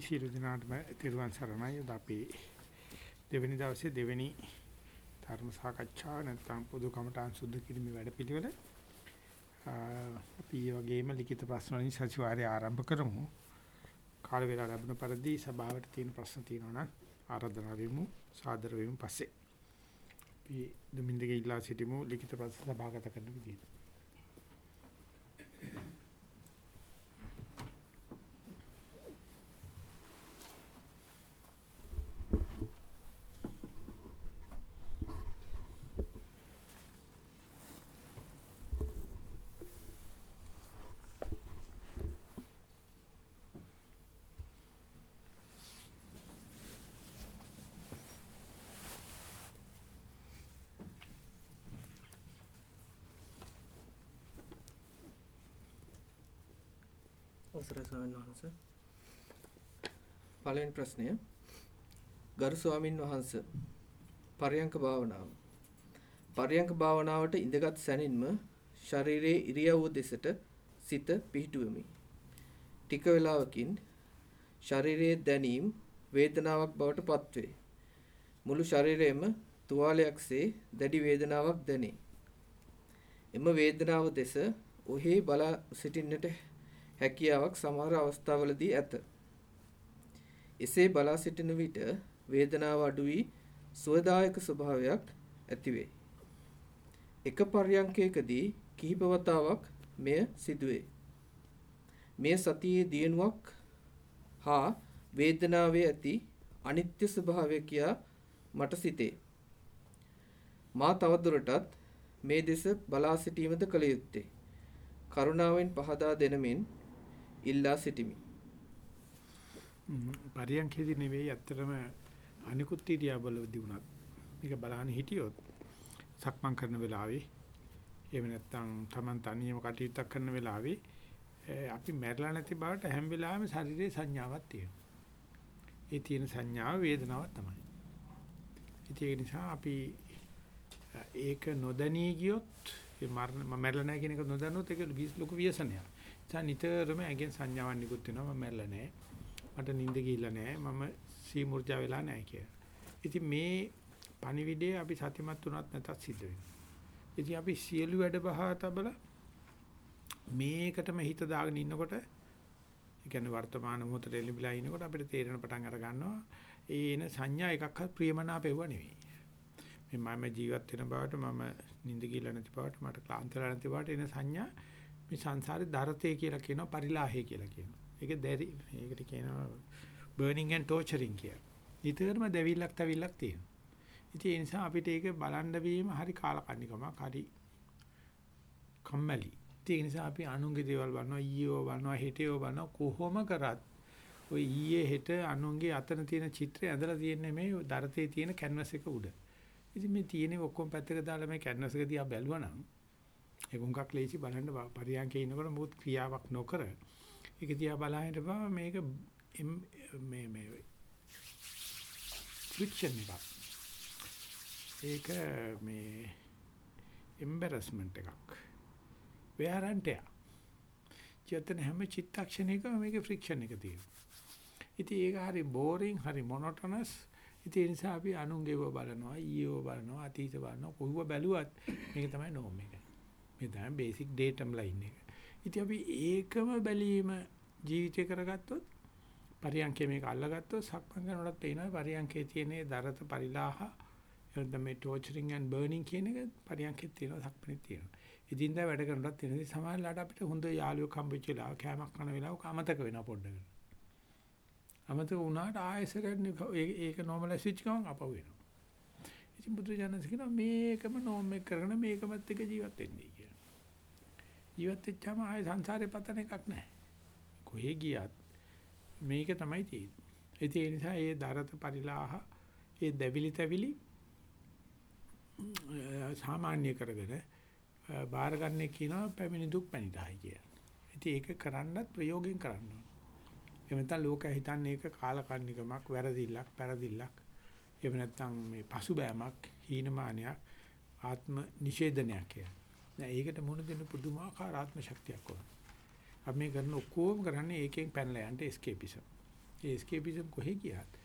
සීල දිනාටම තිරුවන් සරණයි. අද අපි දෙවෙනි දවසේ දෙවෙනි ධර්ම සාකච්ඡාව නැත්නම් පොදු කමඨාන් සුද්ධ කිරීමේ වැඩපිළිවෙල අපි මේ වගේම ලිඛිත ප්‍රශ්න වලින් සතිವಾರය ආරම්භ කරමු. කාල වේලා ලැබුණ පරිදි සභාවට තියෙන ප්‍රශ්න තියෙනවා නම් ආරාධනා වෙමු. සාදර වෙමු පස්සේ. අපි දෙමින්දගේ ඉල්ලා සිටිමු ලිඛිත ප්‍රශ්න සභාගත කරන්න විදියට. අවසරයි ස්වාමීන් වහන්සේ. පළවෙනි ප්‍රශ්නය. ගරු ස්වාමින් වහන්සේ පරයන්ක භාවනාව. පරයන්ක භාවනාවට ඉඳගත් සැනින්ම ශරීරයේ ඉරියව්ව දෙසට සිත පිහිටුවෙමි. ටික වේලාවකින් ශරීරයේ දැනීම වේදනාවක් බවට පත්වේ. මුළු ශරීරයම තුවාලයක්සේ දැඩි වේදනාවක් දැනේ. එම වේදනාව දෙස ඔහි බලා සිටින්නට හැකියාවක් සමහර අවස්ථාවලදී ඇත. එසේ බලා සිටින විට වේදනාව අඩු වී සුවදායක ස්වභාවයක් ඇතිවේ. එක පර්යංකයකදී කිහිප වතාවක් මෙය සිදුවේ. මේ සතියේ දියුණුවක් හා වේදනාවේ ඇති අනිත්‍ය ස්වභාවය කියා මට සිතේ. මා තවදුරටත් මේ දෙස බලා සිටීමද කළ යුත්තේ. කරුණාවෙන් පහදා දෙනමින් ඉල්ලා සිටිමි. පරියන්කේදී නෙවෙයි ඇත්තටම අනිකුත් ඉරියාවලදී වුණත් මේක බලහන් හිටියොත් සක්මන් කරන වෙලාවේ එහෙම නැත්නම් Taman තනියම කටයුත්තක් කරන වෙලාවේ අපි මැරලා නැති බවට හැම වෙලාවෙම ශරීරයේ සංඥාවක් තියෙනවා. ඒ තියෙන සංඥාව වේදනාවක් තමයි. ඒ නිසා අපි ඒක නොදැනී ගියොත් ඒ මරණ මම මැරෙලා නැහැ කියන එක නොදන්නොත් ඒක ලොකු ව්‍යසනයක්. නිසා නිතරම ඇගෙන් සංඥාවක් නිකුත් වෙනවා මම මැරෙලා නැහැ. මට නිින්ද ගිහිල්ලා නැහැ. මම සීමුර්ජා වෙලා නැහැ කියලා. ඉතින් මේ පණිවිඩය අපි සතිමත් වුණත් නැතත් සිද්ධ වෙනවා. ඉතින් අපි සියලු වැඩ බහා තබල මේකටම හිත දාගෙන ඉන්නකොට ඒ කියන්නේ වර්තමාන මොහොතේ එළිබිලා ඉනකොට අපිට තේරෙන පටන් අර ගන්නවා ඒ එන සංඥා එකක්වත් ප්‍රියමනාපෙව නෙවෙයි. මේ මම ජීවත් වෙන බවට මම නිින්ද ගිහලා නැති බවට මට ක්ලාන්තලා නැති බවට එන සංඥා මේ සංසාරේ දරතේ කියලා කියනවා පරිලාහය කියලා කියනවා. ඒක දැරි ඒකට කියනවා burning and torturing කියලා. ඊතරම දෙවිලක් තවිලක් තියෙනවා. ඉතින් ඒ නිසා අපිට ඒක බලන්න වීම හරි කාලකන්නිකමක් හරි කම්මැලි. ඒ නිසා අපි අනුන්ගේ දේවල් බලනවා ඊයෝ බලනවා හෙටයෝ බලනවා කොහොම කරත් ඔය ඊයේ හෙට අනුන්ගේ අතන තියෙන චිත්‍රය ඇඳලා තියෙන්නේ මේ දරතේ තියෙන කැන්වස් එක උඩ. ඉතින් මේ තියෙන්නේ ඔක්කොම පැත්තක දාලා මේ කැන්වස් එක දිහා බැලුවා නම් ඒක උඟක් ලේසි බලන්න පරියන්කේ ඉන්නකොට මොකද ක්‍රියාවක් නොකර ඒක දිහා බලහින්න බා මේක මේ මේ ෆ්‍රික්ෂන් එකක්. ඒක මේ එම්බැරස්මන්ට් එකක්. වෙහරන්ටය චේතන හැම චිත්තක්ෂණයකම මේක ෆ්‍රික්ෂන් එක තියෙනවා. ඉතින් ඒක හරි බෝරින් හරි මොනොටනස් ඉතින් ඒ නිසා අපි අනුන්ගේව බලනවා ඊයෝ බලනවා අතීත බලනවා කොහොම බැලුවත් මේක තමයි නෝම් එක. මේ තමයි බේසික් ඩේටම් ලයින් එක. ඉතින් අපි ඒකම බැලීම ජීවිතය කරගත්තොත් පරියන්කේ මේක අල්ලගත්තොත් සක්මන් කරනකොට පේනවා පරියන්කේ තියෙන දරත පරිලාහ එතන මේ ටෝචරින් ඇන්ඩ් බර්නින් කියන එක පරියන්කේ තියෙනවා සක්මනේ තියෙනවා. ඉතින් දැන් වැඩ කරනකොට තියෙන ඉතින් සමහරවිට අපිට හොඳ යාළුවෙක් හම්බෙච්ච වෙලාව කෑමක් කන වෙලාවක අමතක වෙනවා පොඩ්ඩකට. අමතක වුණාට ආයෙසරට ඒක නෝමලයිස් වෙච්ච ගමන් අපව වෙනවා. ඉතින් බුදු ජානක කියනවා මේකම නෝම් එක කරගෙන මේකමත් එක ජීවත් වෙන්නේ. ජීවත් වෙච්චාම ආයේ සංසාරේ පතන එකක් නැහැ. කොහේ ගියත් මේක තමයි තියෙන්නේ. ඒ නිසා ඒ දරත පරිලාහ ඒ දැවිලි තැවිලි සාමාන්‍ය කරගෙන බාරගන්නේ කියනවා පැමිණි දුක් පැනිටයි කියලා. ඉතින් ඒක කරන්නත් ප්‍රයෝගයෙන් කරන්න ඕන. එහෙම නැත්නම් ලෝකය හිතන්නේ ඒක කාලකන්නිකමක්, වැරදිල්ලක්, පෙරදිල්ලක්. එහෙම නැත්නම් මේ පසුබෑමක්, හීනමානයක්, ආත්ම නිෂේධනයක් කියලා. නෑ ඒකට මුණ දෙන්න පුදුමාකාර ආත්ම ශක්තියක් ඕන. අපි මේ කරන ඔක්කොම කරන්නේ ඒකෙන් පැනලා යන්න එස්කේපිසම්. ඒ escapism කොහෙ ගියත්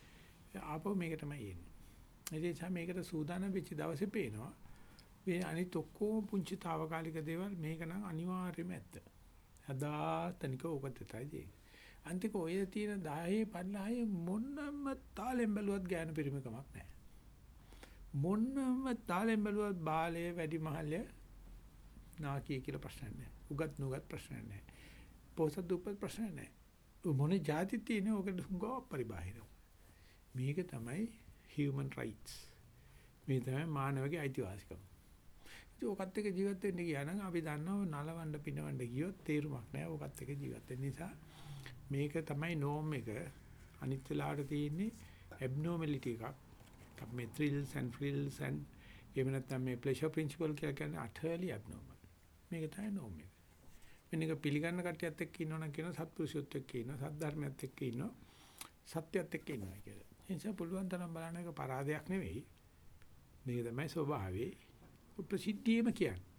ආපහු මේක තමයි එන්නේ. ඒ නිසා මේකට සූදානම් වෙච්ච දවසේ පේනවා මේ අනිත් ඔක්කොම පුංචි తాවකාලික දේවල් මේක නම් අනිවාර්යයෙන්ම ඇත්ත. හදාතනික ඕක දෙතයි අන්තික ඔය තියෙන 10 15 මොන්නම තාලෙන් බැලුවත් ගෑනු පිරිමකමක් නැහැ. මොන්නම තාලෙන් බැලුවත් බාලය වැඩි මහල්ය නාකිය කියලා ප්‍රශ්න නැහැ. උගත් නුගත් ප්‍රශ්න නැහැ. පොසත් දුප්පත් ප්‍රශ්න නැහැ. මොන જાති තියෙන ඔකට හුඟා පරිබාහිරව. මේක තමයි human rights. මේ තමයි මානවගේ අයිතිවාසිකම. ඉතින් ඔකත් එක්ක ජීවත් වෙන්න ගියා නම් අපි දන්නවා නලවන්න පිනවන්න ගියොත් තේරුමක් නැහැ. ඔකත් එක්ක ජීවත් වෙන්න නිසා මේක තමයි norm එක. අනිත් වෙලාවට තියෙන්නේ abnormality එකක්. අපි මේ thrills and frills and එහෙම නැත්නම් මේ pleasure principle කියලා කියන්නේ utterly abnormal. මේක තමයි norm එක. මෙන්න එක පිළිගන්න කට්ටියත් එක්ක ඉන්නවනම් කියන සත්පුරුෂයොත් එක්ක ඉන්නවා, සද්ධර්මයත් එක්ක ඉන්නවා, සත්‍යයත් එක්ක ඉන්නවා කියලා. ඒ නිසා පුළුවන් තරම් බලන්න එක පරාදයක් නෙවෙයි. මේක තමයි ස්වභාවය. ප්‍රසිද්ධියම කියන්නේ.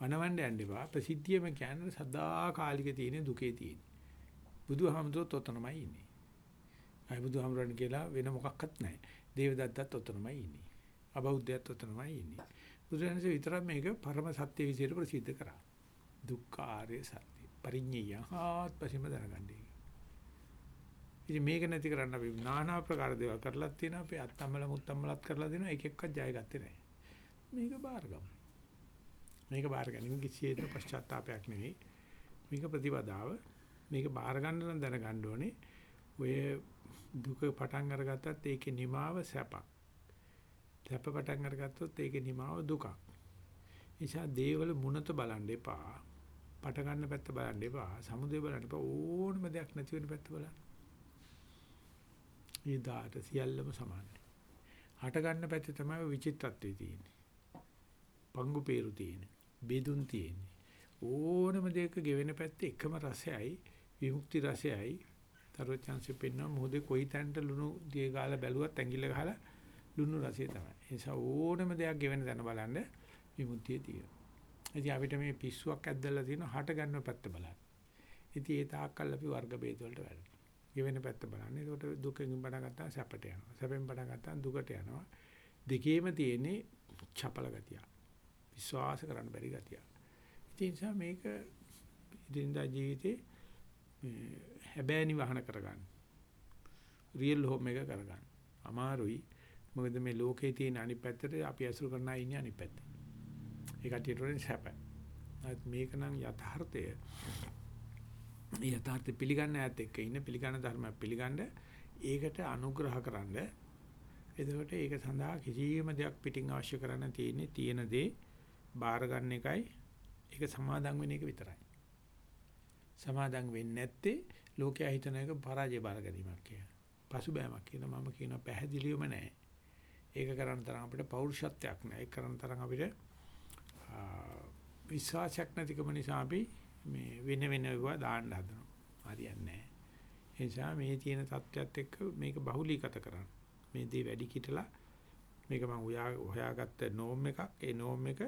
වනවන්න යන්න එපා. ප්‍රසිද්ධියම කියන්නේ සදා කාලික තියෙන දුකේ තියෙන. බුදුහාමුදුරුවෝත් ඔතනමයි ඉන්නේ. අය බුදුහාමුදුරන් කියලා වෙන මොකක්වත් නැහැ. දේවදත්තත් ඔතනමයි ඉන්නේ. අබෞද්ධයත් ඔතනමයි ඉන්නේ. බුදුරජාණන්සේ විතරක් මේක පරම සත්‍ය විදිහට ප්‍රසිද්ධ කරා. දුක්ඛාරය සත්‍ය. පරිඤ්ඤය ආත්පසීම දැනගන්නේ. ඉතින් මේක නැති කරන්න අපි নানা ආකාර දේවල් කරලා තියෙනවා. අපි අත්තම්මල මුත්තම්මලත් කරලා දෙනවා. එක එකක් ජය ගත්තේ නැහැ. මේක බාරගමු. මේක බාර ගැනීම කිසියෙත් පශ්චාත්තාවයක් නෙවෙයි. මේක ප්‍රතිපදාව. මේක බාර ගන්න නම් දැනගන්න ඕනේ. ඔය දුක පටන් අරගත්තත් ඒකේ නිමාව සැපක්. සැප පටන් අරගත්තොත් ඒකේ නිමාව දුකක්. නිසා දේවල මුනත බලන්න එපා. පට ගන්න පැත්ත බලන්න එපා. සමුදේ බලන්න එපා. ඕනම දෙයක් නැති වෙන පැත්ත බලන්න. ඊදාට සියල්ලම සමානයි. හට ගන්න පැත්තේ තමයි විචිත්තත්වයේ තියෙන්නේ. පංගු peeru තියෙන්නේ. බෙදුන් තියෙන්නේ. ඕනම දෙයක ගෙවෙන පැත්තේ එකම රසයයි විමුක්ති රසයයි තරොචාන්සෙ පෙන්වන මොහොතේ කොයි තැනට ලුණු දිය ගාලා බැලුවත් ඇඟිල්ල ගහලා ලුණු රසය තමයි. ඒ නිසා ඕනම දෙයක් ගෙවෙන තැන බලන්න විමුක්තිය තියෙනවා. ඉතින් අපිට මේ පිස්සුවක් ඇද්දලා තියෙන හට ගන්න පැත්ත බලන්න. ඉතින් ඒ තාක්කල් අපි වර්ග ભેද වලට වැඩ. ගෙවෙන පැත්ත බලන්න. ඒකට දුකෙන් පටන් ගත්තා සැපට යනවා. සැපෙන් පටන් ගත්තා දුකට යනවා. දෙකේම තියෙන්නේ චපල ගතිය. විශ්වාස කරන්න බැරි ගතිය. ඉතින් නිසා මේක ඉදින්දා ජීවිතේ මේ හැබෑනි වහන කරගන්න. රියල් හෝම් එක කරගන්න. අමාරුයි. මොකද මේ ලෝකේ තියෙන අනිත් පැත්තට අපි අසුර කරන අය ඉන්නේ අනිත් පැත්තේ. ඒ කටියට වලින් සැප. මේක නම් යථාර්ථය. මේ යථාර්ථය පිළිගන්න ඈත් එක්ක ඉන්න පිළිගන්න ධර්මයක් පිළිගන්න ඒකට අනුග්‍රහකරනද එතකොට ඒක සඳහා කිසියම් දෙයක් පිටින් අවශ්‍ය කරන්න තියෙන්නේ තියෙන දේ බාර ගන්න එකයි ඒක සමාදන් වෙන එක විතරයි. සමාදන් වෙන්නේ නැත්තේ ලෝකයා හිතන එක පරාජය බාර ගැනීමක් කියලා. පසුබෑමක් කියන මම කියන පැහැදිලිවම නැහැ. ඒක කරන්න තරම් අපිට පෞරුෂත්වයක් නැහැ. ඒක කරන්න තරම් අපිට විශ්වාසයක් නැතිකම නිසා අපි මේ වෙන වෙන ඒවා දාන්න හදනවා. හරියන්නේ නැහැ. ඒ නිසා මේ තියෙන தත්ත්වයක් එක්ක මේක බහුලීගත කරන්න. මේ දේ වැඩි කිටලා මේක මම හොයාගත්ත නෝම් එකක්. ඒ නෝම් එක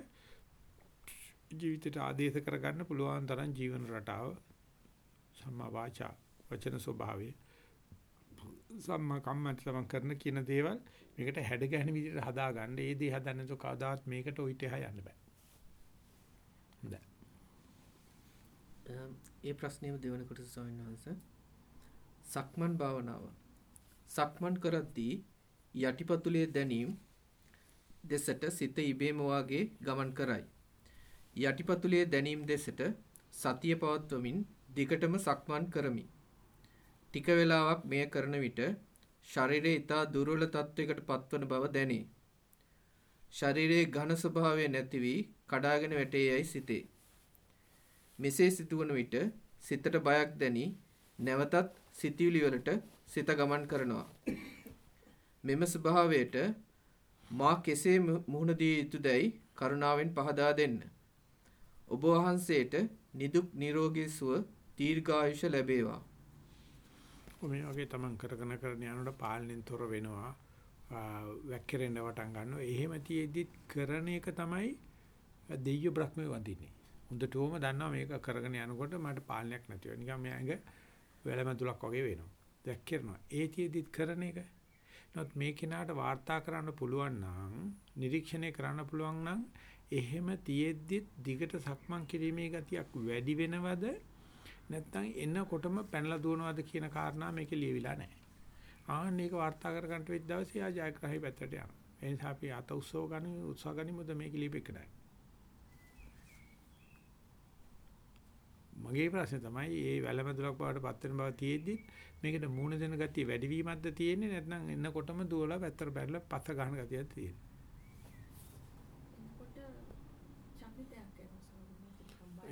ජීවිතයට ආදේශ කරගන්න පුළුවන් තරම් ජීවන රටාව සම්මා වාචා වචන ස්වභාවය සම්මා කම්මන්ත තමන් කරන කියන දේවල් මේකට හැඩ ගැහෙන විදිහට හදාගන්න. ඒ දේ හදන්න તો කවදාවත් මේකට ඔයිට එහා යන්න බෑ. හොඳයි. ඒ ප්‍රශ්නේම දෙවන කොටස ස්වාමීන් වහන්සේ. සක්මන් භාවනාව. සක්මන් කරද්දී යටිපතුලේ දැනීම දෙසට සිත ඉබේම වාගේ ගමන් කරයි. යටිපතුලේ දැනීම දෙසට සතිය පවත්වමින් දිගටම සක්මන් කරමි. ටික වේලාවක් මෙය කරන විට ශරීරයේ ඊතා දුර්වල තත්වයකට පත්වන බව දැනේ. ශරීරයේ ඝන ස්වභාවය නැති වී කඩාගෙන වැටේයයි සිතේ. මෙසේ සිදුවන විට සිතට බයක් දැනි නැවතත් සිතවිලි වලට සිත ගමන් කරනවා. මෙම ස්වභාවයට මා කෙසේ මුහුණ දිය යුතුදයි කරුණාවෙන් පහදා දෙන්න. ඔබ වහන්සේට නිදුක් නිරෝගී සුව දීර්ඝායුෂ ලැබේවා. මේ වගේ තමන් කරගෙන කරන යනකොට පාලනෙන් තොර වෙනවා. වැක්කිරෙන්න වටන් ගන්නවා. එහෙම තියේදි කරන එක තමයි දෙයිය බ්‍රහ්මේ වඳින්නේ. හොඳටම දන්නවා මේක කරගෙන යනකොට මට පාලනයක් නැති වෙනවා. නිකන් මේ ඇඟ වැලමතුලක් වගේ වෙනවා. දැක්කරනවා. ඒතියෙදිත් කරන එක. නමුත් මේ කෙනාට වාර්තා කරන්න පුළුවන් නම් නිරීක්ෂණය කරන්න පුළුවන් නම් එහෙම තියෙද්දිත් දිගට සක්මන් කිරීමේ ගතියක් වැඩි වෙනවද නැත්නම් එනකොටම පැනලා දුවනවද කියන කාරණා මේකේ ලියවිලා නැහැ. ආන්න මේක වාර්තා කර ගන්නට වෙච්ච දවසේ ආ ජයග්‍රහයි පැත්තට යනවා. ඒ නිසා අපි අත උත්සව ගන්න උත්සාහ ගනිමුද මේක ලියපෙන්නයි. මගේ ප්‍රශ්නේ තමයි මේ වැලමදුලක් බවට පත් වෙන බව තියෙද්දි මේකට මූණ දෙන ගතිය වැඩිවීමක්ද තියෙන්නේ නැත්නම් එන්නකොටම දුවලා පැත්තට බැලලා පස්ස ගන්න ගතියක් තියෙන්නේ.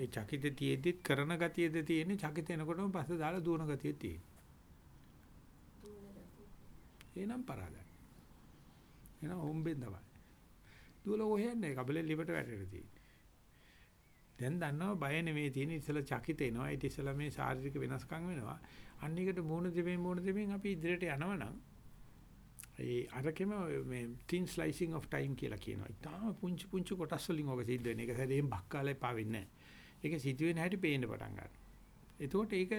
ඒ චකිත තියෙද්දිත් කරන ගතියද තියෙන්නේ චකිත එනකොටම පස්ස දාලා දුවන ගතිය තියෙන්නේ. එනම් පරාදයි. එනම් හොම්බෙන් තමයි. දුවල කොහෙන්නේ කබලේ ලිවට වැටෙලා තියෙන්නේ. දැන් දන්නවා බය නෙමෙයි තියෙන්නේ ඉතල චකිත එනවා ඊට ඉස්සලා මේ ශාරීරික වෙනස්කම් වෙනවා. අන්න එකට මූණ දෙමින් මූණ දෙමින් අපි ඉදිරියට යනවනම් ඒ අරකෙම මේ thin slicing of time කියලා කියනවා. ඉතාලම පුංචි පුංචි කොටස් වලින් ඔක සිද්ධ වෙන එක සැරේම බක්කාලේ පාවෙන්නේ නැහැ. ඒක සිදුවෙන හැටි පේන්න පටන් ගන්නවා. එතකොට ඒක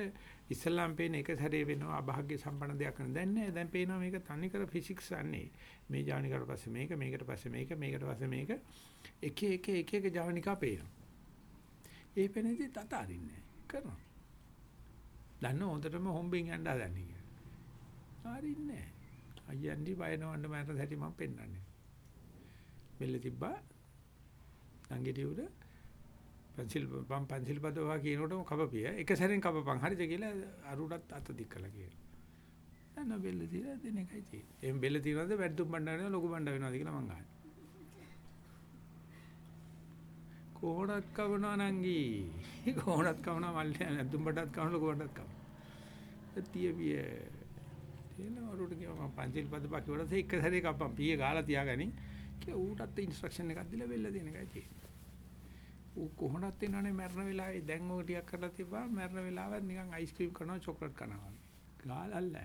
ඉස්ලාම් පේන එක සැරේ වෙනවා අභාග්‍ය සම්පන්න දෙයක් නෙවෙයි. දැන් නෑ දැන් පේනවා මේක තනි කර ෆිසික්ස් යන්නේ. මේ ජානිකට පස්සේ මේක මේකට පස්සේ මේක මේකට පස්සේ මේක එක එක එක එක ජානිකා පේනවා. ඒ පෙනේදී තත අරින්නේ කරනවා. දන්න හොඳටම හොම්බෙන් යන්න හදන්නේ කියලා. අරින්නේ අයියන්දි බය නවන්න මට හැටි මම පෙන්වන්නේ. බෙල්ල තිබ්බා. ළඟේදී උඩ පන්සිල් පම් පන්සිල් පදවා කියනකොටම කපපිය එක සැරෙන් කපපන් හරිද කියලා අරුණත් අත දික් කළා කියලා. නෑ බෙල්ල තියලා දෙන එකයි තියෙන්නේ. එම් බෙල්ල තියනවාද වැද්දුම් බණ්ඩ වෙනවද ලොකු බණ්ඩ වෙනවද කියලා මං අහන්නේ. කොහොණක් කවනවා නංගි. කොහොණක් කවනවා මල්ලේ වැද්දුම් බණ්ඩත් කවන ලොකු බණ්ඩත් කවන. තියවිය. එන අරුට කියව මං පන්සිල් පදවා කිව්වට එක සැරේ කපපන් පීය ගාලා තියාගනි. කිය ඌටත් ඉන්ස්ට්‍රක්ෂන් එකක් දීලා බෙල්ල දෙන එකයි තියෙන්නේ. ඌ කොහොමවත් එනවනේ මරණ වෙලාවේ දැන් ඔය ටිකක් කරලා තිබ්බා මරණ වෙලාවත් නිකන් අයිස්ක්‍රීම් කරනවා චොක්ලට් කනවා. ගාලල්ල.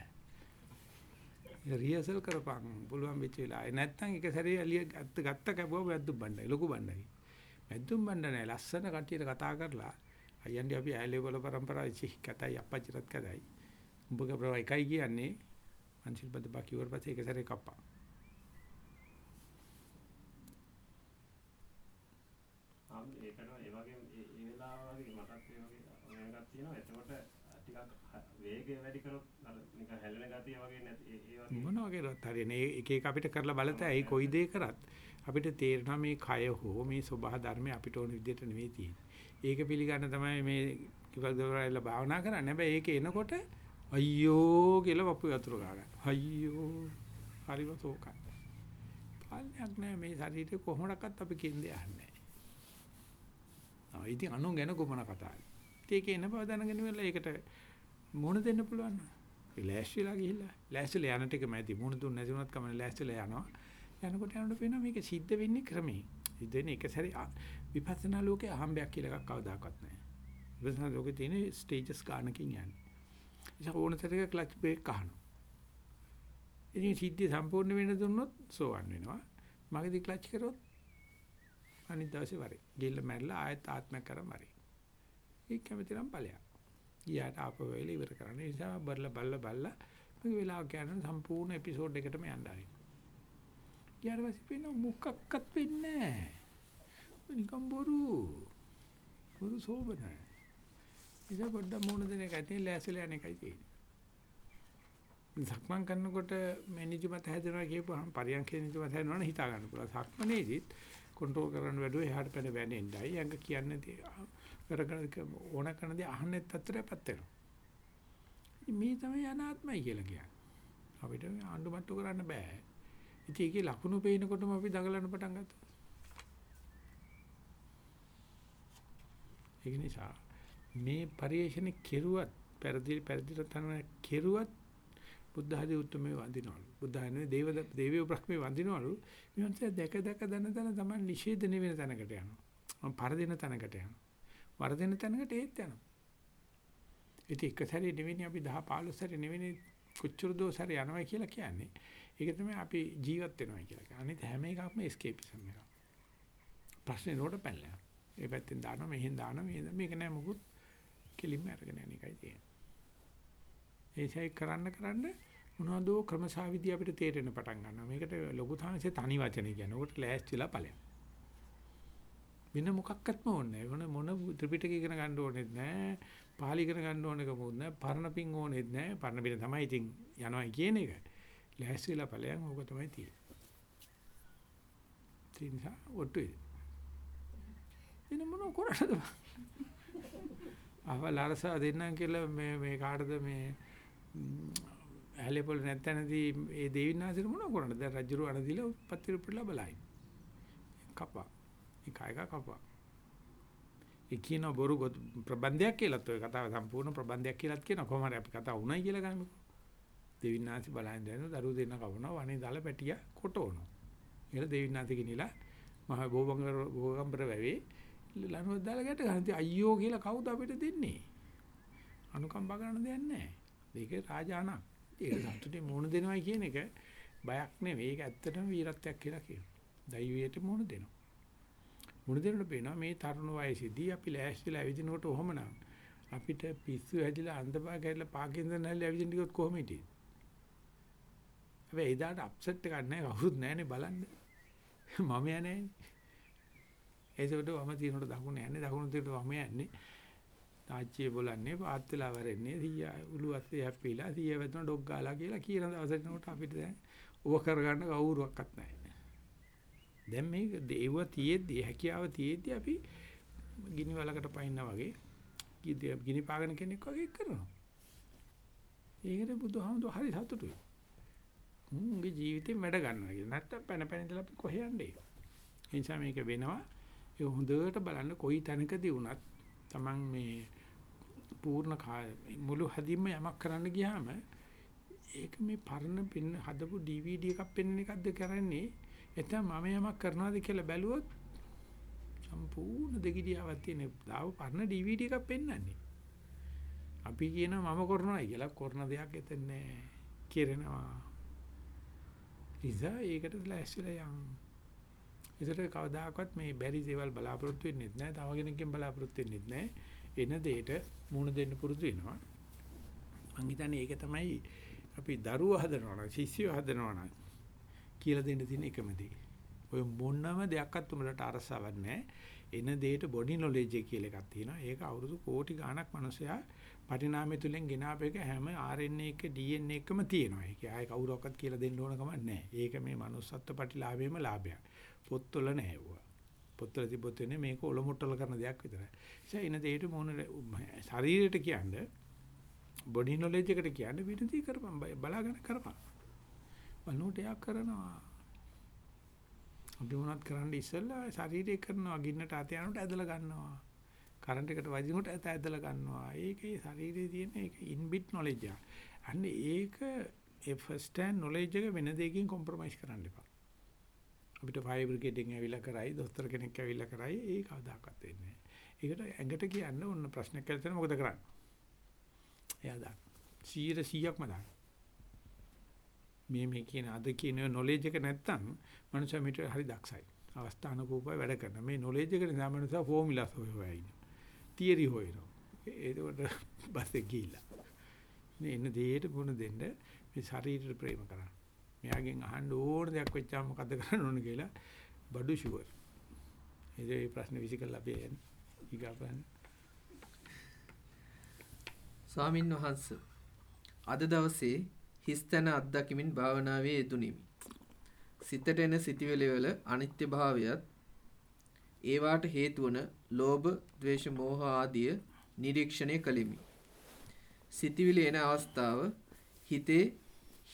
රියසල් කරපන් පුළුවන් වෙච්ච වෙලාවේ. නැත්තම් එක සැරේ එළිය ගත්ත ගත්ත කැපුවා වැද්දුම් බණ්ඩයි ලොකු බණ්ඩයි. වැද්දුම් බණ්ඩ නෑ ලස්සන කට්ටියට කතා කරලා අයියන්ඩි අපි ඇලේ වල પરම්පරාවේ චි කතයි අපච්චිරත් කතයි. උඹගේ ප්‍රව එකයි කියන්නේ මන්සිල්පද බකිවර පස්සේ එක සැරේ කප්පා. ඒකට ඒ වගේ ඒ වෙලාව වගේ මටත් ඒ වගේ එකක් තියෙනවා. එතකොට ටිකක් වේගය වැඩි කරොත් අර නිකන් හැලෙන ගතිය වගේ නැති ඒ වගේ මොනවා කරත් හරියන්නේ එක එක අපිට කරලා බලතයි ඒ කොයි දේ කරත් අපිට තේරෙනවා මේ කය හෝ මේ සබහා ධර්මය අපිට ඕන විදිහට නෙවෙයි තියෙන්නේ. ඒක පිළිගන්න තමයි මේ කිවල් දවරයිලා භාවනා කරන්නේ. හැබැයි ඒක එනකොට අයියෝ කියලා වපු වතුර ගන්න. අයියෝ හරිම තෝකයි. පාලනයක් නැහැ මේ ශරීරේ කොහොමඩක්වත් අපි කින්දේ යන්නේ. ආ ඉතින් අනුන් ගැන කොමන කතාවයි. ඒක එන බව දැනගෙන ඉවරලා ඒකට මොන දෙන්න පුළුවන්. ඒ ලෑස්තිලා ගිහිල්ලා ලෑස්තිලා යන ටික මැදි මුණ දුන්න නැති වුණත් කමන්නේ ලෑස්තිලා යනවා. යනකොට යනකොට පේනවා මේක සිද්ධ වෙන්නේ ක්‍රමේ. සිද්ධ වෙන්නේ එක සැරේ විපස්සනා ලෝකේ අහම්බයක් කියලා එකක් කවදාකවත් නැහැ. විපස්සනා ලෝකේ තියෙන ස්ටේජස් ගන්නකින් යන්නේ. ඒක ඕනතරක ක්ලච් බ්‍රේක් ගන්නවා. ඉතින් සිද්ධිය සම්පූර්ණ වෙන්න දුන්නොත් සෝවන් වෙනවා. මගදී ක්ලච් කරොත් අනිත් දවසේ වරේ. ගිල්ල මැරලා ආයෙත් ආත්මයක් කරන් වරේ. ඒක කැමති නම් ඵලයක්. ගියාට ආපහු වෙල ඉවර කරන්න. ඒ නිසා බල්ල බල්ල බල්ල මේක වෙලාව ගන්න සම්පූර්ණ එපිසෝඩ් එකටම යන්න ආයි. ඊට පස්සේ පේන මොකක්වත් වෙන්නේ නැහැ. නිකම් බොරු. බොරු සෝබනයි. ඉතින් පොඩ්ඩක් මොන දෙන එකයි තියෙන්නේ ලෑස්තිලා යන එකයි තියෙන්නේ. සක්මන් කරනකොට මේ නිදිමත හැදෙනවා කියපුවාම පරියන්කේ නිදිමත හැදෙනවා නම් හිතා ගන්න පුළුවන්. සක්මනේදිත් කන්ට්‍රෝල් කරන්න වැඩුව එහාට පැන වැනෙන්නයි. යංග කියන්නේ කරගෙන ඕන කරන දේ අහන්නේ තත්ත්වයටපත් වෙනවා. මේ තමයි අනාත්මයි කියලා කියන්නේ. අපිට ආණ්ඩුමට්ටු කරන්න බෑ. ඉතින් ඒකේ ලකුණු පේනකොටම අපි දඟලන්න පටන් ගත්තා. ඒක නිසා මේ පරිේශන කෙරුවත් පෙරදි පෙරදිට තන කෙරුවත් බුද්ධ ආදී උතුමේ වඳිනවලු. බුද්ධ ආනේ දේව දේවිය බ්‍රහ්මේ වඳිනවලු. මේ දැක දැක දන දන තමයි නිෂේධන වෙන තැනකට යනවා. පරදින තැනකට යනවා. වරදින තැනකට ඒත් යනවා. ඉතින් එක සැරේ නෙවෙයි අපි 10 15 සැරේ නෙවෙයි කොච්චර දෝසර යනවා කියලා කියන්නේ. ඒක තමයි අපි ජීවත් වෙනවා කියලා කියන්නේ. අනිත් හැම එකක්ම escapeism එක. ප්‍රශ්නේ නෝට පැනලා. ඒ පැත්තෙන් දානවා මෙහෙන් දානවා මේක නෑ මොකුත් කෙලින්ම අරගෙන යන එකයි තියෙන්නේ. ඒසයි කරන්න කරන්න මොනවදෝ ක්‍රමසාවිදි අපිට තේරෙන්න පටන් ගන්නවා. මේකට ලොකු තාංශේ තනි වචනේ කියන්නේ. උකට ලෑස්තිලා ඵලයක්. වෙන මොකක්වත්ම ඕනේ නැහැ. මොන මොන ත්‍රිපිටකය ඉගෙන ගන්න ඕනෙත් නැහැ. පාලි ඉගෙන ගන්න ඕනෙකමොත් නැහැ. පරණ පිං ඕනෙත් නැහැ. පරණ පිට තමයි ඉතින් යනවා කියන එක. ලෑස්තිලා ඵලයන් ඕක තමයි තියෙන්නේ. තින්සා ඔට්ටුයි. එන මොන කරන්නද? අවල් අරසා දෙන්නම් කියලා මේ මේ කාටද මේ ඇලේපොළ නැත්තනදී ඒ දෙවිනාසිර මොන කරන්නද? දැන් රජුරු අනදිලා පත්තිර පිටලා බලයි. කපා. එක එක කපා. ඒ කියන බොරු ප්‍රබන්ධයක් කියලාත් ඔය කතාව සම්පූර්ණ ප්‍රබන්ධයක් කියලාත් කියන කොහොම හරි අපි කතාව උණයි කියලා ගන්නකො. දෙවිනාසි බලන් දැන දරුවෝ දෙන්න කවනවා වනේ දාලා පැටිය කොටවනවා. ඒකට දෙවිනාසි කිනිලා මහ බෝබංගර බෝගම්බර වැවේ ලනුවක් දාලා ගැට ගන්න. අයියෝ කියලා කවුද අපිට දෙන්නේ? අනුකම්පා කරන්න දෙයක් නැහැ. මේක රාජානක්. ඒක සතුටේ මොන දෙනවයි කියන එක බයක් නෙවෙයි. ඒක ඇත්තටම වීරත්වයක් කියලා කියනවා. දෛවයට මොන දෙනවා. මොන දෙනකොට පේනවා මේ තරුණ වයසේදී අපි ලෑස්තිලා ඇවිදිනකොට ඔහොමනම් අපිට පිස්සු හැදිලා අන්ධබා ගැරිලා පාකින්සන් හැදිලා ඇවිදින්න ගියොත් කොහොම හිටියේ? හැබැයි එදාට අප්සෙට් එකක් නැහැ කවුරුත් නැහනේ බලන්න. මම යන්නේ. ඒසොට වම තියනකොට දකුණ යන්නේ දකුණ තියනකොට වම යන්නේ. තාච්චියේ බලන්නේ පාත් වෙලා වරෙන්නේ සීයා උළු අත්තේ හැප්පිලා සීයා වැදුන ඩොග් ගාලා කියලා කියන දවසට නෝට අපිට දැන් ඕව කරගන්න කවුරුවක්වත් නැහැ. දැන් මේක දේව තියෙද්දි හැකියාව තියෙද්දි අපි ගිනි වලකට පයින්නා වගේ ගිනි පාගන කෙනෙක් වගේ කරනවා. ඒකට බුදුහාමුදුර හරි සතුටුයි. මුන්ගේ ජීවිතේ වැඩ ගන්නවා කියන. නැත්තම් පැන පැන ඉඳලා අපි කොහෙ යන්නේ? ඒ නිසා මේක වෙනවා. ඒ හොඳට බලන්න කොයි තැනකදී වුණත් Taman මේ පූර්ණ මුළු හදින්ම යමක් කරන්න ගියාම ඒක මේ පරණ පින්න හදපු DVD එකක් පෙන්වන එකක්ද කරන්නේ එතන මම යමක් කරනවාද කියලා බැලුවොත් සම්පූර්ණ දෙගිඩියාවක් තියෙන දාව පරණ DVD එකක් පෙන්වන්නේ අපි කියනවා මම කරනවායි කියලා කරන දෙයක් එතන නෑ කිරෙනවා ඉතින් ඒකට ලෑස්තිලා යන්න ඒකට කවදාකවත් මේ බැරි දේවල් බලාපොරොත්තු වෙන්නේ නැහැ. තව කෙනෙක්ගෙන් බලාපොරොත්තු වෙන්නේ නැහැ. එන දෙයට මුණ දෙන්න පුරුදු වෙනවා. මං හිතන්නේ ඒක තමයි අපි දරුවෝ හදනවා නම් ශිෂ්‍යයෝ හදනවා නම් කියලා දෙන්න තියෙන එකම දේ. ඔය මොනම දෙයක්වත් උඹලට අරසාවක් නැහැ. එන දෙයට බොඩි නොලෙජ් එක කියලා එකක් තියෙනවා. ඒක අවුරුදු කෝටි ගාණක් මිනිසයා පරිණාමය තුලින් ගෙනාපේක හැම RNA එක DNA එකම තියෙනවා. ඒක ආයේ කවුරක්වත් කියලා දෙන්න ඕන කමක් නැහැ. ඒක මේ manussත්ව ප්‍රතිලාභයේම ලාභයක්. පොත්වල නැහැ වුණා. පොත්වල තිබොත් වෙන්නේ මේක ඔලොමුට්ටල කරන දෙයක් විතරයි. ඒ ඉන දෙයට මොන ශරීරයට කියන්නේ බොඩි නොලෙජ් එකට කියන්නේ විදදී කරපන් බලාගෙන කරපන්. බලනකොට එයා කරනවා. අපි මොනවත් කරන්න ඉස්සෙල්ලා ශරීරය කරනවා ගින්නට අත යනකොට ඇදලා ගන්නවා. කරන්ට් එකට වදිනකොට ඇත ඇදලා ගන්නවා. ඒකේ ශරීරයේ තියෙන ඒක ඉන්බිට් නොලෙජ් එක. අන්න ඒක ඒ ෆස්ට් හෑන්ඩ් නොලෙජ් එක වෙන දෙයකින් කොම්ප්‍රොමයිස් කරන්න එපා. අපිට ෆයර් බ්‍රිගේඩ් එකෙන් ඇවිල්ලා කරයි දොස්තර කෙනෙක් ඇවිල්ලා කරයි ඒ කවදාකවත් වෙන්නේ නැහැ. ඒකට ඇඟට කියන්න ඕන ප්‍රශ්නයක් කියලා තියෙන මොකද කරන්නේ? එයා දාන්න. 100%ක්ම දාන්න. මේ මේ කියන අද කියන නොලෙජ් එක නැත්තම් මනුස්සයා මිට හරි දක්ෂයි. අවස්ථානුකූපව වැඩ කරන. මේ නොලෙජ් එක නිසා මනුස්සයා ෆෝමියුලාස් හොයවා ඉන්නේ. තියරි හොයනවා. ඒකට බස් එක ගිහිල්ලා. මේ එන දෙයට මුණ දෙන්න මේ ශරීරයට ප්‍රේම කරන්න. මෙයාගෙන් අහන්න ඕන දෙයක් වෙච්චාම මොකද කරන්න ඕන කියලා බඩු ෂුවර්. ඒ ප්‍රශ්න විසිකලා අපි යන්නේ. ඊගාපන්. ස්වාමින් වහන්සේ අද දවසේ හිස්තන අත්දැකීමින් භාවනාවේ යෙදුණෙමි. සිතට එන සිටිවිලි වල අනිත්‍ය භාවයත් ඒවාට හේතු වන ලෝභ, ද්වේෂ, මෝහ ආදිය නිරීක්ෂණය කළෙමි. සිටිවිලි එන අවස්ථාව හිතේ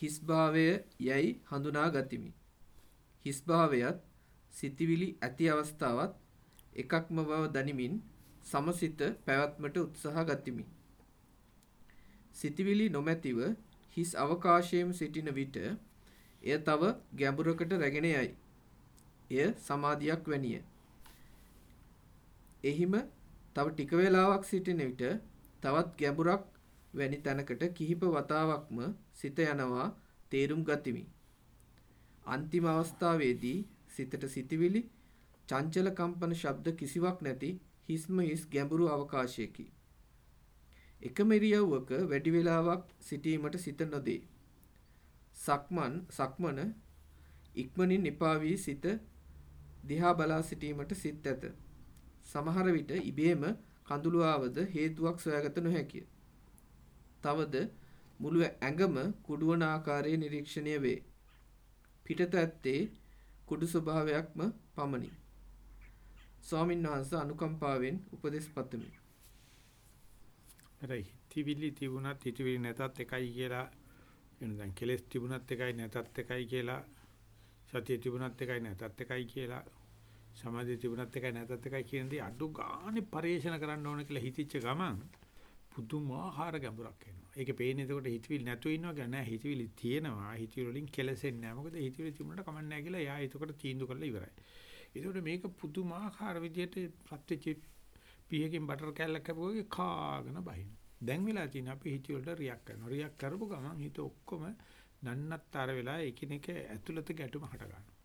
හිස්භාවය යැයි හඳුනා ගතිමි. හිස්භාවයත් සිතිවිලි ඇති අවස්ථාවත් එකක්ම බව දනිමින් සමසිත පැවැත්මට උත්සාහ ගතිමි. සිතිවිලි නොමැතිව හිස් අවකාශයේම සිටින විට එය තව ගැඹුරකට රැගෙන යයි. එය සමාධියක් වැනිය. එහිම තව ටික වේලාවක් සිටින විට තවත් ගැඹුරක් වැනි තැනකට කිහිප වතාවක්ම සිත යනවා තේරුම් ගතිමි. අන්තිම අවස්ථාවේදී සිතට සිටිවිලි චංචල කම්පන ශබ්ද කිසිවක් නැති හිස්ම හිස් ගැඹුරු අවකාශයකි. එකම ඉරියව්වක වැඩි වේලාවක් සිටීමට සිත නොදේ. සක්මන් සක්මන ඉක්මනින් එපා වී සිත දිහා බලා සිටීමට සිත් ඇත. සමහර විට ඉබේම කඳුළු ආවද හේතුවක් සොයාගත නොහැකිය. තවද මුළු ඇඟම කුඩුවන ආකාරයේ නිරීක්ෂණය වේ. පිටත ඇත්තේ කුඩු ස්වභාවයක්ම පමණි. ස්වාමීන් වහන්සේ අනුකම්පාවෙන් උපදෙස් පතමි. අර හිතවිලි තිබුණත් හිතවිලි නැතත් එකයි කියලා එන දැන් කෙලස් තිබුණත් එකයි නැතත් එකයි කියලා සතිය තිබුණත් එකයි නැතත් එකයි කියලා සමාධිය තිබුණත් එකයි නැතත් එකයි කියන දේ අඩු ගානේ පරිේෂණ කරන්න ඕන කියලා හිතිච්ච ගමන් පුදුමාකාර ගැඹුරක් එනවා. ඒකේ පේන්නේ එතකොට හිතවිලි නැතුව ඉන්නවා කියන්නේ නෑ හිතවිලි තියෙනවා. හිතවිලි වලින් කෙලසෙන්නේ නෑ. මොකද හිතවිලි තිබුණාට කමක් නෑ කියලා එයා එතකොට තීන්දුව කරලා ඉවරයි. ඒකට මේක පුදුමාකාර විදියට ප්‍රත්‍යචි පීයකින් බටර් කෑල්ලක් කැපුවා කාගෙන බහින. දැන් වෙලා තියෙන අපි හිත වලට රියැක්ට් කරනවා. රියැක්ට් කරපු ගමන් හිත ඔක්කොම නන්නත්තර වෙලා එකිනෙක ඇතුළත ගැටුම හට ගන්නවා.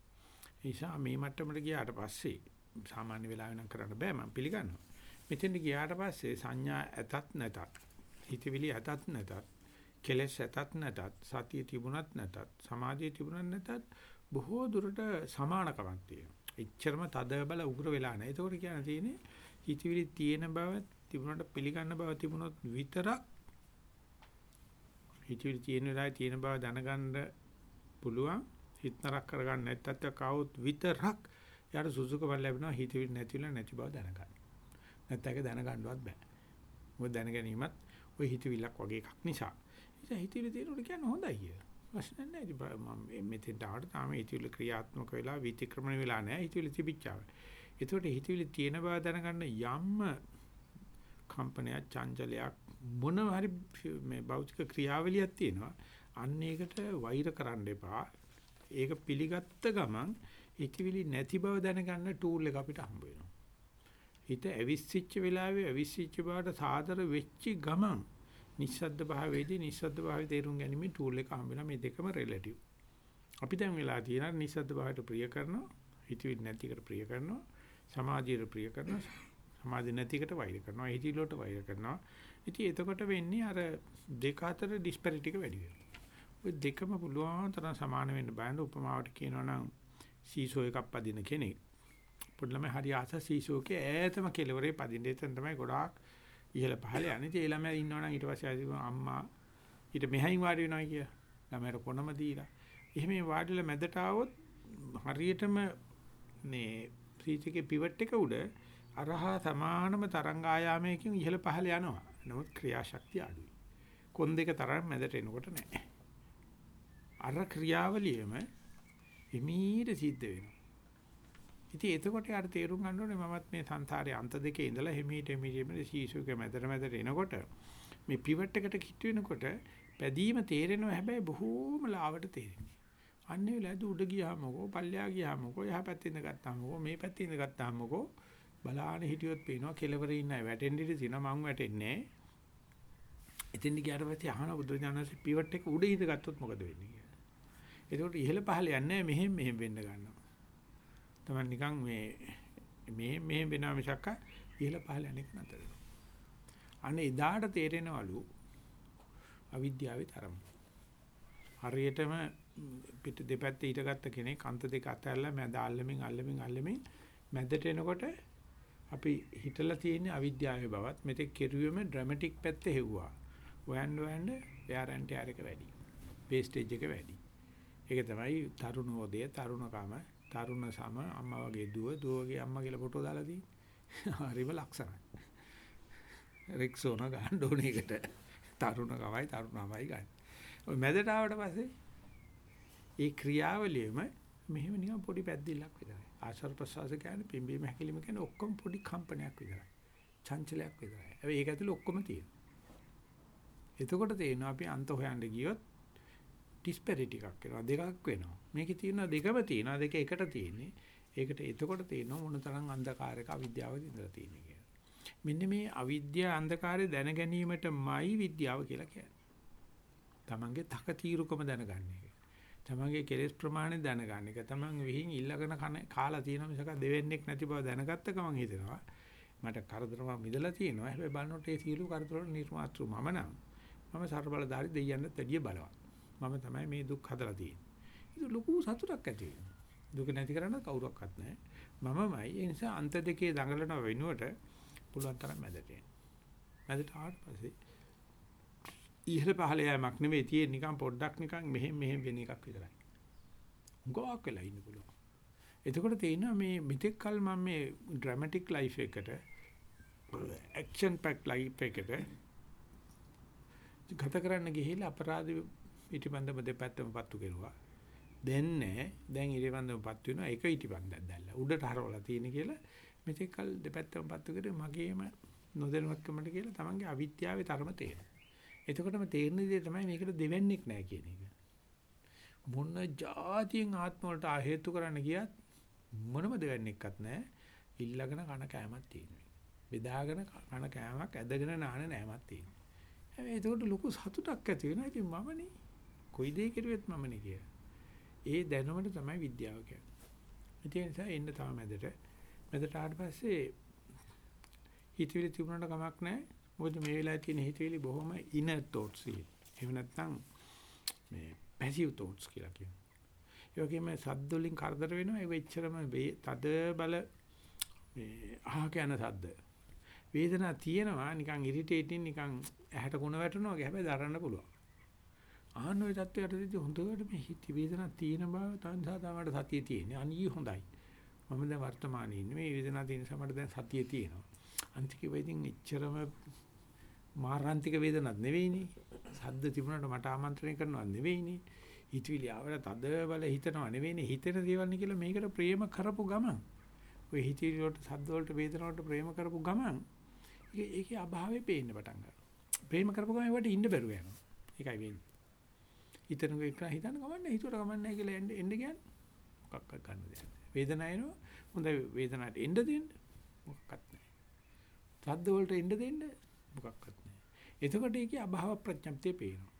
ඒ නිසා මේ මට්ටමට ගියාට පස්සේ සාමාන්‍ය වෙලාවෙ නම් කරන්න බෑ මම පිළිගන්නවා. මෙතෙන්ට ගියාට පස්සේ සංඥා ඇතත් නැතත් හිතවිලි ඇතත් නැතත් කෙලෙස් ඇතත් නැතත් සතිය තිබුණත් නැතත් සමාධිය තිබුණත් නැතත් බොහෝ දුරට සමානකමක් තියෙනවා. එච්චරම තද බල උග්‍ර වෙලා නැහැ. ඒකෝට කියන්න තියෙන්නේ හිතවිලි තියෙන බව තිබුණාට පිළිගන්න බව තිබුණොත් විතරක් හිතවිලි තියෙන වෙලාවේ තියෙන බව දැනගන්න පුළුවන්. හිතනරක් කරගන්න නැත්තත් කවුත් විතරක් යාට සුසුකම ලැබෙනවා හිතවිලි නැතිලා නැති බව දැනගන්න. නැත්නම් ඒක දැනගන්නවත් බෑ. මොකද දැනගැනීමත් ওই හිතවිල්ලක් වගේ එකක් නිසා. ඉතින් හිතවිලි තියෙනකොට කියන්නේ හොඳයි කියලා. ප්‍රශ්න නැහැ. මම මෙතෙන්ට ආවට තාම හිතවිලි ක්‍රියාත්මක වෙලා විතික්‍රමණ වෙලා නැහැ. හිතවිලි තිබිච්චාව. ඒතකොට හිතවිලි තියෙන බව දැනගන්න යම්ම කම්පනයක් චංචලයක් මොන හරි මේ භෞතික ක්‍රියාවලියක් තියෙනවා. අන්න ඒකට වෛර කරන්න එපා. ඒක පිළිගත්ත ගමන් හිතවිලි නැති බව දැනගන්න ටූල් එක අපිට හම්බ වෙනවා. හිත ඇවිස්සිච්ච වෙලාවේ ඇවිස්සිච්ච බවට සාදර වෙච්ච ගමන් නිස්සද්ද භාවයේදී නිස්සද්ද භාවයේ තේරුම් ගැනීම ටූල් එක හම්බ වෙනවා මේ දෙකම රිලටිව්. අපි දැන් වෙලා තියෙනවා නිස්සද්ද භාවයට ප්‍රිය කරනවා, හිතවිලි නැතිකට ප්‍රිය කරනවා, සමාධියට ප්‍රිය කරනවා, සමාධි නැතිකට වෛර කරනවා, හිතවිලට වෛර කරනවා. ඉතින් එතකොට වෙන්නේ අර දෙක අතර ඩිස්පැරිටි එක වැඩි වෙනවා. ඔය දෙකම පුළුවන් තරම් සමාන වෙන්න බෑන උපමාවට කියනවා නම් සීසෝ එකක් පදින කෙනෙක් පොඩ්ඩලම හරි ආස සීසෝකේ ඈතම කෙලවරේ පදින්න එතන තමයි ගොඩාක් ඉහළ පහළ යන්නේ. ඉතින් ඒ ළමයා ඉන්නවනම් ඊට පස්සේ ආදී අම්මා ඊට මෙහයින් වාඩි වෙනවා කිය. ළමයට කොනම දීලා. එහෙම වාඩිලා මැදට ආවොත් හරියටම මේ ප්‍රීතිකේ පිවට් එක උඩ අරහා සමානම තරංග ආයාමයකින් ඉහළ පහළ යනවා. නමුත් ක්‍රියාශක්තිය අඩුයි. කොන් දෙක තරම් මැදට එනකොට නැහැ. අර ක්‍රියාවලියම හිමීට සිද්ධ වෙනවා. ඉතින් එතකොට යාට තේරුම් ගන්න ඕනේ මමත් මේ සංසාරයේ අන්ත දෙකේ ඉඳලා හිමීට හිමීට සීසුක මැදට මැදට එනකොට මේ පිවට් එකට කිට් වෙනකොට පැදීම තේරෙනවා හැබැයි බොහෝම ලාවට තේරෙන්නේ. අන්නේ වෙලාවද උඩ ගියාමකෝ පල්ලෙහා ගියාමකෝ එහා පැත්තේ ඉඳ ගත්තාමකෝ මේ පැත්තේ ඉඳ ගත්තාමකෝ බලාන හිටියොත් පේනවා කෙලවරේ ඉන්න අය වැටෙන්න ඉඳ තියෙනවා මං වැටෙන්නේ එතෙන් ගියාට පස්සේ අහන බුදුරජාණන්සේ පිවට් එක උඩ ඉඳ ගත්තොත් මොකද වෙන්නේ කියලා. ඒකට ඉහළ පහළ යන්නේ මෙහෙම මෙහෙම වෙන්න ගන්නවා. තමයි නිකන් මේ මේ මේ වෙනවා මිසක් ඉහළ පහළ යන්නේ නැතර. අනේ එදාට තේරෙනවලු අවිද්‍යාවේ තරම. හරියටම පිට දෙපැත්තේ ඊටගත්ත කෙනෙක් අන්ත දෙක අතහැරලා මැද අල්ලමින් අල්ලමින් අල්ලමින් මැදට එනකොට අපි හිතලා තියෙන අවිද්‍යාවේ බවත් මෙතෙක් කෙරුවෙම ඩ්‍රමැටික් පැත්ත හෙව්වා. හොයන්න හොයන්න එයාරන්ට යාර එක වැඩි. වේස්ටේජ් එක වැඩි. ඒක තමයි තරුණෝදය තරුණකම තරුණ සම අම්මා වගේ දුව දුව වගේ අම්මා කියලා ෆොටෝ දාලා තියෙන්නේ. හරිම ලක්ෂණයි. රෙක්සෝන ගන්න ඕන එකට. තරුණ කමයි තරුණමයි ගන්න. ඔය මැදට ආවට පස්සේ ඒ ක්‍රියාවලියම මෙහෙම නිකන් පොඩි පැද්දිල්ලක් විතරයි. ආශ්වාස ප්‍රශ්වාස කියන්නේ පිම්බීම හැකිලිම කියන්නේ ඔක්කොම පොඩි කම්පනයක් විතරයි. චංචලයක් විතරයි. හැබැයි ඒක ඇතුලේ ඔක්කොම තියෙනවා. එතකොට තේරෙනවා අපි අන්ත හොයන්න ගියොත් ඩිස්පැරිටි එකක් වෙනවා දෙකක් වෙනවා මේකේ තියෙනවා දෙකම තියෙනවා දෙක එකට තියෙන්නේ ඒකට එතකොට තේරෙනවා මොන තරම් අන්ධකාරයක අවිද්‍යාවද ඉඳලා තියෙන්නේ කියලා මෙන්න මේ අවිද්‍යාව අන්ධකාරය දැන ගැනීමටමයි විද්‍යාව කියලා කියන්නේ තමන්ගේ තක తీරුකම දැනගන්න එක තමන්ගේ කෙලෙස් ප්‍රමාණය දැනගන්න එක තමන් විහිං ඉල්ලගෙන කන කාලා තියෙන මිසක දෙවෙන්නේක් නැති බව දැනගත්ත ගමන් හිතෙනවා මට කරදර මම මිදලා තියෙනවා. හැබැයි බලනකොට ඒ සියලු කරදර වල නිර්මාතෘ මම නම් මම ਸਰබලධාරි දෙයියන්ට වැඩිය බලවත්. මම තමයි මේ දුක් හදලා තියෙන්නේ. ඒක ලොකු සතුටක් ඇති වෙනවා. දුක නැති කරන්න කවුරක්වත් නැහැ. මමමයි ඒ නිසා අන්ත දෙකේ දඟලන වෙනුවට පුළුවන් තරම් මැදට එන්න. මැදට ආවට පස්සේ ඉහළ පහළ යෑමක් නෙවෙයි තියෙන්නේ නිකන් පොඩ්ඩක් නිකන් මෙහෙම මෙහෙම වෙන එකක් විතරයි. උගාවක් වෙලා ඉන්න පුළුවන්. එතකොට තේිනවා මේ මෙතෙක් කල මම මේ ඩ්‍රැමැටික් ලයිෆ් එකට ඇක්ෂන් පැක් ලයිෆ් එකට ගත කරන්න ගිහිල්ලා අපරාධ පිටිපන්දම දෙපැත්තම පත්තු කෙරුවා. දැන් නෑ. දැන් ඉරිපන්දම පත්තු වෙනවා. ඒක ඉටිපන්දක් දැල්ලා. උඩට හරවලා තියෙන කියලා මෙතෙක් කල දෙපැත්තම පත්තු කරේ මගේම නොදැනුවත්කමට කියලා තමන්ගේ අවිද්‍යාවේ තරම තේරෙනවා. එතකොටම තේරෙන දේ තමයි මේකට දෙවන්නේක් නෑ කියන එක. මොන જાතියෙන් ආත්ම වලට හේතු කරන්න ගියත් මොනම දෙවන්නේක්වත් නෑ. ඉල්ලගෙන කන කෑමක් තියෙනවා. බෙදාගෙන කන කෑමක් ඇදගෙන නාන නෑමක් තියෙනවා. හැබැයි ඒකට ලොකු සතුටක් ඇති වෙනවා. ඉතින් මමනේ කොයි දෙයක් කරුවෙත් මමනේ කියලා. ඒ දැනුමට තමයි විද්‍යාව කියන්නේ. ඒ නිසා එන්න තව මැදට. මැදට ආවට පස්සේ හිතවිලි තිබුණාට කමක් නැහැ. මොකද මේ වෙලාවේ තියෙන හිතවිලි බොහොම inner thoughts එහෙම නැත්නම් මේ passive thoughts කියලා කියනවා. ඒ වගේම සද්ද වලින් කරදර වෙනවා ඒක එච්චරම තද බල මේ අහක යන සද්ද. වේදනාව තියෙනවා නිකන් ඉරිටේටින් නිකන් ඇහැට කුණ වැටෙනවා වගේ හැබැයි දරන්න පුළුවන්. ආන්න ඔය தත්වයටදී හොඳට මේ හිත වේදනාව තියෙන බව තන්සා තමයි සතිය තියෙන්නේ. අනී හොඳයි. මම දැන් වර්තමානයේ ඉන්නේ මේ වේදනාව තියෙන සමට දැන් සතිය තියෙනවා. අන්තිකේ වෙදින් එච්චරම මාරාන්තික වේදනක් නෙවෙයිනේ. සද්ද තිබුණාට මට ආමන්ත්‍රණය කරනවා නෙවෙයිනේ. හිතවිලි ආවල තද බල හිතනවා නෙවෙයිනේ. හිතෙන දේවල් නේ කියලා මේකට ප්‍රේම කරපු ගමන්. ඔය හිතවිලි වලට සද්ද වලට වේදන වලට ප්‍රේම කරපු ගමන් ඒකේ අභාවය පේන්න පටන් ගන්නවා. ප්‍රේම කරපු ගමන් ඒවට ඉන්න බැරුව යනවා. ඒකයි වෙන්නේ. හිතන එක හිතන්න කමන්නේ හිතුවට කමන්නේ කියලා එන්න එන්න කියන්නේ මොකක්වත් ගන්න දෙයක් නැහැ. වේදනාව එනවා. හොඳයි වේදනාවට එන්න දෙන්න. මොකක්වත් නැහැ. සද්ද වලට එන්න දෙන්න. මොකක්වත් නැහැ. එතකොට ඒකේ අභාව ප්‍රඥප්තිය පේනවා.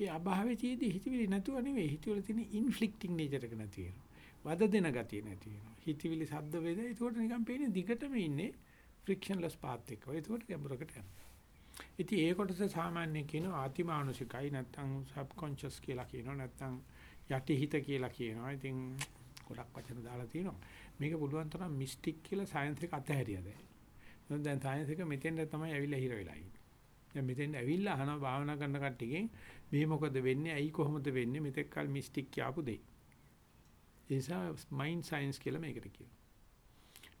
ඒ අභාවයේදී හිතවිලි නැතුව නෙවෙයි හිතවල තියෙන ඉන්ෆ්ලික්ටිං නේචර් එක නැති වෙනවා. වද දෙන ගතිය නැති වෙනවා. හිතවිලි සද්ද වේද ඒකට නිකන් පේන්නේ දිගටම ඉන්නේ ෆ්‍රික්ෂන්ලස් පාත් එක. ඒකට ගැඹුරකට යනවා. ඉතින් ඒ කොටස සාමාන්‍යයෙන් කියන ආතිමානුෂිකයි නැත්නම් සබ්කොන්ෂස් කියලා කියනවා නැත්නම් යටිහිත කියලා කියනවා. ඉතින් ගොඩක් වචන දාලා තියෙනවා. මේක පුළුවන් තරම් මිස්ටික් කියලා සයන්ස් එක අතහැරියද. දැන් සයන්ස් එක මෙතෙන්ට තමයි ඇවිල්ලා හිර වෙලා ඉන්නේ. දැන් මෙතෙන්ට ඇවිල්ලා අහනවා භාවනා කරන කට්ටියකින් මේ මොකද වෙන්නේ? ඇයි කොහොමද වෙන්නේ? මෙතෙක් කල මිස්ටික් කියපු දෙයි. ඒ නිසා මයින්ඩ් සයන්ස් කියලා මේකට කියනවා.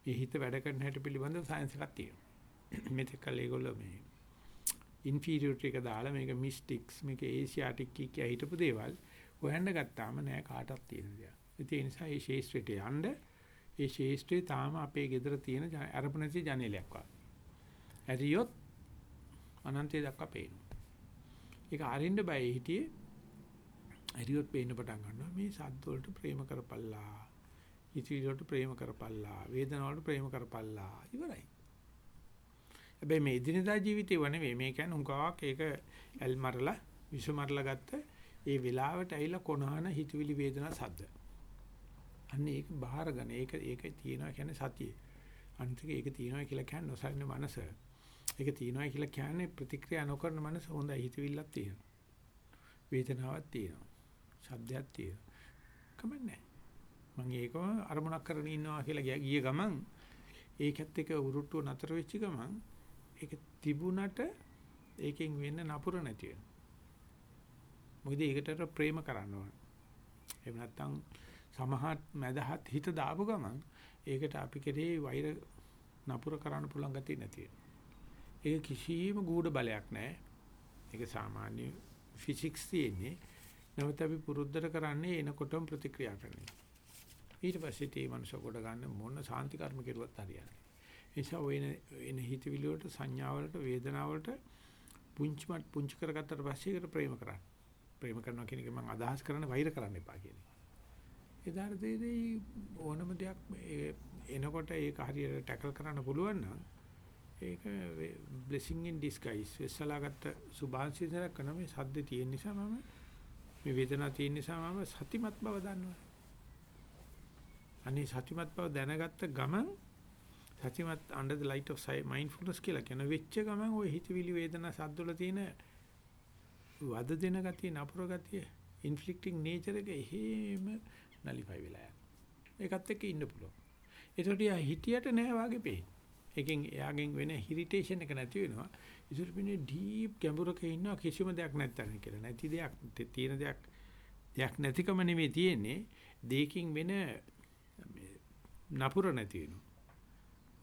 මේ හිත වැඩ කරන හැටි පිළිබඳව සයන්ස් එකක් තියෙනවා. මෙතෙක් කල ඒගොල්ලෝ මේ ඉන්ෆීරියරිටි එක දාලා මේක මිස්ටික්ස් මේක ඒසියාටික් කිය හිටපු දේවල් හොයන්න ගත්තාම නෑ කාටවත් තියෙන දෙයක්. ඒ නිසා මේ ශේෂ්ත්‍රයට යන්න ඒ ශේෂ්ත්‍රය තාම අපේ ගෙදර තියෙන අරප නැති ජනේලයක් වගේ. ඇරියොත් අනන්තය දක්වා පේනවා. ඒක අරින්න බය හිටියේ ඇරියොත් පේන්න පටන් ගන්නවා මේ සද්ද වලට ප්‍රේම කරපල්ලා. ඉතිරි වලට ප්‍රේම කරපල්ලා. වේදනාව වලට ප්‍රේම කරපල්ලා. ඉවරයි. හැබැයි මේ එදිනදා ජීවිතේ ව නෙවෙයි මේ කියන්නේ උංගාවක් ඒක ඇල් මරලා විස මරලා ගත්ත ඒ වෙලාවට ඇවිල්ලා කොනහන හිතවිලි වේදනා සද්ද. අන්න ඒක බාහිරගෙන ඒක ඒක තියනවා කියන්නේ සතිය. අනිත් එක ඒක තියනවා කියලා කියන්නේ නොසලින මනස. ඒක තියනවා කියලා කියන්නේ ප්‍රතික්‍රියා නොකරන මනස හොඳයි හිතවිල්ලක් තියෙනවා. වේදනාවක් තියෙනවා. ශබ්දයක් තියෙනවා. කමන්නේ. මම ඒකම අරමුණක් කරගෙන ඉන්නවා කියලා ගිය ගමන් ඒකත් එක උරුට්ටුව නතර වෙච්ච ගමන් ඒක තිබුණට ඒකෙන් වෙන්න නපුර නැති වෙනවා. මොකද ඒකට ප්‍රේම කරන්න ඕන. එහෙම නැත්නම් සමහත් මදහත් හිත දාපු ගමන් ඒකට අපි කෙරේ වෛර නපුර කරන්න පුළුවන් ගතිය නැති වෙනවා. ඒක කිසිම ගුඪ බලයක් නැහැ. ඒක සාමාන්‍ය ෆිසික්ස් තියෙන්නේ. නමුත් අපි පුරුද්දට කරන්නේ එනකොටම ප්‍රතික්‍රියා කරන එක. ඊට පස්සේ තේ මනස කොට ගන්න මොන සාන්ති කර්ම කෙරුවත් හරියන්නේ. නිසා වෙන එන හිතවිලි වලට සංඥා වලට වේදනා වලට පුංචිමත් පුංචි කරගත්තට පස්සේ ඒකට ප්‍රේම කරන්න. ප්‍රේම කරනවා කියන එක මම අදහස් කරන්නේ වෛර කරන්න එපා කියන එක. එදාට දෙදී ඕනම දෙයක් එනකොට ඒක හරියට ටැකල් කරන්න පුළුවන් නම් ඒක blessing in disguise වෙස්සලාගත්ත සුභාංශිතයක් කරන මේ සද්ද තියෙන නිසා මම මේ වේදනාව තියෙන නිසා මම සතිමත් බව දන්නවා. අනේ සතිමත් බව දැනගත්ත ගමන් සතිමත් under the light of mindfulness කියලා කියන වෙච්ච ගමන් ওই හිතවිලි වේදනා සද්දවල තියෙන වද දෙන ගතිය නපුර ගතිය ඉන්ෆ්ලික්ටිං නේචර් එක එහෙම නලිෆයි වෙලා යනවා. ඒකත් එක්ක ඉන්න පුළුවන්. ඒකට යා හිටියට නෑ වාගේ පේන. එකෙන් එයාගෙන් වෙන ඉරිටේෂන් එක නැති වෙනවා. ඉතින් පින්නේ ඩීප් ගැඹුරක ඉන්නවා කිසිම දෙයක් නැත්තන කියලා. නැති දෙයක් තියෙන දෙයක් දෙයක් නැතිකම නෙමෙයි තියෙන්නේ. දෙයකින් වෙන නපුර නැති වෙනවා.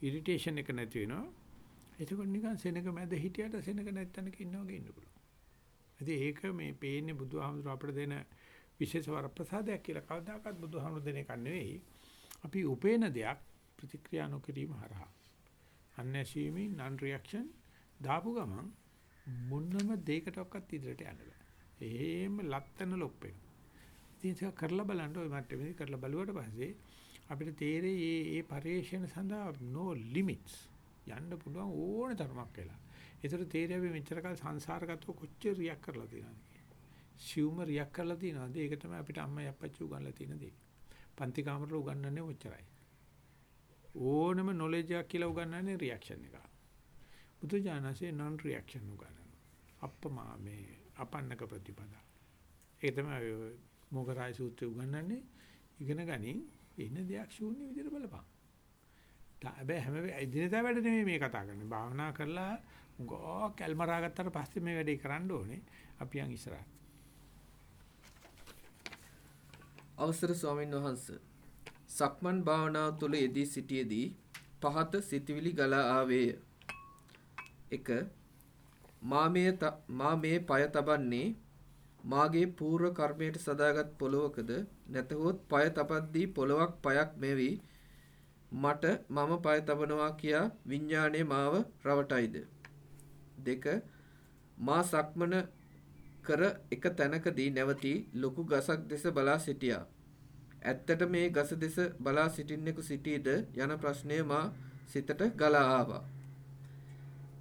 ඉරිටේෂන් එක නැති වෙනවා. එතකොට නිකන් සෙනඟ මැද හිටියට සෙනඟ නැත්තනක ඉන්නවා වගේ ඉන්න පුළුවන්. ඉතින් ඒක මේ පේන්නේ බුදුහාමුදුර අපිට දෙන විශේෂ වරප්‍රසාදයක් කියලා කවදාකවත් බුදුහාමුදුර දෙන එක නෙවෙයි. අපි උපේන දෙයක් ප්‍රතික්‍රියා නොකිරීම හරහා. Unassuming non reaction දාපු ගමන් මොනම දෙයකටවත් ඉදිරියට යන්න බෑ. එහෙම ලත්තන ලොප් වෙනවා. ඉතින් ඒක කරලා බලන්න ওই මට්ටමේදී කරලා බලුවට පස්සේ අපිට තේරෙයි මේ මේ පරිේශන සඳහා no limits යන්න පුළුවන් ඕන තරමක් වෙලා. ඒතර තේරෙයි අපි මෙච්චර කාල සංසාරගතව කොච්චර රියැක්ට් කරලා තියෙනවද සිව්ම රියැක්ට් කරලා තියෙනවද? ඒක තමයි අපිට අම්මයි අප්පච්චි උගන්ලා තියෙන දේ. පන්ති කාමරවල උගන්වන්නේ ඔච්චරයි. ඕනම නොලෙජ් එකක් කියලා උගන්වන්නේ රියැක්ෂන් එක. බුදු ජානසේ non reaction උගන්වනවා. අප්පමා මේ අපන්නක ප්‍රතිපදා. ඒක තමයි මොගරාය සූත්‍රය උගන්වන්නේ. ඉගෙන ගනින් ඉන්න දෙයක් ශූන්‍ය විදිහට බලපන්. හැබැයි හැම එදිනෙදා වැඩ නෙමෙයි මේ කතා කරන්නේ. භාවනා කරලා ගෝ කැල්මරා ගත්තට පස්සේ මේ වැඩේ කරන්න ඕනේ. අපි යන් ඉස්සරහට. අවසර ස්වාමීන් වහන්ස සක්මන් භාවනාව තුළ යෙදී සිටියේදී පහත සිතවිලි ගලා ආවේය. 1. මාමේ මාමේ পায় තබන්නේ මාගේ පූර්ව කර්මයට සදාගත් පොලවකද නැතහොත් পায় තබද්දී පොලවක් পায়ක් මෙවි මට මම পায় තබනවා කියා විඥාණය මාව රවටයිද. 2. මා සක්මන කර එක තැනකදී නැවතී ලොකු ගසක් දෙස බලා සිටියා. ඇත්තට මේ ගස දෙස බලා සිටින්නෙකු සිටීද යන ප්‍රශ්නය මා සිතට ගලා ආවා.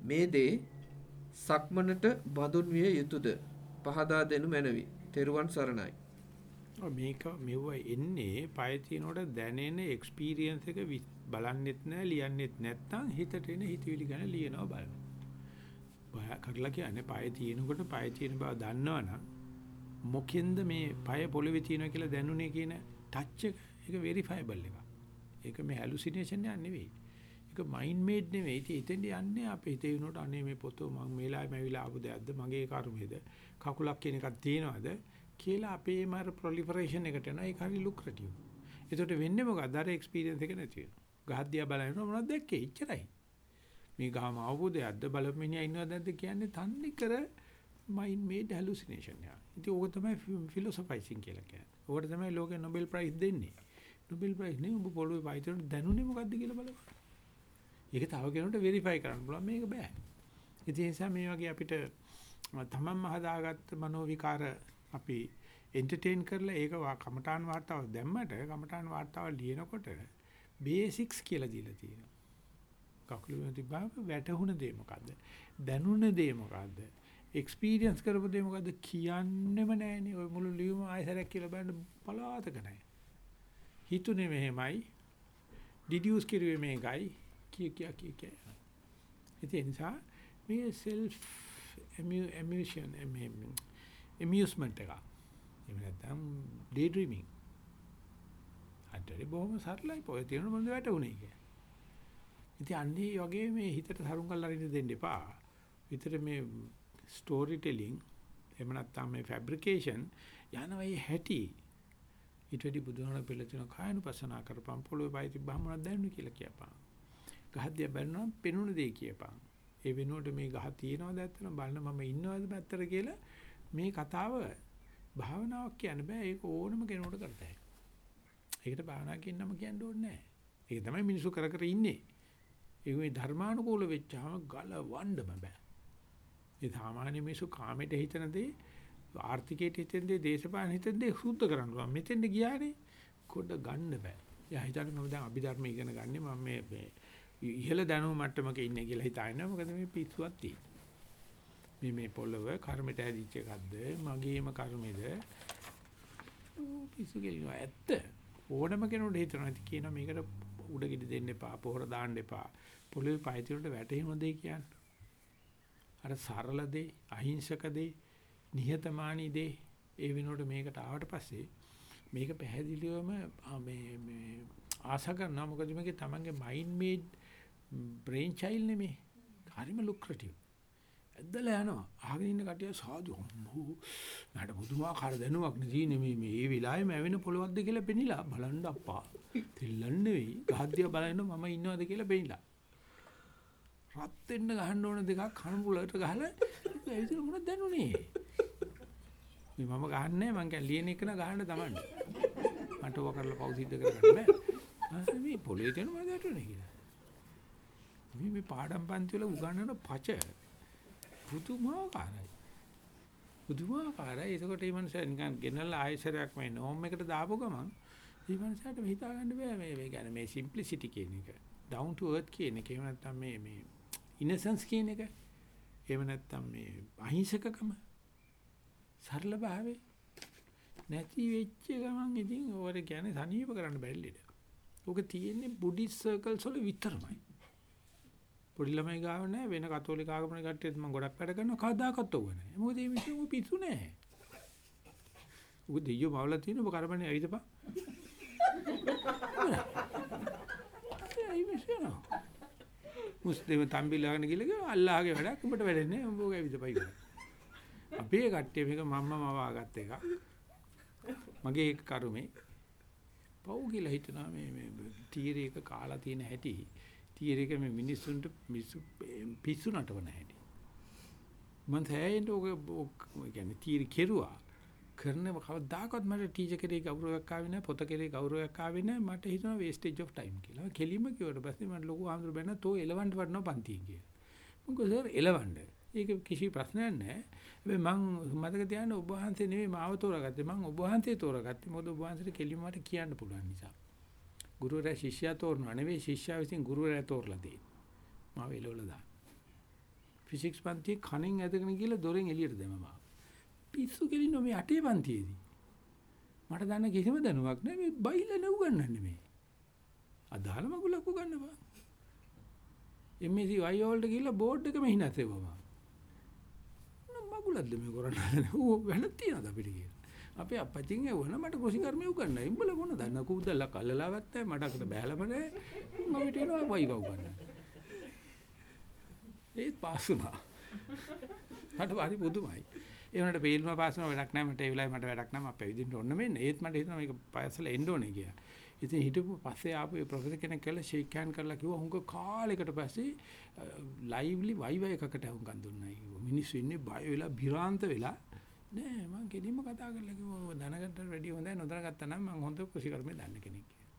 මේ දේ සක්මනට බඳුන් විය යුතුයද පහදා දෙනු මැනවි. තෙරුවන් සරණයි. මේක මෙව එන්නේ පය තිනකොට දැනෙන එක්ස්පීරියන්ස් එක බලන්නෙත් නැහැ ලියන්නෙත් නැත්නම් හිතට එන හිතවිලි ගැන ලියනවා බලනවා. කරලා කියන්නේ පය තියෙනකොට පය තියෙන බව දන්නවනම් මොකෙන්ද මේ පය පොළවේ තියෙනවා කියලා දැනුනේ කියන ටච් එක ඒක වෙරිෆයබල් එකක්. ඒක මේ හැලුසිනේෂන් එකක් නෙවෙයි. ඒක මයින්ඩ් මේඩ් නෙවෙයි. ඉතින් එතෙන්ද යන්නේ අපේ හිතේ වුණොත් අනේ මේ පොතෝ මම මේලායි මැවිලා ආපු දෙයක්ද මගේ කර්මයේද කකුලක් කියන එකක් තියෙනවද කියලා අපේ මාර ප්‍රොලිෆරේෂන් එකට එනවා. ඒක හරි ලුක්‍රටිව්. ඒකට වෙන්නේ මොකක්ද? අර එක්ස්පීරියන්ස් එක නැති වෙනවා. ගහද්දියා බලනකොට මොනවද දැක්කේ? එච්චරයි. මේ ගාම අවබෝධයක්ද බලමිනියා ඉන්නවද නැද්ද කියන්නේ තන්නේ කර mind made hallucination එක. ඉතින් ඕක තමයි philosophising කියලා කියන්නේ. ඕකට තමයි ලෝකේ Nobel Prize දෙන්නේ. Nobel Prize නේ ඔබ පොළොවේ වයිතන දැනුනේ මොකද්ද කියලා බලන්න. ඒක තව කෙනෙකුට verify කරන්න පුළුවන් මේක බෑ. ඉතින් ඒ නිසා මේ වගේ අපිට තමන්ම හදාගත්ත මනෝ විකාර අපි එන්ටර්ටේන් කරලා ඒක කමඨාන් වාර්තාව දැම්මට කමඨාන් වාර්තාව ලියනකොට බේසික්ස් කියලා දීලා තියෙනවා. කකුල වෙන තිබ්බම වැටහුණ දේ මොකද්ද? දැනුණ දේ මොකද්ද? එක්ස්පීරියන්ස් කරපු දේ මොකද්ද කියන්නෙම නැහැනේ. ඔය මුළු ලියුම ආයසරයක් කියලා බලන්න පලාතක නැහැ. හිතුනේ මෙහෙමයි. ඩිඩියුස් කරුවේ මේකයි. කිය කිය කිය කිය. ඒ නිසා මේ self amusement amusement එක. එහෙම නැත්නම් daydreaming. අන්තරේ බොහොම සරලයි පොය තියෙන මොනවද වැටුනේ කියලා. ඉතින් අන්නේ වගේ මේ හිතට සරුම් කරලා අරින්න දෙන්න එපා. විතර මේ ස්ටෝරි ටෙලිං එහෙම නැත්නම් මේ ෆැබ්‍රිකේෂන් යනවා ඒ හැටි. ඊට වැඩි බුදුහාම පිළිතුරු කායනුපසනා කරපම් පොළොවේ බයි තිබ්බම මොනවද දැනුනේ කියලා කියපන්. ගහද්දිය බැලුවම පෙනුන දෙය කියපන්. ඒ වෙනුවට මේ ගහ තියනවද ඇත්තටම බලන්න මම ඉන්නවද පැත්තට කියලා මේ කතාව භාවනාවක් කියන්න බෑ. ඒක ඕනම කෙනෙකුට කරතයි. ඒකට භාවනා කියන්නම කියන්න ඕනේ නැහැ. ඒක තමයි මිනිස්සු කර කර ඉන්නේ. ඒක මේ ධර්මානුකූල වෙච්චාම ගලවන්නම බෑ. ඒ සාමාන්‍ය මිනිස්සු කාමයට හිතන දේ ආර්ථිකයට හිතන දේ දේශපාලන හිතන දේ සුද්ධ කරනවා. මෙතෙන්ද ගියානේ කොට ගන්න බෑ. එයා හිතන්නේ මම දැන් අභිධර්ම ඉගෙන ගන්නේ මම මේ මේ ඉහළ දැනුම මට්ටමක ඉන්නේ කියලා හිතන්නේ. මොකද මේ පිස්සුවක් තියෙන්නේ. මේ මේ පොළව කර්මයට ඇදිච්ච එකක්ද මගේම කර්මෙද පිස්සු කියනවා ඇත්ත ඕනම කෙනෙකුට හිතනවා කියනවා මේකට උඩගෙඩි දෙන්න එපා, පොහොර දාන්න එපා. පොළවේ පය තියනට වැටෙන දෙය කියන්නේ. අර සරල දේ, අහිංසක දේ, නිහතමානී දේ ඒ වෙනකොට මේකට ආවට පස්සේ මේක පැහැදිලිවම මේ මේ ආශා කරනවා මොකද මේකේ තමන්ගේ මයින්ඩ් මේඩ් බ්‍රේන් චයිල්ඩ් නෙමේ. හරිම ලුක්‍රටිව්. ඇද්දලා යනවා. අහගෙන ඉන්න කටිය සාදු අම්මෝ. මට පුදුමාකාර දැනුමක් නෙදී මේ මේ වෙලාවේ මැවෙන පොළවක්ද කියලා පෙනිලා බලන්න අප්පා. තෙල්ලන්නේ නෙවෙයි. ගහද්දියා බලන්න මම ඉන්නවද කියලා පෙනිලා. රත් වෙන්න ගහන්න ඕන දෙකක් කන මුලට ගහලා ඒ විදිහට මොනවද දැනුනේ? මේ මම ගහන්නේ මං කියන්නේ ලියන එක න ගහන්න තමන්ට. මට ඕක කරලා පව් සිද්ධ කරගන්න බෑ. මේ පොළේ තියෙන මොනවද වැටුනේ කියලා. මේ මේ පාඩම් පන්ති වල උගන්වන පච පුදුමාකාරයි. පුදුමාකාරයි. ඒකට මේ මනුස්සයා නිකන් ගෙනල්ලා ආයෙසරයක් මේ නෝම් එකට දාපු ගමන් මේ මනුස්සයාට හිතා ගන්න බෑ මේ මේ කියන්නේ මේ සිම්ප්ලිසිටි කියන එක. down to earth කියන එක. එහෙම නැත්නම් මේ මේ innocence කියන එක. එහෙම නැත්නම් මේ අහිංසකකම සරල භාවයේ නැති වෙච්ච ගමන් ඉතින් ඕවර කියන්නේ සනීප කරන්න බැරි ලෙඩ. ඕක තියෙන්නේ බුද්දිස් සර්කල්ස් වල විතරමයි. පොඩි ළමයි ගාව නැහැ වෙන කතෝලික ආගමන කට්ටියත් මම ගොඩක් වැඩ කරනවා කවදාකවත් ඕක නැහැ. මොකද මේ මිනිස්සු පිස්සු නැහැ. උග දෙයියෝ මවලා තියෙන ඔබ කරබනේ ඇවිදපන්. ඒ මිනිස්සු නෝ. මුස්ලිම් තම්බිලාගෙන ගිහලා අල්ලාහගේ වැඩක් උඹට වැඩන්නේ උඹ ඔය ඇවිදපයි කියලා. අපේ කට්ටිය මේක මම්ම මවාගත් එක. මගේ කරුමේ පව් කියලා හිතනවා මේ මේ තීරයක කාලා තියෙන හැටි තීරයක මේ මිනිස්සුන්ට මිසු පිස්සු නටවන හැටි. මම තැයින්ට ඔක කියන්නේ තීර කෙරුවා කරන කවදාකවත් මට ටීචර් කෙරේ ගෞරවයක් ආවේ නැහැ පොත කෙරේ ගෞරවයක් ආවේ නැහැ මට හිතෙනවා වේස්ටේජ් ඔෆ් ටයිම් කියලා. කෙලිම කිව්වට පස්සේ මට ලොකු ආන්දර බැන්න තෝ එලවන්න වටනවා පන්තියෙන් කියලා. මොකද සර් එලවන්න. ඒක කිසි ප්‍රශ්නයක් නැහැ. හැබැයි මං මතක තියාගන්න ඔබ වහන්සේ නෙවෙයි මාව තෝරාගත්තේ. මං ඔබ වහන්සේ තෝරාගත්තේ. මොකද ඔබ වහන්සේට කෙලිම මට කියන්න පුළුවන් නිසා. ගුරුවරයා ශිෂ්‍යයා තෝරනවා නෙවෙයි ශිෂ්‍යයා විසින් ගුරුවරයා තෝරලා දෙන්නේ. මාව එළවලා දාන්න. ෆිසික්ස් පන්තියේ කණෙන් ඇදගෙන ගිහලා දොරෙන් එළියට දැම්මා. පිස්සු කෙලින්න මේ අටේ පන්තියේදී. මට දන්න කිසිම දැනුමක් නැහැ මේ බයිලා නෙව් ගන්නන්නේ මේ. අදාළ මගුලක් උගන්නපන්. MSc වයි වලට ගිහලා බෝඩ් එකම හිනස්සෙවම. මගුලක්ද මේ කරන්නේ? ඌ වෙනත් තියනද අපිට කියලා. අපේ අපච්චින් ඇහුවන මට කෘෂි කර්මය උගන්නයි. උඹලා මොන දන්න කුද්දලා කල්ලලාවත් නැහැ මඩකට බෑලම නැහැ. මම හිටියනවා වයි වව් ගන්න. ඒත් පාස් වුණා. මට හරි පුදුමයි. ඒ වුණාට පේල්ම පාස් වුණා වැඩක් නැහැ මට ඒ වෙලාවේ මට වැඩක් නැහැ මම පැවිදින්න ඕන මෙන්න. ඒත් මට හිතෙනවා මේක පාසල එන්න ඕනේ කියලා. ඉතින් හිටපු පස්සේ ආපු ඒ ප්‍රොෆෙසර් කෙනෙක් කියලා ෂේක් හෑන්ඩ් කරලා කිව්වා හුඟ කාලයකට පස්සේ ලයිව්ලි වයිවයි එකකට හුඟන් දුන්නා කිව්වා. මිනිස්සු ඉන්නේ බය වෙලා බිරාන්ත වෙලා නෑ මම කෙලින්ම කතා කරලා කිව්වා දැනගන්නට වැඩි හොඳයි නොදැනගත්තා නම් මම හොඳ කෘෂිකර්මය දන්න කෙනෙක් කියලා.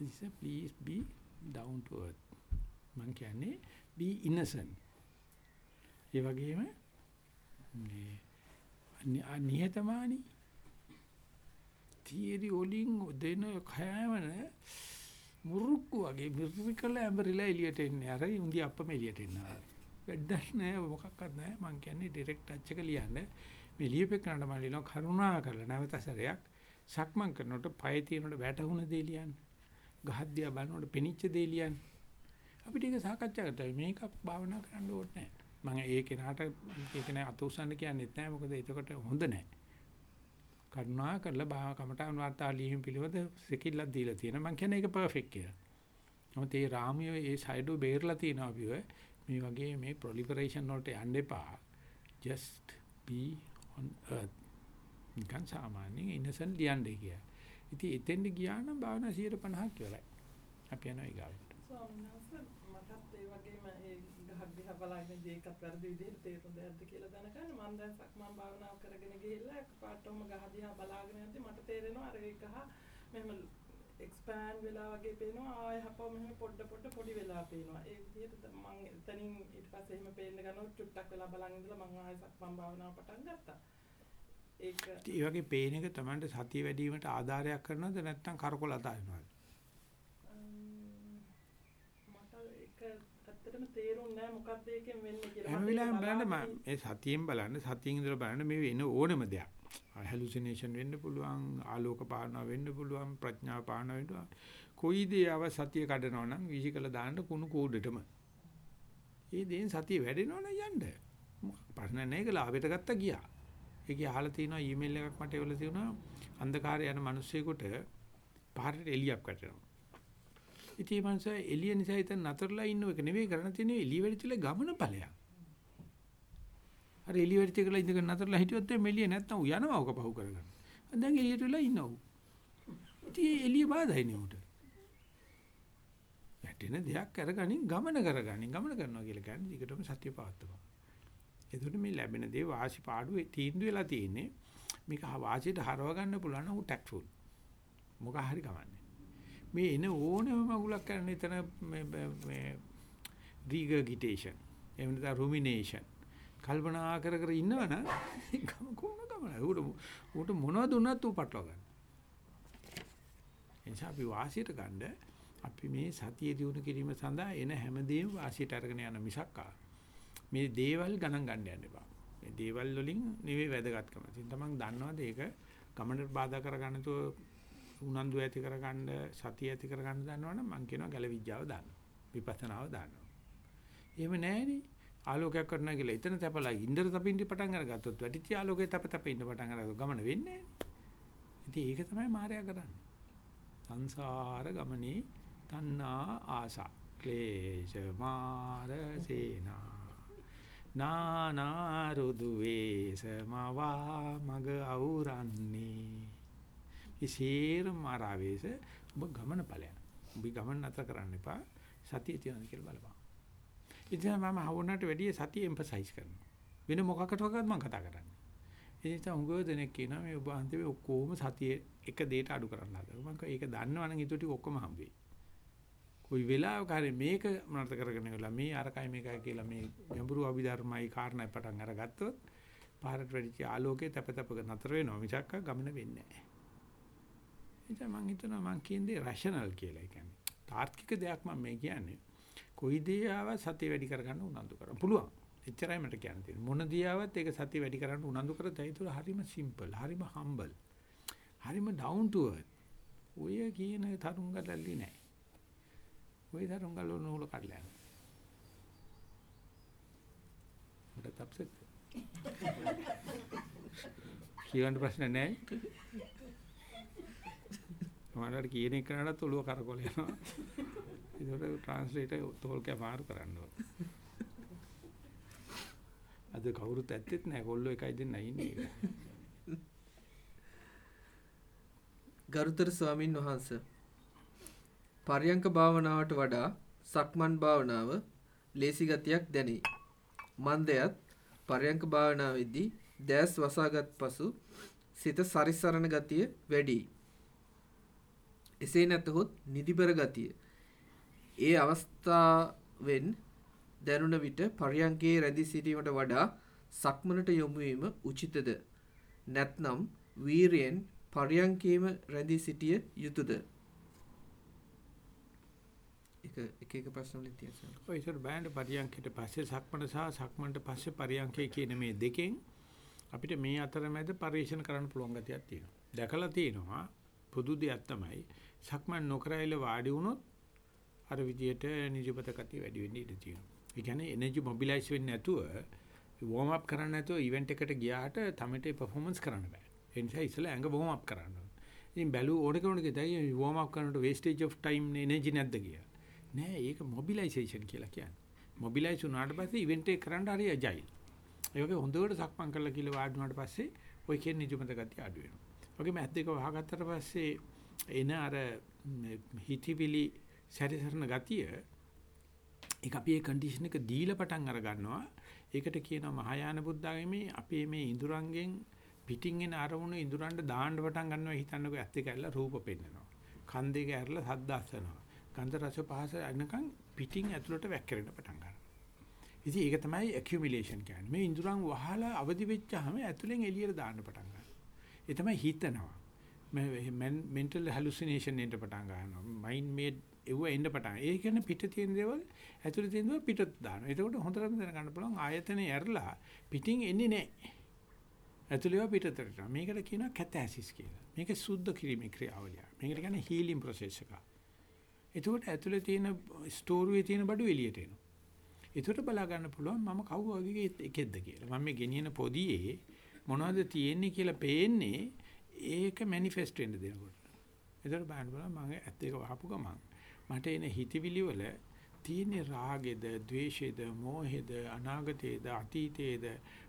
ඉතින් please be down to earth. මම කියන්නේ be innocent. ඒ වගේම මේ නිහතමානී. තීරි වලින් දෙන කෑමන මුරුක්කු වගේ මිරිකල ඇඹරිලා එළියට එන්නේ. අර උන්දි අප්පම එළියට එනවා වැඩක් නෑ මොකක්වත් නෑ. මං කියන්නේ ඩිරෙක්ට් ටච් එක ලියන්න. මේ ලියපෙන්නට මම ලියනවා කරුණා කරලා. නැවත සැරයක් සක්මන් කරනකොට පය තියෙනකොට වැටුණ දේ ලියන්න. ගහද්දියා බලනකොට පෙනිච්ච දේ ලියන්න. අපිට ඒක සාකච්ඡා කරලා මේක භාවනා කරන්න ඕනේ නෑ. මම ඒ කෙනාට ඒක නෑ අත උස්සන්න කියන්නේත් නෑ මොකද එතකොට හොඳ නෑ කරුණා කරලා භාව කමටහන් වාර්තා ලියීම පිළිවෙත සිකිල්ලක් දීලා තියෙනවා. මම කියන්නේ ඒක පර්ෆෙක්ට් කියලා. නමුත් ඒ රාමිය ඒ සයිඩෝ බේරලා තියෙනවා අපිව මේ වගේ මේ ප්‍රොලිෆරේෂන් වලට යන්න එපා. just be on earth. නිකන් සාමාන්‍යයෙන් ඉන්නසන් ලියන්නේ කියලා. ඉතින් එතෙන්ද ගියා නම් භාවනා 150ක් ඉවරයි. අපි යනවා ඊගාවට. ස්වාමීන් වහන්සේ මටත් ඒ වගේම ඒ ගහක් දිහා බලාගෙන ඒකත් වැරදි විදිහට තේරුම් දෙයක්ද කියලා දැනගන්න. මම දැන් සක්මන් භාවනාව කරගෙන ගිහිල්ලා එකපාරටම ගහ දිහා බලාගෙන යද්දි මට තේරෙනවා අර ඒ ගහ මෙහෙම එක්ස්පෑන්ඩ් වෙලා වගේ පේනවා. ආය හපව මෙහෙම පොඩ පොඩ පොඩි වෙලා පේනවා. ඒ විදිහට මම එතනින් ඊට පස්සේ එහෙම පේන්න ගනොත් චුට්ටක් වෙලා බලන් ඉඳලා මම ආය සක්මන් භාවනාව පටන් ගත්තා. ඒක ඒ වගේ පේන එක Tamanට සතිය වැඩි වීමට ආධාරයක් කරනවද නැත්නම් කරකොල අතාරිනවද? ඇත්තටම තේරුන්නේ නැහැ මොකක්ද ඒකෙන් වෙන්නේ කියලා. හැම වෙලාවෙම බලන්න මේ සතියෙන් බලන්න සතියෙන් ඉඳලා බලන්න මේ වෙන ඕනම දෙයක්. හැලුසිනේෂන් වෙන්න පුළුවන්, ආලෝක පානවා වෙන්න පුළුවන්, ප්‍රඥා පානවා වෙන්න පුළුවන්. කොයි දේ ආව සතිය කඩනවා නම් විසිකල දාන්න කුණු කූඩෙටම. ඒ දේෙන් සතිය වැඩෙනවනම් යන්න. ප්‍රශ්න නැහැ ඒක ලාභයට ගත්තා ගියා. ඒකේ අහලා තියෙනවා ඊමේල් එකක් මට එවලා තියෙනවා අන්ධකාරය යන මිනිස්සෙකුට පාරට එලියක් වැටෙනවා. ඉතින් මේ මනුස්සයා එළිය නිසා හිතන නතරලා ඉන්න එක නෙවෙයි කරන්න තියෙන්නේ එළිය වෙලිච්චල ගමන ඵලයක්. අර එළිය වෙලිච්ච කියලා ඉඳගෙන නතරලා හිටියොත් එමෙ එළිය නැත්තම් ඌ යනවා ඔක පහු කරගන්න. දැන් එළියට වෙලා ඉන්නවා ඌ. ඉතින් එළිය බාධායි නේ ඌට. වැටෙන දෙයක් අරගනින් ගමන කරගනින් ගමන කරනවා කියලා කියන්නේ ඊකටම සත්‍ය පවත්තපන්. එතකොට මේ ලැබෙන දේ වාසි පාඩුවේ තීන්දුව වෙලා තියෙන්නේ මේක වාසියට හරව ගන්න පුළුවන් නම් ඌ ටැක්ෆුල්. මොකක් හරි කමන්නේ. මේ එන ඕනම මගුලක් කරන එතන මේ මේ රීගර්ගිටේෂන් එහෙම නැත්නම් රුමිනේෂන් කල්පනා කර කර ඉන්නවනම් ගම කොන ගමන උඩ උඩ මොනවද උනත් ඌ පටලවා ගන්න. එනිසා අපි වාසියට ගන්න අපි මේ සතිය දිනු කිරීම සඳහා එන හැමදේම වාසියට අරගෙන යන මිසක්කා මේ දේවල් ගණන් ගන්න යන්න එපා. මේ දේවල් වලින් නෙවෙයි වැදගත්කම. ඉතින් තමන් දන්නවද ඒක ගමනට බාධා කරගන්න තු උනන්දු ඇති කරගන්න සතිය ඇති කරගන්න දන්නවනම් මම කියනවා ගැල විද්‍යාව දාන්න. විපස්සනාව දාන්න. එහෙම නැහෙනේ. ආලෝකයක් කරනවා කියලා එතන තැපලා ඉන්දර තපින්න පටන් අරගත්තොත් වැඩිච ආලෝකයේ තප තප ඉන්න පටන් අරගත්තොත් ගමන වෙන්නේ නැහැ. ඉතින් ඒක තමයි මායя කරන්නේ. සංසාර ගමනේ තණ්හා ආසා ක්ලේශ මාර සේනා නානා රුදු වේසමවා මග අවුරන්නේ ඉසීර මාරාවේස ඔබ ගමන ඵලයක්. ඔබ ගමන නැතර කරන්න එපා. සතිය තියනවා කියලා බලපන්. ඉතින් මම හවුනට වැඩි සතිය එම්ෆසයිස් කරනවා. වෙන මොකකටවත් මම කතා කරන්නේ. ඒ නිසා උංගව දෙනෙක් කියනවා මේ ඔබ අන්තිමේ ඔක්කොම සතිය එක දෙයට අඩු කරන්න හදනවා. මම ඒක දන්නවනම් ඊට ටික ඔක්කොම හම්බ වෙයි. කොයි වෙලාවක හරි මේක මනත කරගෙන ගලා මේ අරකයි මේකයි කියලා මේ ගැඹුරු අභිධර්මයි කාරණා පටන් අරගත්තොත් පාරට වැඩිච ආලෝකයේ තැප තැප නතර වෙනවා මිසක් ගමන වෙන්නේ නැහැ. එතන මම හිතනවා මම කියන්නේ රෂනල් කියලා. ඒ කියන්නේ තාර්කික දෙයක් මම මේ කියන්නේ. කොයි දේ ආව සතිය වැඩි කරගන්න උනන්දු කරන්න පුළුවන්. එච්චරයි මට කියන්න තියෙන්නේ. මොන දේ ආවත් ඒක සතිය වැඩි කරන්න උනන්දු කරත් ඒ තුළ හරිම සිම්පල්, හරිම හම්බල්. හරිම ඩවුන් ටු අර්ත්. ඔය කියන තරුංගලල්ලි නෑ. ඔය තරුංගල නූල කඩලා යනවා. මට තප්සෙත්. කියවන්න ප්‍රශ්න නැහැ. මමකට කියන එක කරනත් ඔළුව කරකොල යනවා. ඒකට ට්‍රාන්ස්ලේටර් තෝල්කේ මාරු කරන්න ඕන. අද කවුරුත් ඇත්තෙත් නැහැ. කොල්ලෝ එකයි දෙන්න ඉන්නේ. ගරුතර ස්වාමින් වහන්සේ පර්යංක භාවනාවට වඩා සක්මන් භාවනාව ලේසි ගතියක් දැනේ. මන්දයත් පර්යංක භාවනාවේදී දැස් වසාගත් පසු සිත සරිසරන ගතිය වැඩි. එසේ නැතහොත් නිදිබර ගතිය. ඒ අවස්ථාවෙන් දැනුණ විට පර්යංකයේ රැඳී සිටීමට වඩා සක්මනට යොමු වීම උචිතද? නැත්නම් වීරයෙන් පර්යංකයේම රැඳී සිටිය යුතුයද? එක එක එක ප්‍රශ්න වලින් තියෙනවා. ඔය ඉතින් බෑන්ඩ් පරියන්කයට පස්සේ සක්මණ සහ සක්මණට පස්සේ පරියන්කේ කියන මේ දෙකෙන් අපිට මේ අතරමැද පරිශන කරන්න පුළුවන් ගතියක් තියෙනවා. දැකලා තියෙනවා පොදු දෙයක් තමයි සක්මන් නොකරයිල වාඩි වුණොත් අර විදියට නිජපත ගතිය වැඩි වෙන්න ඉඩ තියෙනවා. ඒ කියන්නේ එනර්ජි මොබිලයිස් වෙන්නේ නැතුව වෝම් අප් කරන්න නැතුව ඉවෙන්ට් එකට ගියාට තමට පර්ෆෝමන්ස් කරන්න බෑ. ඒ නිසා ඉස්සෙල්ලා ඇඟ වෝම් අප් කරන්න ඕනේ. ඉතින් බැලුව ඕන කෙනෙකුට කියතයි වෝම් අප් කරනකොට වේස්ටේජ් ඔෆ් ටයිම් එනර්ජි නැද්ද කියලා. නෑ ඒක මොබිලයිසේෂන් කියලා කියන්නේ. මොබිලයිස් වුණාට පස්සේ ඉවෙන්ට් එක කරන්න හරි අජයිල්. ඒ වගේ හොඳට සක්මන් කරලා කියලා වාඩි වුණාට පස්සේ ඔය කියන නිජමත ගතිය අඩු වෙනවා. වගේම ඇත් දෙක වහගත්තට පස්සේ එන අර හිතවිලි සැරිසරන ගතිය ඒක අපි ඒ කන්ඩිෂන් එක දීලා පටන් අර ගන්නවා. ඒකට කියනවා මහායාන බුද්ධාගමේ අපේ මේ ඉඳුරංගෙන් පිටින් එන අරමුණු ඉඳුරන්ට දාන්න පටන් ගන්නවා හිතන්නකෝ ඇත් දෙක ඇරලා රූප පෙන්නනවා. කන් දෙක ඇරලා සද්ද අස්සනවා. ගන්ධ රස පහස අනකන් පිටින් ඇතුළට වැක්කිරෙන්න පටන් ගන්නවා. ඉතින් ඒක තමයි accumulation කියන්නේ. මේ ඉඳුරන් වහලා අවදි වෙච්චාම ඇතුලෙන් එළියට දාන්න පටන් ගන්නවා. ඒ තමයි හිතනවා. මම මෙන්ටල් හැලුසිනේෂන් එන්න පටන් ගන්නවා. මයින්ඩ් මේඩ් එව්ව එන්න පටන්. ඒ කියන්නේ පිට තියෙන දේවල් ඇතුලේ තියෙන දේවල් පිටත් දානවා. එතකොට හොඳටම දැනගන්න පුළුවන් ආයතනේ ඇරලා පිටින් එන්නේ නැහැ. ඇතුළේව පිටතට යනවා. මේකට කියනවා කැතැසිස් කියලා. මේක සුද්ධ කිරීමේ ක්‍රියාවලිය. මේකට කියන්නේ හීලින් ප්‍රොසෙස් එකක්. එතකොට ඇතුලේ තියෙන ස්ටෝරුවේ තියෙන බඩු එළියට එනවා. එතකොට බලා ගන්න පුළුවන් මම කවුරු වගේ එකෙක්ද කියලා. මම මේ ගෙනියන පොදියේ මොනවද තියෙන්නේ කියලා පේන්නේ ඒක මැනිෆෙස්ට් වෙන්න දෙනකොට. එතකොට බලන්න බලන්න මම ඇත්ත එක වහපු ගමන් මට එන හිතවිලි වල තියෙන රාගෙද, ద్వේෂෙද, මෝහෙද, අනාගතේද, අතීතේද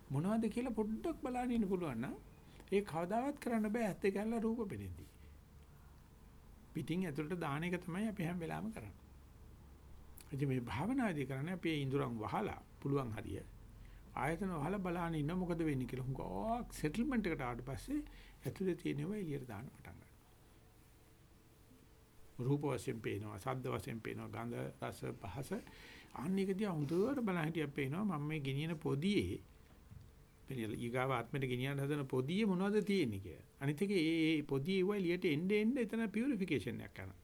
මොනවද කියලා පොඩ්ඩක් බලන්න ඉන්න පුළුවන් නම් ඒ කවදාවත් කරන්න බෑ ඇත්ත ගැල්ල රූප පෙනෙද්දී. පිටින් ඇතුළට දාන එක තමයි අපි හැම වෙලාවෙම කරන්නේ. ඉතින් මේ භාවනාදී කරන්නේ අපි ඉඳුරන් වහලා පුළුවන් හරිය ආයතන වහලා බලන්න ඉන්න මොකද වෙන්නේ කියලා හුඟක් සෙටල්මන්ට් එකට ආවට පස්සේ ඇතුලේ තියෙනවා එළියට දාන්න පටන් ගන්නවා. රූප වශයෙන් පේනවා, ශබ්ද වශයෙන් පේනවා, ගන්ධ, රස, පහස. අන්න එක දිහා හොඳට බලන් හිටියක් පේනවා මම මේ ගෙනියන පොදියේ පෙරල ඊගාව ආත්මෙට ගෙනියන්න හදන පොදියේ මොනවද තියෙන්නේ කියලා. අනිත් එක ඒ පොදියේ ඉවයි එළියට එන්න එන්න එතන පියුරිෆිකේෂන් එකක් කරනවා.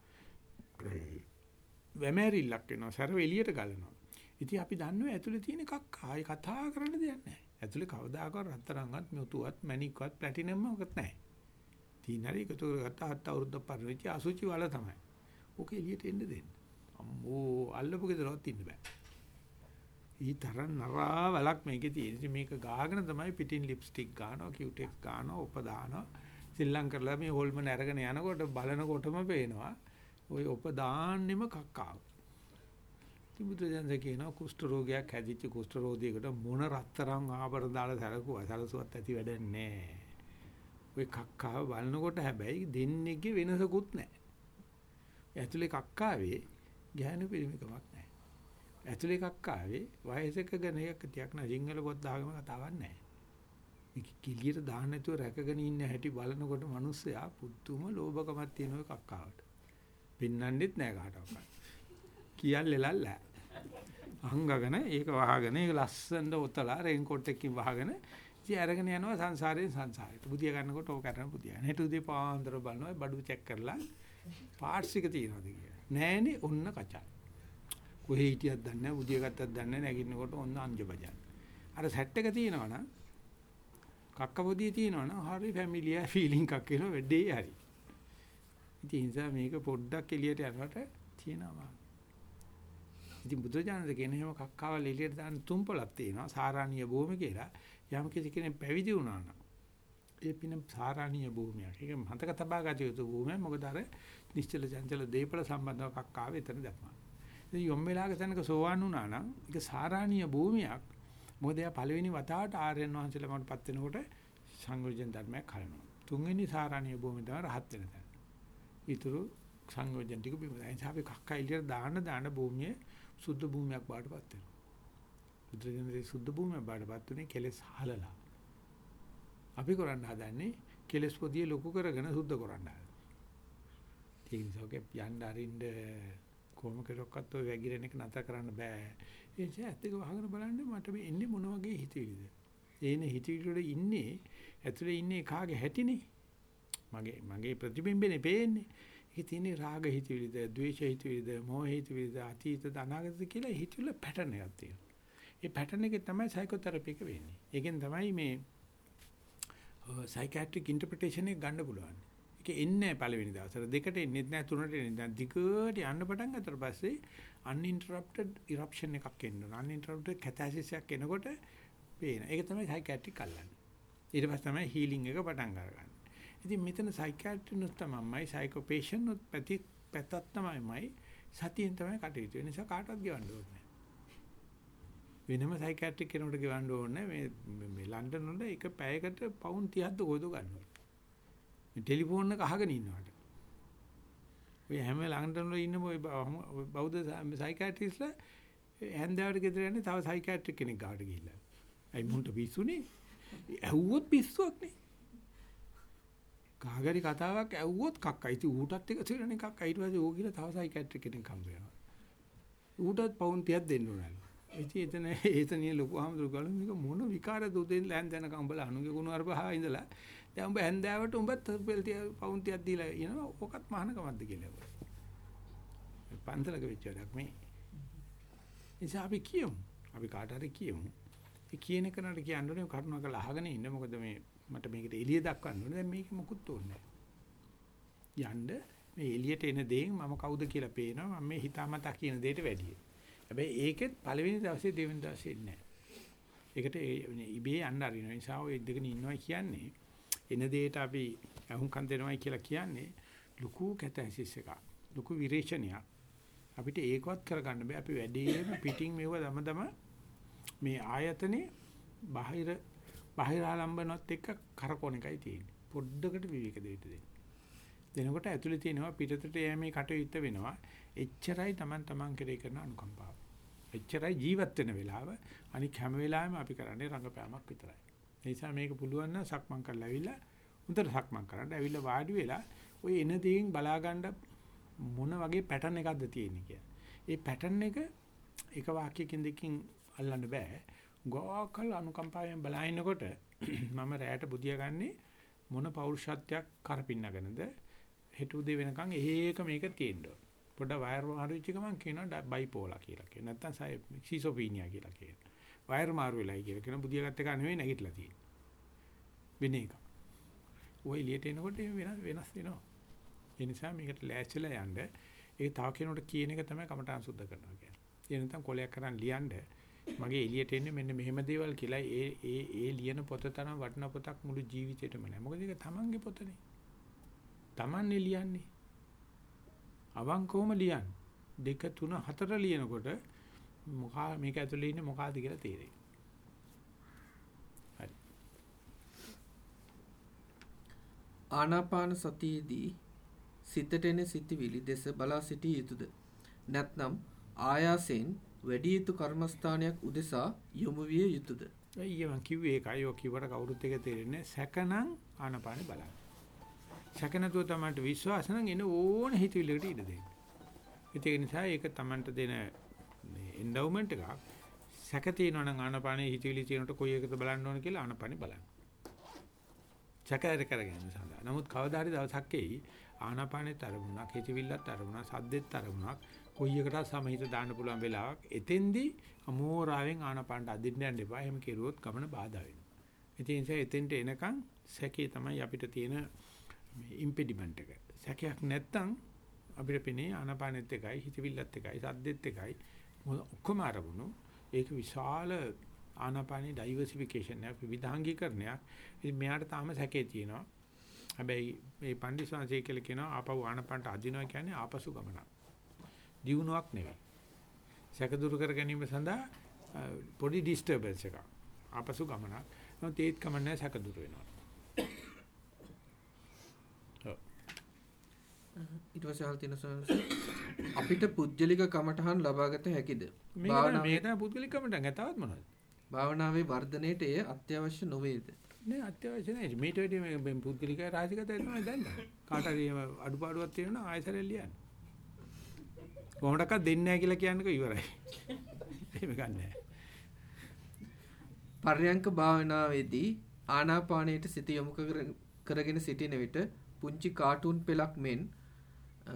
වැමෑරිල්ලක් වෙනවා, සරව එළියට ගලනවා. ඉතින් අපි දන්නවා ඇතුලේ තියෙන එකක් ආයි කතා කරන්න දෙයක් නැහැ. ඇතුලේ කවදාකවත් රත්තරන්වත් මුතුවත් මණික්වත් ප්ලැටිනම් මොකක්වත් නැහැ. තීනරි එකතු කරගත්ත හත් අවුරුද්ද පරිවිච අසුචි වල තමයි. ඕක එළියට එන්න දෙන්න. අම්මෝ අල්ලපු ගෙදරවත් ඉන්න බෑ. ඊ තරම් නරා වලක් මේකේ තියෙන. ඉතින් මේක ගාගෙන තමයි පිටින් ලිප්ස්ටික් ගන්නවා, කියුටෙක්ස් ගන්නවා, උප දානවා. සිල්ලම් කරලා මේ හොල්මන් අරගෙන යනකොට බලනකොටම පේනවා. ওই උප දාන්නෙම කක්කාව. ඉතින් බුදුදහම කියනවා කුෂ්ඨ රෝගයක් හැදිච්ච කුෂ්ඨ රෝගියෙකුට මොන රත්තරන් ආභරණ දාලා සැලකුවා සැලසුවත් ඇති වැඩක් නැහැ. ওই කක්කාව බලනකොට හැබැයි දෙන්නේගේ වෙනසකුත් නැහැ. ඇතුලේ කක්කාවේ ගැහණු පිළිමකමක් නැහැ. ඇතුලේ කක්කාවේ වයසක ගණයක් තියක් නැහැ. සිංහල පොත් දාගම කතාවක් නැහැ. මේක කිලියට දාන්න නැතුව රැකගෙන ඉන්න හැටි බලනකොට මිනිස්සයා පුදුම ලෝභකමක් තියෙන ඔය කක්කාවට. පින්නන්නෙත් නැහැ කාටවත්. කියල්ලෙලල්ල. අහංගගෙන ඒක වහගෙන ඒක ලස්සනට ඔතලා රේන්කෝට් එකකින් වහගෙන ඉතින් අරගෙන යනවා සංසාරයෙන් සංසාරයට. බුදිය ගන්නකොට ඕක කරන බුදිය. හෙට උදේ පාන්දර බලනවා බඩු චෙක් කරලා පාර්ට්ස් එක තියනවාද කියලා. නෑනේ ඔන්න කචා. කොහේ හිටියත් දන්නේ නැහැ, බුදිය ගත්තත් දන්නේ නැහැ, නැගිටිනකොට ඔන්න අංජබජන්. අර සෙට් එක තියෙනවනම් කක්ක බුදිය තියෙනවනම් හරි ෆැමිලියා ෆීලිං එකක් එනවා වැඩේ හරි. ඉතින් ඒ නිසා මේක පොඩ්ඩක් එළියට යනකොට තියෙනවා. ඉතින් බුදුජානක කියන හැම කක්කාවල් එළියට දාන්න තුම්පලක් තියෙනවා සාරාණීය භූමිය කියලා. යම් කිසි කෙනෙක් පැවිදි වුණා නම් ඒ පින සාරාණීය භූමියක්. ඒක මතක තබා ගත යුතු භූමියක්. මොකද අර නිශ්චල චංචල දීපල සම්බන්ධව කක්කාව එතන දැම්මා. ඉතින් යොම් වෙලාවක තැනක සෝවාන් වුණා නම් ඒක සාරාණීය භූමියක්. මොකද එයා පළවෙනි වතාවට ආර්යයන් වහන්සේලාමට පත් වෙනකොට සංයෝජන ධර්මයක් හරිනවා. තුන්වෙනි සාරාණීය භූමිය තමයි රහත් වෙන තැන. ඊතුරු සංයෝජන ටික බිම දාන. අපි කක්කා එළියට දාන්න දාන භූමියේ සුද්ධ භූමියක් බාටපත් වෙනවා. බුදුරජාණන්සේ සුද්ධ භූමියක් බාටපත් උනේ කෙලෙස් හලලා. අපි කරන්න හදන්නේ කෙලෙස් පොදිය ලොකු කරගෙන සුද්ධ කරන්න හදන්නේ. ඒ නිසා ඔක යන්න අරින්න කොහොම කෙරොක්කත් ඔය වැగిරෙන එක නතර කරන්න බෑ. ඒ නිසා ඇත්තක වහගෙන බලන්න මට මේ එන්නේ මොන වගේ හිතවිලිද? ඒන හිතවිලි වල ඉන්නේ ඇතුලේ ඉන්නේ කාගේ හැටිනේ? මගේ මගේ ප්‍රතිබිම්බනේ පේන්නේ. ඒකේ තියෙන රාග හිතවිලිද, ද්වේෂ හිතවිලිද, මෝහ හිතවිලිද, අතීත අනාගත කියලා හිතවිල්ල පැටර්න් එකක් තියෙනවා. ඒ පැටර්න් එකේ තමයි සයිකෝതെරපි එක වෙන්නේ. ඒකෙන් තමයි මේ සයිකියාට්‍රික් ඉන්ටර්ප්‍රිටේෂන් එක ගන්න පුළුවන්. ඒක එන්නේ පළවෙනි දවසට දෙකට එන්නේ නැහැ තුනට එන්නේ නැහැ. දිගට යන්න පටන් ගත්තට පස්සේ uninterrupted eruption එකක් එන්න ඕන. uninterrupted catharsis එකක් එනකොට පේන. ඒක තමයි සයිකියාට්‍රික් අල්ලන්නේ. ඊට පස්සේ තමයි හීලින් එක පටන් ගන්න. ඉතින් මෙතන සයිකියාට්‍රි නුත් තමයි සයිකෝපේෂන් නුත් පැති පැත්තක් තමයිමයි සතියෙන් තමයි කටයුතු වෙන නිසා කාටවත් ගෙවන්න ඕනේ වෙනම සයිකියාට්‍රික් කෙනෙකුට ගෙවන්න ඕනේ මේ මේ ලන්ඩන් වල එක පැයකට පවුන් 30ක්ද කොහෙද ගන්නවා. මේ ටෙලිෆෝන් එක අහගෙන ඉන්නවට ඔය හැම ලන්ඩන් වල ඉන්න ඔය බෞද්ධ සයිකියාට්‍රිස්ලා හැන්දාවට ගෙදර යන්නේ තව සයිකියාට්‍රික් කෙනෙක් ගාවට ගිහිල්ලා. අයි මුන්ට පිස්සුනේ? ඇහුවොත් පිස්සුවක් නේ. කාගරි කතාවක් ඇහුවොත් කක්ක. ඉතින් ඌටත් එක සිරණ එකක් ඊට පස්සේ ඕක කියලා තව සයිකියාට්‍රික් කෙනෙක් හම්බ වෙනවා. ඌටත් පවුන් 30ක් දෙන්න ඕනලු. ඉතින් එතන ඒතනිය ලොකු ආමතුරු ගාලු මේක මොන විකාරද උදෙන් ලෑන් දැනක උඹලා අනුගේ ගුණ අරපහා ඉඳලා දැන් උඹ හැන්දෑවට උඹත් රුපියල් 30 පවුන් 30ක් දීලා එනවා. ඕකත් මහානකමක්ද කියලා. පන්සලක වෙච්ච වැඩක් මේ. නිසා අපි කියමු. අපි කාට හරි කියමු. ඒ කියන කෙනාට කියන්න ඕනේ කරුණාකරලා අහගෙන ඉන්න. මොකද මේ මට මේකට එළිය දක්වන්න ඕනේ. දැන් මේක මොකුත් ඕනේ යන්න මේ එළියට එන දේෙන් මම කවුද කියලා පේනවා. මම මේ හිතාමතා කියන දෙයට වැඩියි. හැබැයි ඒකෙත් පළවෙනි දවසේ දෙවෙනි දවසේ නෑ. ඒකට ඉබේ යන්න අරින නිසා ඔය ඉඳගෙන ඉන්නවා කියන්නේ එන දෙයට අපි අහුම්කම් දෙනවයි කියලා කියන්නේ ලুকু කැතැසිස් එකක්. ලুকু විරේචනයක්. අපිට ඒකවත් කරගන්න බෑ. අපි වැඩිම පිටින් මේව දමදම මේ ආයතනේ බාහිර බාහිර ආලම්බනවත් එක්ක කරකවන එකයි තියෙන්නේ. පොඩ්ඩකට විවේක දෙවිත දෙන්න. දෙනකොට ඇතුලේ තියෙනවා පිටතට යෑමේ කටයුත්ත වෙනවා. එච්චරයි Taman Taman කෙරේ කරන අනුකම්පාව. එච්චරයි ජීවත් වෙන වෙලාව. අනික හැම වෙලාවෙම අපි කරන්නේ රංගපෑමක් විතරයි. ඒ නිසා මේක පුළුවන් නම් සක්මන් කරලා ඇවිල්ලා උන්ට සක්මන් කරන්න. ඇවිල්ලා වාඩි වෙලා ওই එන දේෙන් බලා ගන්න මොන වගේ පැටර්න් එකක්ද තියෙන්නේ කියලා. ඒ පැටර්න් එක එක වාක්‍යකින් දෙකකින් අල්ලන්න බෑ. ගෝකල් අනුකම්පාවෙන් බලනකොට මම රැයට බුදියා ගන්නේ මොන පෞරුෂත්වයක් කරපින්නගෙනද හෙට උදේ වෙනකන් ඒක මේක තියෙන්න ඕන. පොඩ වයර් මාරු වෙච්ච ගමන් කියනවා බයිපෝලා කියලා කියනවා. නැත්තම් සිසොපීනියා කියලා කියනවා. වයර් මාරු වෙලයි කියලා කියන බුදියාගත් එක නෙවෙයි නැගිටලා තියෙන්නේ. වෙන එක. ඔය එළියට එනකොට වෙනස් වෙනස් වෙනවා. ඒ නිසා මේකට ලෑස්තිලා යන්න ඒ තව කෙනෙකුට කියන එක තමයි කමඨාන් සුද්ධ කරනවා කියන්නේ. ඒ නැත්නම් කොලයක් කරන් ලියන්න මගේ එළියට එන්නේ මෙන්න මෙහෙම දේවල් කියලා ඒ ඒ ඒ ලියන පොත තරම් වටින පොතක් මුළු ජීවිතේටම නැහැ. මොකද ඒක තමන්ගේ පොතනේ. තමන්නේ ලියන්නේ. අවංකවම ලියන්නේ. දෙක තුන හතර ලියනකොට මොකා මේක ඇතුලේ ඉන්නේ මොකಾದ කියලා තේරෙයි. හරි. ආනාපාන සතියේදී සිතට එන සිතිවිලි දෙස බලා සිටිය යුතුයද? නැත්නම් ආයාසෙන් වැඩි යුතු කර්මස්ථානයක් උදෙසා යොමු විය යුතුයද? අයියා මං කිව්වේ ඒකයි ඔය කිව්වට කවුරුත් එක තේරෙන්නේ සැකනම් ආනපානෙ බලන්න. සැක නැතුව තමයි විශ්වාස නම් එන ඕන හිතවිල්ලකට ඉඩ දෙන්න. ඒක නිසා ඒක Tamanට දෙන මේ එන්ඩවුමන්ට් එකක් සැක තියෙනවා නම් ආනපානෙ හිතවිලි තියෙනකොට කොයි එකද බලන්න ඕන කියලා ආනපානෙ බලන්න. සැකයර කරගෙන සඳහා. නමුත් කවදා හරි දවසක් එයි ආනාපානෙත් අරමුණක්, හිතවිල්ලත් අරමුණක්, සද්දෙත් අරමුණක් කොයි එකටත් සමහිත දාන්න පුළුවන් වෙලාවක් එතෙන්දී අමෝරාවෙන් ආනාපානට අදින්න යන්න එපා. එහෙම කෙරුවොත් ගමන බාධා වෙනවා. ඒ නිසා එතෙන්ට එනකන් සැකේ තමයි අපිට තියෙන මේ ඉම්පෙඩිමන්ට් එක. සැකයක් නැත්තම් අපිට පෙනේ ආනාපානෙත් එකයි, හිතවිල්ලත් එකයි, සද්දෙත් එකයි ඔක්කොම අරමුණු. ඒක විශාල ආනාපානී ඩයිවර්සිෆිකේෂන් එකක් විවිධාංගීකරණයක්. ඉතින් මෙයාට තාම සැකේ තියෙනවා. හැබැයි මේ පන්දිසංශය කියලා කියනවා ආපහු ආනපනට අදිනවා කියන්නේ ආපසු ගමනක්. දියුණුවක් නෙවෙයි. සැක දුරු කර ගැනීම සඳහා පොඩි ඩිස්ටර්බන්ස් එකක්. ආපසු ගමනක්. නමුත් ඒත් කමන්නේ සැක දුරු වෙනවා. ඊට පස්සේ අහල් තියෙන අපිට පුජ්‍යලික කමඨහන් ලබාගත හැකිද? මේක මේ තමයි පුද්ගලික කමඨහන්. තවත් මොනවද? භාවනාවේ වර්ධනයේට එය අත්‍යවශ්‍ය නොවේද? නෑ අත්‍යවශ්‍ය නෑ. මේට වැඩි මේ පුද්ගලික රාජිකතය තමයි දැන්. කාට හරි අඩුපාඩුවක් තියෙනවා ආයතරෙන් ලියන්න. කොහොමඩක්වත් දෙන්නේ නෑ කියලා කියන්නකෝ ඉවරයි. එහෙම ගන්නෑ. පර්යංක භාවනාවේදී ආනාපානයට සිත යොමු කරගෙන සිටින විට පුංචි කාටුන් පෙළක් මෙන්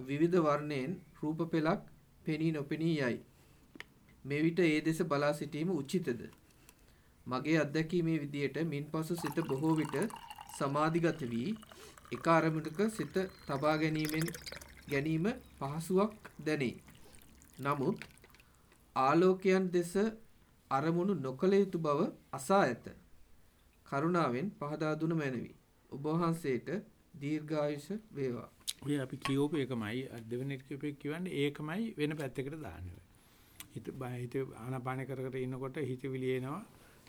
විවිධ වර්ණයෙන් රූප පෙළක් පෙනී නොපෙනී යයි. මේ විට ඒ දෙස බලා සිටීම උචිතද? මගේ අත්දැකීමේ විදියට මින්පසු සිත බොහෝ විට සමාධිගත වී එක අරමුණක සිත තබා ගැනීමෙන් ගැනීම පහසුවක් දැනේ. නමුත් ආලෝකයන් දෙස අරමුණු නොකළ යුතු බව අසා ඇත. කරුණාවෙන් පහදා දුන මැනවි. ඔබ වහන්සේට දීර්ඝායුෂ වේවා. ඔය අපි කියෝප එකමයි දෙවෙනි කියෝපේ කියවන්නේ ඒකමයි වෙන පැත්තකට දාන්නේ. හිත හිත ආනාපාන කර කර ඉන්නකොට හිතවිලි එනවා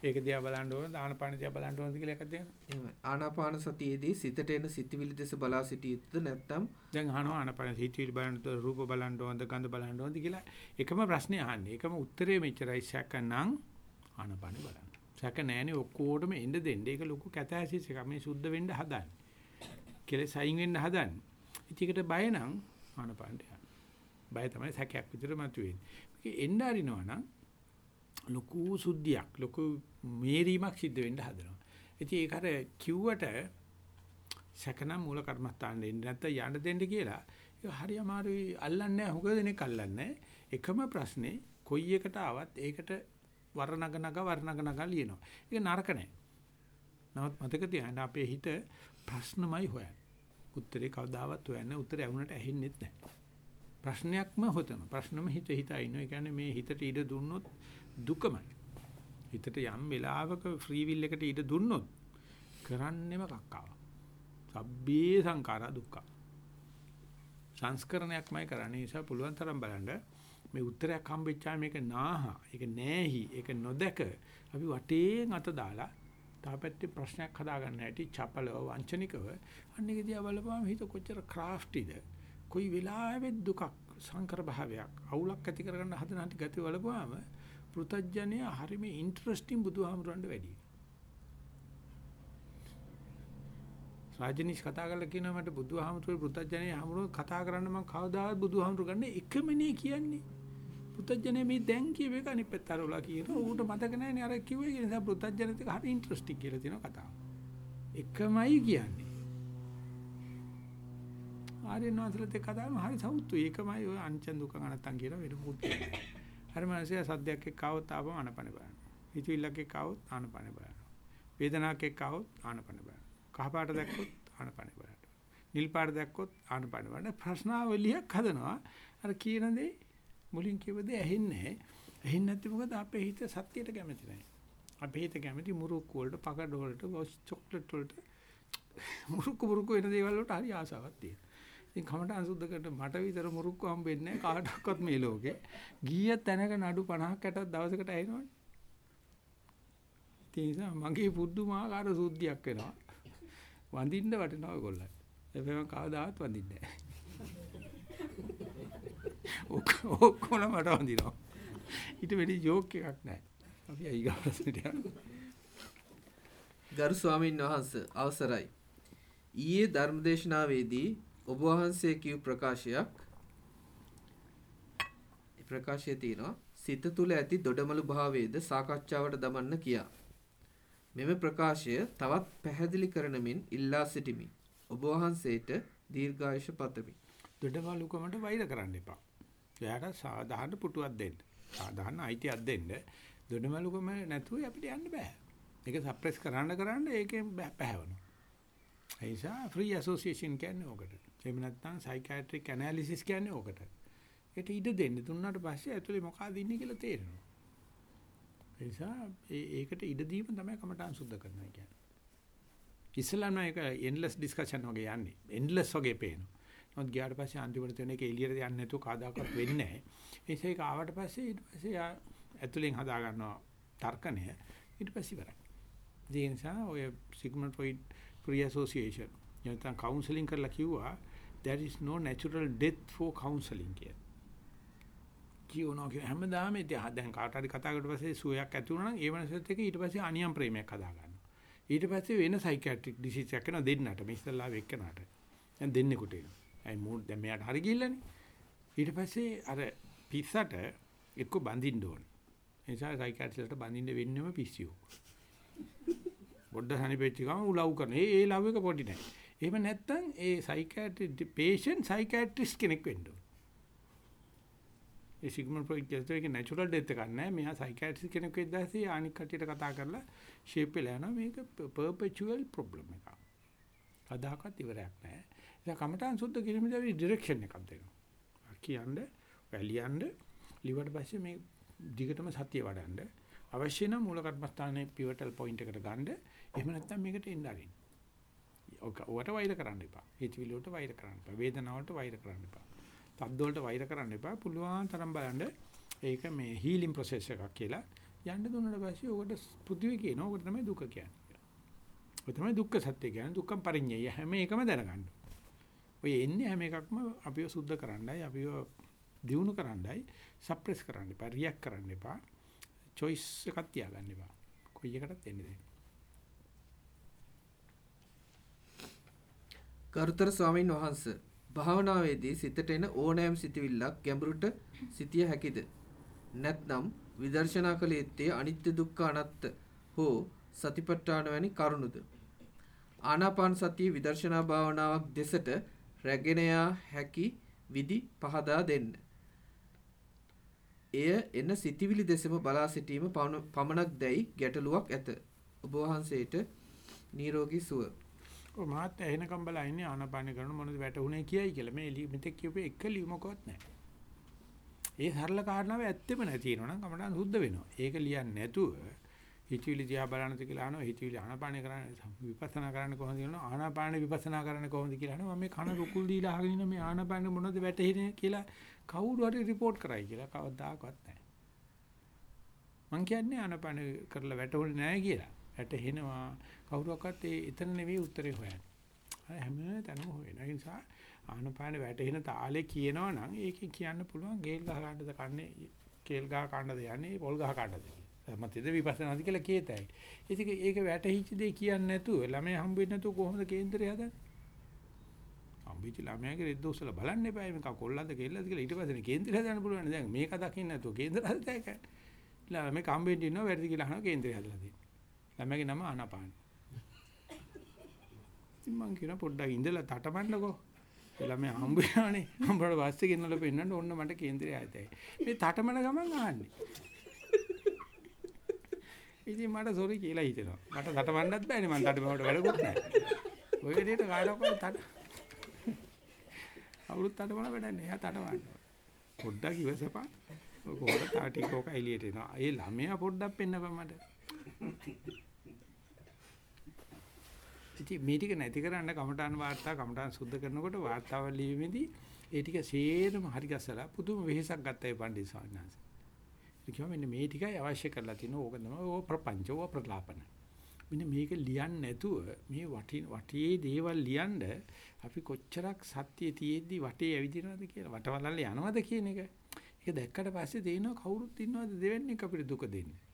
ඒක දිහා බලන්න ඕන ආනාපාන දිහා බලන්න ඕනද කියලා එකක් දෙන්න. එහෙමයි. ආනාපාන සතියේදී සිතට එන සිතවිලි දෙස බලා සිටිය යුතුද නැත්නම් දැන් අහනවා ආනාපාන සිතවිලි බලන්න රූප බලන්න ඕනද ගඳ බලන්න ඕනද කියලා එකම ප්‍රශ්නේ අහන්නේ. එකම උත්තරේ මෙච්චරයි සැකනම් ආනාපාන බලන්න. සැක නැහැනේ ඔක්කොටම එන්න දෙන්න. ඒක ලොකු කැතැසිස් එකක්. මේ සුද්ධ වෙන්න හදන්නේ. කෙලෙස් අයින් වෙන්න හදන්නේ. ඉතිකට බය නම් ආනාපානට යන්න. බය තමයි සැකයක් විතර මතුවෙන්නේ. මේක එන්න අරිනවා නම් ලොකු සුද්ධියක් ලොකු මේරීමක් සිද්ධ වෙන්න හදනවා. ඉතින් ඒක අර කිව්වට සැකනම් මූල කර්මස්ථානෙ ඉන්න නැත්නම් යන්න දෙන්න කියලා. ඒක හරි අමාරුයි අල්ලන්නේ නැහැ. හුඟ දෙනෙක් අල්ලන්නේ එකම ප්‍රශ්නේ කොයි එකට ආවත් ඒකට වර්ණග නග වර්ණග නග ලියනවා. ඒක නරක නැහැ. නමුත් මතක තියාගන්න අපේ හිත ප්‍රශ්නමයි හොයන්නේ. උත්තරේ කවදාවත් හොයන්නේ උත්තරය වුණට ඇහෙන්නේ නැහැ. ප්‍රශ්නයක්ම හොතන. ප්‍රශ්නම හිත හිතා ඉන්නවා. ඒ කියන්නේ මේ හිතට ඉඩ දුන්නොත් දුකමයි. හිතට යම් වෙලාවක ෆ්‍රී විල් එකට ඉඩ දුන්නොත් කරන්නෙම කක්කාව. සබ්බේ සංඛාරා දුක්ඛ. සංස්කරණයක්මයි කරන්නේ. නිසා පුළුවන් තරම් බලන්න මේ උත්තරයක් හම්බෙච්චා මේක නාහ, ඒක නෑහි, ඒක නොදක අපි වටේන් අත දාලා තාපැත්තේ ප්‍රශ්නයක් හදාගන්න හැටි චපලව වංචනිකව අන්නේක දිහා බලපුවම හිත කොච්චර ක්‍රාෆ්ටිද කොයි වෙලාවෙත් දුකක් සංකර භාවයක් අවුලක් ඇති කරගන්න හදන හැටි ගති බලපුවාම පෘතජ්ජනය හරිම ඉන්ටරෙස්ටිං බුදුහාමුදුරන්ට වැඩි. රාජනිස් කතා කරලා කියනවා මට බුදුහාමුදුරේ පෘතජ්ජනය හමුරෝ කතා කරන්න මම කවදාවත් බුදුහාමුදුර ගන්න එකමනේ කියන්නේ. පෘතජ්ජනේ මේ දැන් කියව එක අනිත් පැත්ත අරවලා කියනවා ඌට මතක නැහැනේ අර කිව්වේ ඒ නිසා පෘතජ්ජනෙත් එක හරි ඉන්ටරෙස්ටිං කියලා තියෙනවා කතාව. එකමයි කියන්නේ. ආර්යනාථලත් එක්ක කතා කරන හරි සෞතු ඒකමයි ඔය අංචන් දුක අනත්තන් කියලා වෙන මොකුත් අර මනසේ සද්දයක් එක්ක આવොත් ආපම ආනපන බලනවා. හිතවිල්ලක් එක්ක આવොත් ආනපන බලනවා. වේදනාවක් එක්ක આવොත් ආනපන බලනවා. කහපාට දැක්කොත් ආනපන බලනවා. නිල් පාට දැක්කොත් ආනපන බලනවා. ප්‍රශ්නාවලියක් හදනවා. අර කියන දේ මුලින් කියව දේ ඇහෙන්නේ ඇහෙන්නේ නැති මොකද අපේ හිත සත්‍යයට කැමති නැහැ. අපේ හිත කැමති මුරුක්කු වලට, පකඩ වලට, චොක්ලට් වලට මුරුක්කු මුරුක්කු වෙන දේවල් වලට හරි ආසාවක් තියෙනවා. ඉතින් කමටහන් සුද්ධ කරට මට විතර මුරුක්කු හම්බෙන්නේ නැහැ කාටවත් මේ ලෝකේ. ගිය තැනක නඩු 50ක් 60ක් දවසකට ඇහෙනවනේ. ඒ නිසා මගේ පුදුමාකාර සුද්ධියක් වෙනවා. වඳින්න වටිනවා ඔයගොල්ලන්. හැබැයි මම කවදාවත් වඳින්නේ නැහැ. ඔක්කොම මට වඳිනවා. ඊට වැඩි ජෝක් එකක් නැහැ. අපි ඊගාවසට යනවා. ගරු ස්වාමීන් වහන්ස අවසරයි. ඊයේ ධර්මදේශනාවේදී ඔබ වහන්සේ කිව් ප්‍රකාශයක් ප්‍රකාශය තියෙනවා සිත තුළ ඇති දොඩමළු භාවයේද සාකච්ඡාවට දමන්න කියා. මෙම ප්‍රකාශය තවත් පැහැදිලි කරනමින් ඉල්ලා සිටිමි. ඔබ වහන්සේට දීර්ඝායුෂ පතමි. දොඩමළුකමට වෛර කරන්න එපා. එයාට සාධාරණ පුටුවක් දෙන්න. සාධාරණ අයිතියක් දෙන්න. දොඩමළුකම නැතුව අපිට යන්න බෑ. ඒක සප්‍රෙස් කරන්න කරන්න ඒකෙන් පැහැවෙනවා. ඒ නිසා ෆ්‍රී ඇසෝසියේෂන් කියන්නේ ඕකට. එහෙම නැත්නම් සයිකියාට්‍රික් ඇනලිසිස් කියන්නේ ඕකට. ඒකට ඉඩ දෙන්න දුන්නාට පස්සේ ඇතුලේ මොකක්ද ඉන්නේ කියලා තේරෙනවා. ඒ නිසා ඒකට ඉඩ දීම තමයි කමටහන් සුද්ධ කරනවා කියන්නේ. ඉස්සෙල්ලාම ඒක එන්ඩ්ලස් ඩිස්කෂන් වගේ යන්නේ. එන්ඩ්ලස් වගේ පේනවා. නමුත් ගියාට පස්සේ අන්තිමට තියෙන එක එළියට යන්නේ නැතුව කාදාකත් වෙන්නේ නැහැ. ඒ නිසා ඒක ආවට පස්සේ ඊට පස්සේ ඇතුලෙන් හදා ගන්නවා තර්කණය. ඊට පස්සේ ඉවරයි. ඒ නිසා ඔය සිග්මන්ඩ් ෆ්‍රොයිඩ් ප්‍රී ඇසෝසියේෂන් නැත්නම් කවුන්සලින් කරලා කිව්වා there is no natural death for counseling කියලා. කියනවා කිය හැමදාම දැන් කාට හරි කතා කරලා පස්සේ සුවයක් ඇති වුණා නම් ඒ වෙනසත් එක ඊට පස්සේ අනියම් ප්‍රේමයක් හදා ගන්නවා. ඊට පස්සේ වෙන සයිකියාට්‍රික් ඩිසීස් එකක් වෙනවා දෙන්නට මේ ඉස්සල්ලා වෙක්කනට. දැන් දෙන්නෙකුට එනවා. අයි මූඩ් දැන් මෙයාට හරි ගිල්ලනේ. ඊට පස්සේ අර පිස්සට එක්ක බඳින්න ඕනේ. ඒ නිසා සයිකියාට්‍රිස්ට්ට බඳින්න වෙන්නේම පිස්සියෝ. පොඩ්ඩ හනිපෙච්ච ගමන් උලව් කරන. ඒ ඒ ලව් එක පොඩි නෑ. එහෙම නැත්නම් ඒ සයිකියාට්‍රි පේෂන්ට් සයිකියාට්‍රිස්ට් කෙනෙක් වෙන්න ඕන. ඒ සිග්මන්ඩ් ෆ්‍රොයිඩ් කියනවා ඒක නැචරල් ඩෙත් එකක් නෑ. මෙහා සයිකියාට්‍රිස්ට් කෙනෙක් වෙද්දාසේ ආනික් කටියට කතා කරලා ෂේප් වෙලා යනවා. මේක පර්පෙචුවල් ප්‍රොබ්ලම් එකක්. කදාකත් ඉවරයක් නෑ. ඒක කමටහන් සුද්ධ කිරීමේදී අපි ඩිරෙක්ෂන් එකක් දෙනවා. කියන්නේ වැලියන්න ලිවට පස්සේ මේ දිගටම සතිය වඩන්න අවශ්‍ය නම් මූල කර්මස්ථානයේ පිවටල් පොයින්ට් එකට ගන්න. එහෙම නැත්නම් මේකට එන්න අරින්න. ඔකට වෛර කරන්න එපා. හිතවිලි වලට වෛර කරන්න එපා. වේදනාවට වෛර කරන්න එපා. තද්ද වලට වෛර කරන්න එපා. පුළුවන් තරම් බලන්න ඒක මේ හීලින් ප්‍රොසෙස් එකක් කියලා යන්න දුන්නාට පස්සේ ඔකට පෘථිවි කියන ඔකට තමයි දුක කියන්නේ. ඔය තමයි දුක්ඛ සත්‍ය කියන්නේ. දුක්ඛම් පරිඤ්ඤය හැම එකම දැනගන්න. ඔය එන්නේ හැම එකක්ම අපිව සුද්ධ කරන්නයි අපිව දියුණු කරන්නයි සප්‍රෙස් කරන්න එපා. රියැක්ට් කරන්න එපා. choice එකක් තියාගන්න එපා. කොයි එකටත් එන්නේ ගරුතර ස්වාමීන් වහන්ස භාවනාවේදී සිතට එන ඕනෑම සිතවිල්ලක් ගැඹුරට සිටිය හැකිද නැත්නම් විදර්ශනා කළ යුත්තේ අනිත්‍ය දුක්ඛ අනාත්ත හෝ සතිපට්ඨාන වැනි කරුණුද ආනාපාන සතිය විදර්ශනා භාවනාවක් දෙසට රැගෙන යා හැකි විදි පහදා දෙන්න. එය එන සිතිවිලි දෙසම බලා සිටීම පමණ- පමණක් දැයි ගැටලුවක් ඇත. ඔබ වහන්සේට නිරෝගී සුව. ඔය මාත් ඇහෙනකම් බලා ඉන්නේ ආනාපාන කරන මොනවද වැටුනේ කියයි කියලා. මේ එළි මෙතෙක් කියපේ එක ලියුමකවත් නැහැ. ඒ සරල කාරණාව ඇත්තෙම නැති වෙනවනම් කමඩන් සුද්ධ වෙනවා. ඒක ලියන්නේ නැතුව හිතවිලි දිහා බලන්නද කියලා අහනවා. හිතවිලි ආනාපාන කරන්නේ විපස්සනා කරන්න කොහොමද කියනවා. ආනාපාන විපස්සනා කරන්න කොහොමද කියලා අහනවා. මම මේ කන රුකුල් දීලා අහගෙන ඉන්න මේ ආනාපාන මොනවද වැටෙන්නේ කියලා කවුරු හරි report කරයි කියලා කවදාකවත් නැහැ. මං කියන්නේ ආනාපාන කරලා වැටුනේ නැහැ කියලා. වැටෙනවා කවුරුවක්වත් ඒ එතන නෙවෙයි උත්තරේ හොයන්නේ. අර හැම තැනම හොයන. ඒ නිසා ආනපාන වැටෙන තාලේ කියනවා නම් ඒකෙන් කියන්න පුළුවන් ගේල් ගහ ගන්නද කන්නේ කේල් ගහ කන්නද යන්නේ පොල් ගහ කන්නද මතද විපස්සනාද කියලා කේතයි. ඉතින් ඒක වැටහිච්ච දේ කියන්නේ නැතුව ළමයා හම්බ වෙන්නේ නැතුව කොහොමද කේන්දරය හදන්නේ? හම්බෙච්ච ළමයාගේ රෙද්ද උස්සලා බලන්න එපා මේක කොල්ලද කෙල්ලද කියලා ඊට පස්සේ කේන්දරය හදන්න පුළුවන්. දැන් මේක දකින්න නැතුව කේන්දර හදලා ඒක. ළමයා කම්බෙන් ඉන්නවා වැරදි කියලා අහනවා කේන්දරය හදලා දෙන්න. ළමයාගේ නම ආනාපාන. ඉතින් මං කියන පොඩ්ඩක් ඉඳලා තටමන්නකෝ. ළමයා හම්බ වෙනානේ. හම්බුනට පස්සේ ගෙනල්ලා පෙන්නන්න ඕන්න මට කේන්දරය ආයතයි. මේ තටමන ගමන් ආන්නේ. ඉතින් මට සෝරි කියලා හිතෙනවා. මට තටමන්නත් බෑනේ මං තටමනට වැඩකුත් නැහැ. ඔය විදිහට කාටවත් තට අවුරුත් තටමන වැඩක් නෑ. එයා තටමන්න. පොඩ්ඩක් ඉවසපන්. ඔය කොහොමද තා ටික ඕක එළියට එනවා. ඒ ළමයා පොඩ්ඩක් පෙන්නපන් මට. ඉතින් මේ ටික නැති කරන්න කමඨාන් වාර්තා කමඨාන් සුද්ධ කරනකොට වාර්තාවල් ලියීමේදී ඒ ටික සේරම හරි ගස්සලා පුදුම වෙහෙසක් ගත්තා ඒ පණ්ඩිත ස්වාමීන් වහන්සේ. ඒ කියවා මෙන්න මේ ටිකයි අවශ්‍ය කරලා තියෙන ඕක තමයි ඕ ප්‍රපංච ඕ ප්‍රලාපන. මෙන්න මේක ලියන්නේ නැතුව මේ වටි වටියේ දේවල් ලියන්න අපි කොච්චරක් සත්‍යයේ තියෙද්දි වටේ ඇවිදිනවද කියලා වටවලල්ල යනවද කියන එක. ඒක දැක්කට පස්සේ තේිනවා කවුරුත් ඉන්නවද දෙවෙනි අපිට දුක දෙන්නේ.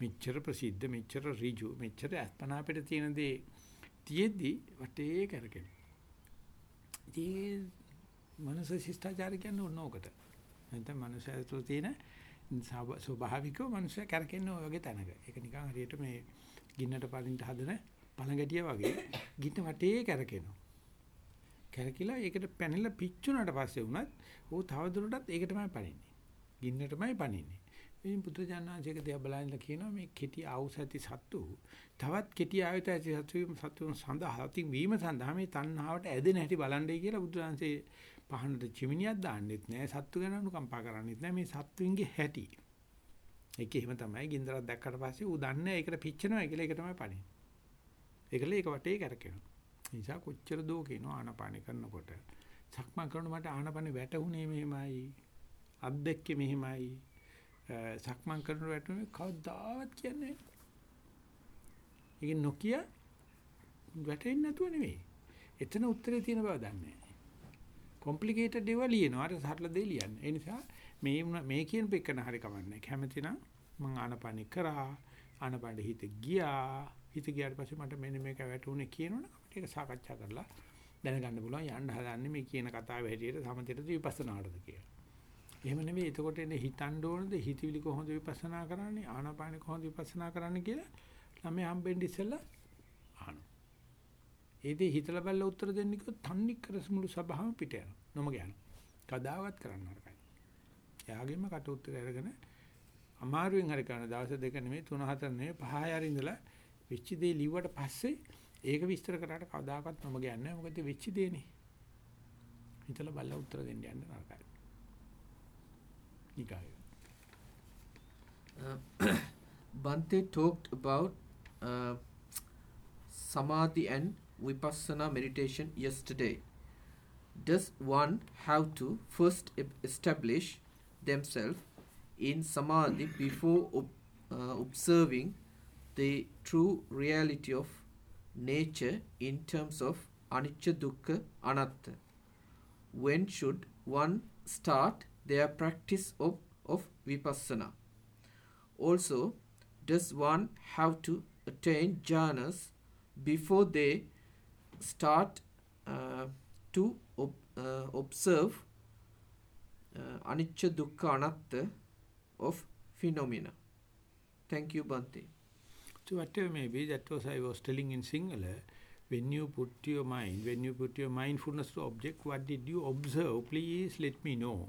මෙච්චර ප්‍රසිද්ධ මෙච්චර ඍජු මෙච්චර අස්පනා අපිට තියෙන දේ තියෙද්දි වටේ කරගෙන. ඉතින් මනස ශිෂ්ටාචාර කියන්නේ ඕන ඕකට. නැත්නම් මනුස්සය තුළ තියෙන ස්වභා- ස්වභාවිකව මනුස්සය කරකෙන්න ඔය වගේ තැනක. ඒක නිකන් හරියට මේ ගින්නට පරින්ට හදන පළඟැටිය වගේ ගින්න වටේ කරකිනවා. කරකිලා ඒකට පැනලා පිච්චුනට පස්සේ වුණත් ਉਹ තවදුරටත් ඒක තමයි පනින්නේ. ගින්නටමයි පනින්නේ. ඉතින් පුදුජානනාංශයක දිහා බලනලා කියනවා මේ කෙටි ආවුස ඇති සත්තු තවත් කෙටි ආයත ඇති සත්තු සත්තුන් සඳහා අතින් වීම සඳහා මේ තණ්හාවට ඇදෙන හැටි බලන්නයි කියලා බුදුරජාන්සේ පහනට චිමිනියක් දාන්නෙත් නෑ සත්තු ගැන අනුකම්පා කරන්නෙත් නෑ මේ සත්තුන්ගේ හැටි. ඒක එහෙම තමයි ගින්දරක් දැක්කට පස්සේ ඌ දන්නේ ඒකට පිච්චෙනවා කියලා ඒක තමයි පණින්නේ. ඒකල ඒක වටේ කරකිනවා. ඒ නිසා කොච්චර දෝ කියනවා ආනපාන කරනකොට සක්මන් කරනකොට මට ආනපාන වැටුනේ මෙහෙමයි. අද්දෙක්කේ මෙහෙමයි. සක්මන් කරන වැටුනේ කවදාවත් කියන්නේ නැහැ. ඒක නොකිය වැටෙන්නේ නැතුව නෙවෙයි. එතන උත්තරේ තියෙන බව දන්නේ නැහැ. කොම්ප්ලිකේටඩ් දේවල් ලියනවා. අර සරල දේ ලියන්නේ. ඒ නිසා මේ වුණ- මේ කියන පෙකන හරි කමන්නේ. කැමති නම් මං ආනපානෙ කරා. ආනපානෙ හිත ගියා. හිත ගියාට පස්සේ මට මෙන්න මේක වැටුනේ කියනවනේ අපිට ඒක සාකච්ඡා කරලා දැනගන්න පුළුවන් යන්න හදන්නේ මේ කියන කතාවේ හැටියට සමතේට විපස්සනාටද කියලා. එහෙම නෙවෙයි. එතකොට එන්නේ හිතන්න ඕනද හිතවිලි කොහොමද විපස්සනා කරන්නේ? ආනාපානෙ කොහොමද විපස්සනා කරන්නේ කියලා ළමයා හම්බෙන්න ඉස්සෙල්ලා අහනවා. ඒ දේ හිතලා බලලා උත්තර දෙන්න කිව්වොත් තන්නේ කර මුළු සභාවම පිට යනවා. නොම ගියනවා. කදාවත් කරන්න හරකයි. එයාගෙම කට උත්තර අරගෙන අමාරුවෙන් හරි කරන දවස් දෙක නෙමෙයි තුන හතර නෙමෙයි පහ හරි ඉඳලා වෙච්ච දේ ලිව්වට පස්සේ ඒක විස්තර කරාට කවදාකවත් නොම ගියන්නේ නැහැ. මොකද වෙච්ච දේනේ. හිතලා බලලා උත්තර දෙන්න යන්න නරකයි. Nikaya. Uh, Bhante talked about uh, samadhi and vipassana meditation yesterday. Does one have to first establish themselves in samadhi before ob uh, observing the true reality of nature in terms of anicca, dukkha, anatta? When should one start their practice of, of vipassana? Also, does one have to attain jhanas before they start uh, to ob- uh, observe uh, anicca, dukkha, anatta of phenomena? Thank you, Bante. So whatever may be, that was I was telling in Sinhala, when you put your mind, when you put your mindfulness to object, what did you observe? Please let me know.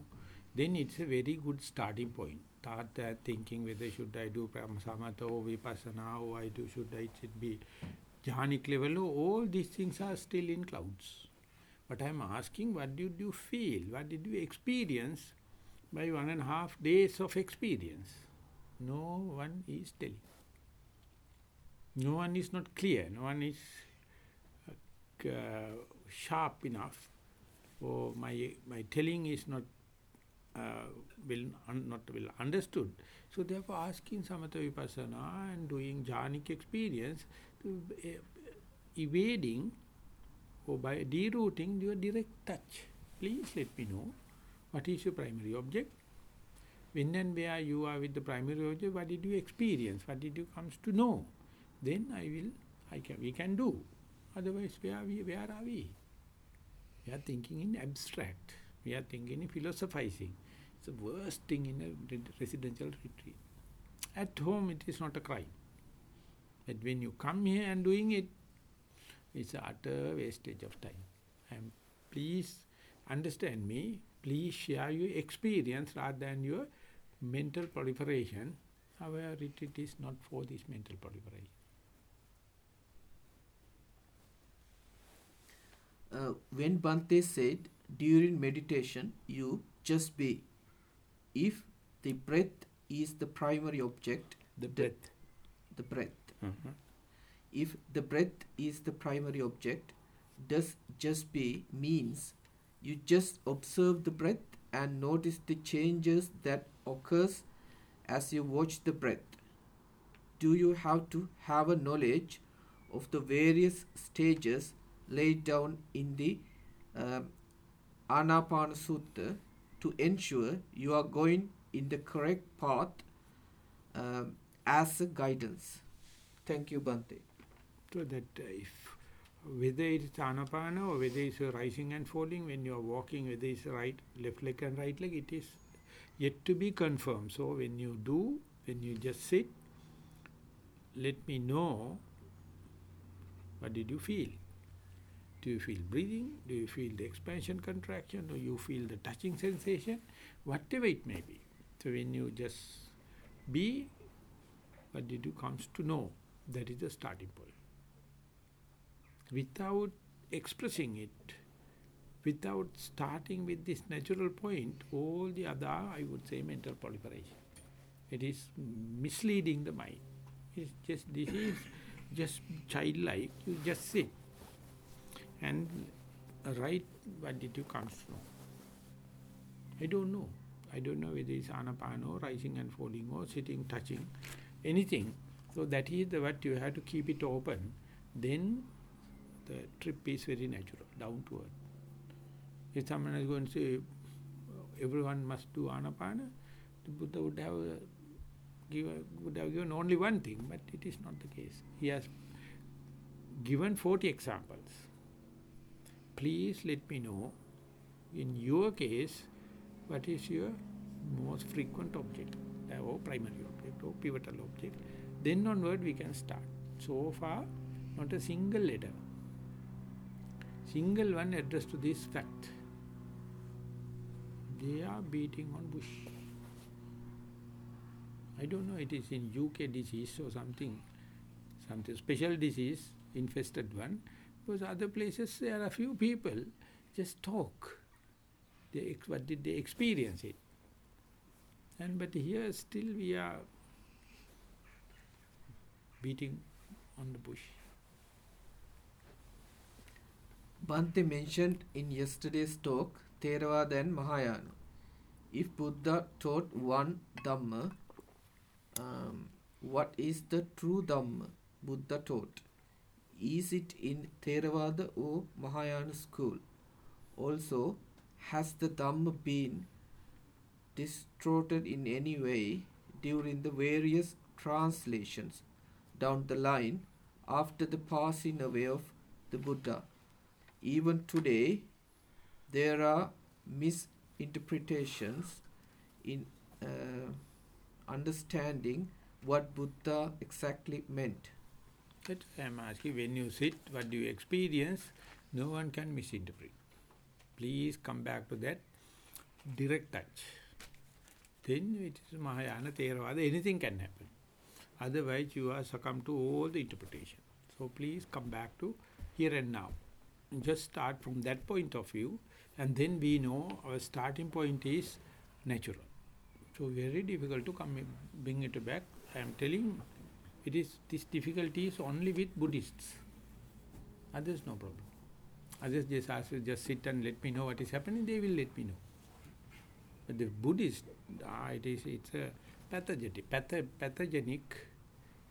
Then it's a very good starting point. Start that thinking whether should I do samatha or vipassana or I do should I should be jhanic level all these things are still in clouds. But I'm asking, what did you feel? What did you experience by one and a half days of experience? No one is telling. No one is not clear. No one is uh, sharp enough. Or my my telling is not uh, well un, not well understood. So therefore, asking samatha vipassana and doing jhanic experience, to, uh, evading or by derouting your direct touch. Please let me know what is your primary object. When and where you are with the primary object, what did you experience? What did you comes to know? Then I will, I can, we can do. Otherwise, where we, where are we? We are thinking in abstract. We are thinking in philosophizing. The worst thing in a residential retreat. At home, it is not a crime. But when you come here and doing it, it's a utter wastage of time. And please understand me. Please share your experience rather than your mental proliferation. However, retreat is not for this mental proliferation. Uh, when Bante said during meditation, you just be. If the breath is the primary object, The breath. the breath. Uh-huh. If the breath is the primary object, does just be means you just observe the breath and notice the changes that occurs as you watch the breath. Do you have to have a knowledge of the various stages laid down in the um, Anapana Sutta to ensure you are going in the correct path um, as a guidance? Thank you, Bante. So that uh, if whether it's anapana or whether it's rising and falling, when you are walking, whether it's right, left leg and right leg, it is yet to be confirmed. So when you do, when you just sit, let me know what did you feel. Do you feel breathing? Do you feel the expansion, contraction? Do you feel the touching sensation? Whatever it may be. So when you just be, what did you comes to know? That is the starting point without expressing it, without starting with this natural point, all the other, I would say, mental proliferation. It is misleading the mind. It's just, this is just childlike. You just sit and write what did you come from. I don't know. I don't know whether it's anapano, rising and falling, or sitting, touching, anything. So that is the, what you have to keep it open. Then the trip is very natural, down to earth. If someone is going to say, everyone must do anapana, the Buddha would have, uh, give, would have given only one thing, but it is not the case. He has given 40 examples. Please let me know, in your case, what is your most frequent object, or primary object, or pivotal object. Then onward we can start. So far, not a single letter single one addressed to this fact. They are beating on bush. I don't know, it is in UK disease or something, something special disease, infested one. Because other places there are few people just talk. They, what did they experience it? And but here still we are beating on the bush. Bhante mentioned in yesterday's talk Theravada and Mahayana. If Buddha taught one Dhamma, um, what is the true Dhamma Buddha taught? Is it in Theravada or Mahayana school? Also, has the Dhamma been distorted in any way during the various translations down the line after the passing away of the Buddha? even today there are misinterpretations in uh, understanding what Buddha exactly meant. That I'm asking, when you sit, what do you experience? No one can misinterpret. Please come back to that direct touch. Then it is Mahayana, Theravada, anything can happen. Otherwise, you are succumb to all the interpretation. So please come back to here and now. Just start from that point of view, and then we know our starting point is natural. So very difficult to come bring it back. I am telling, it is this difficulty is only with Buddhists. Others no problem. Others just ask, just sit and let me know what is happening. They will let me know. But the Buddhist, ah, it is it's a pathogenic, patho, pathogenic,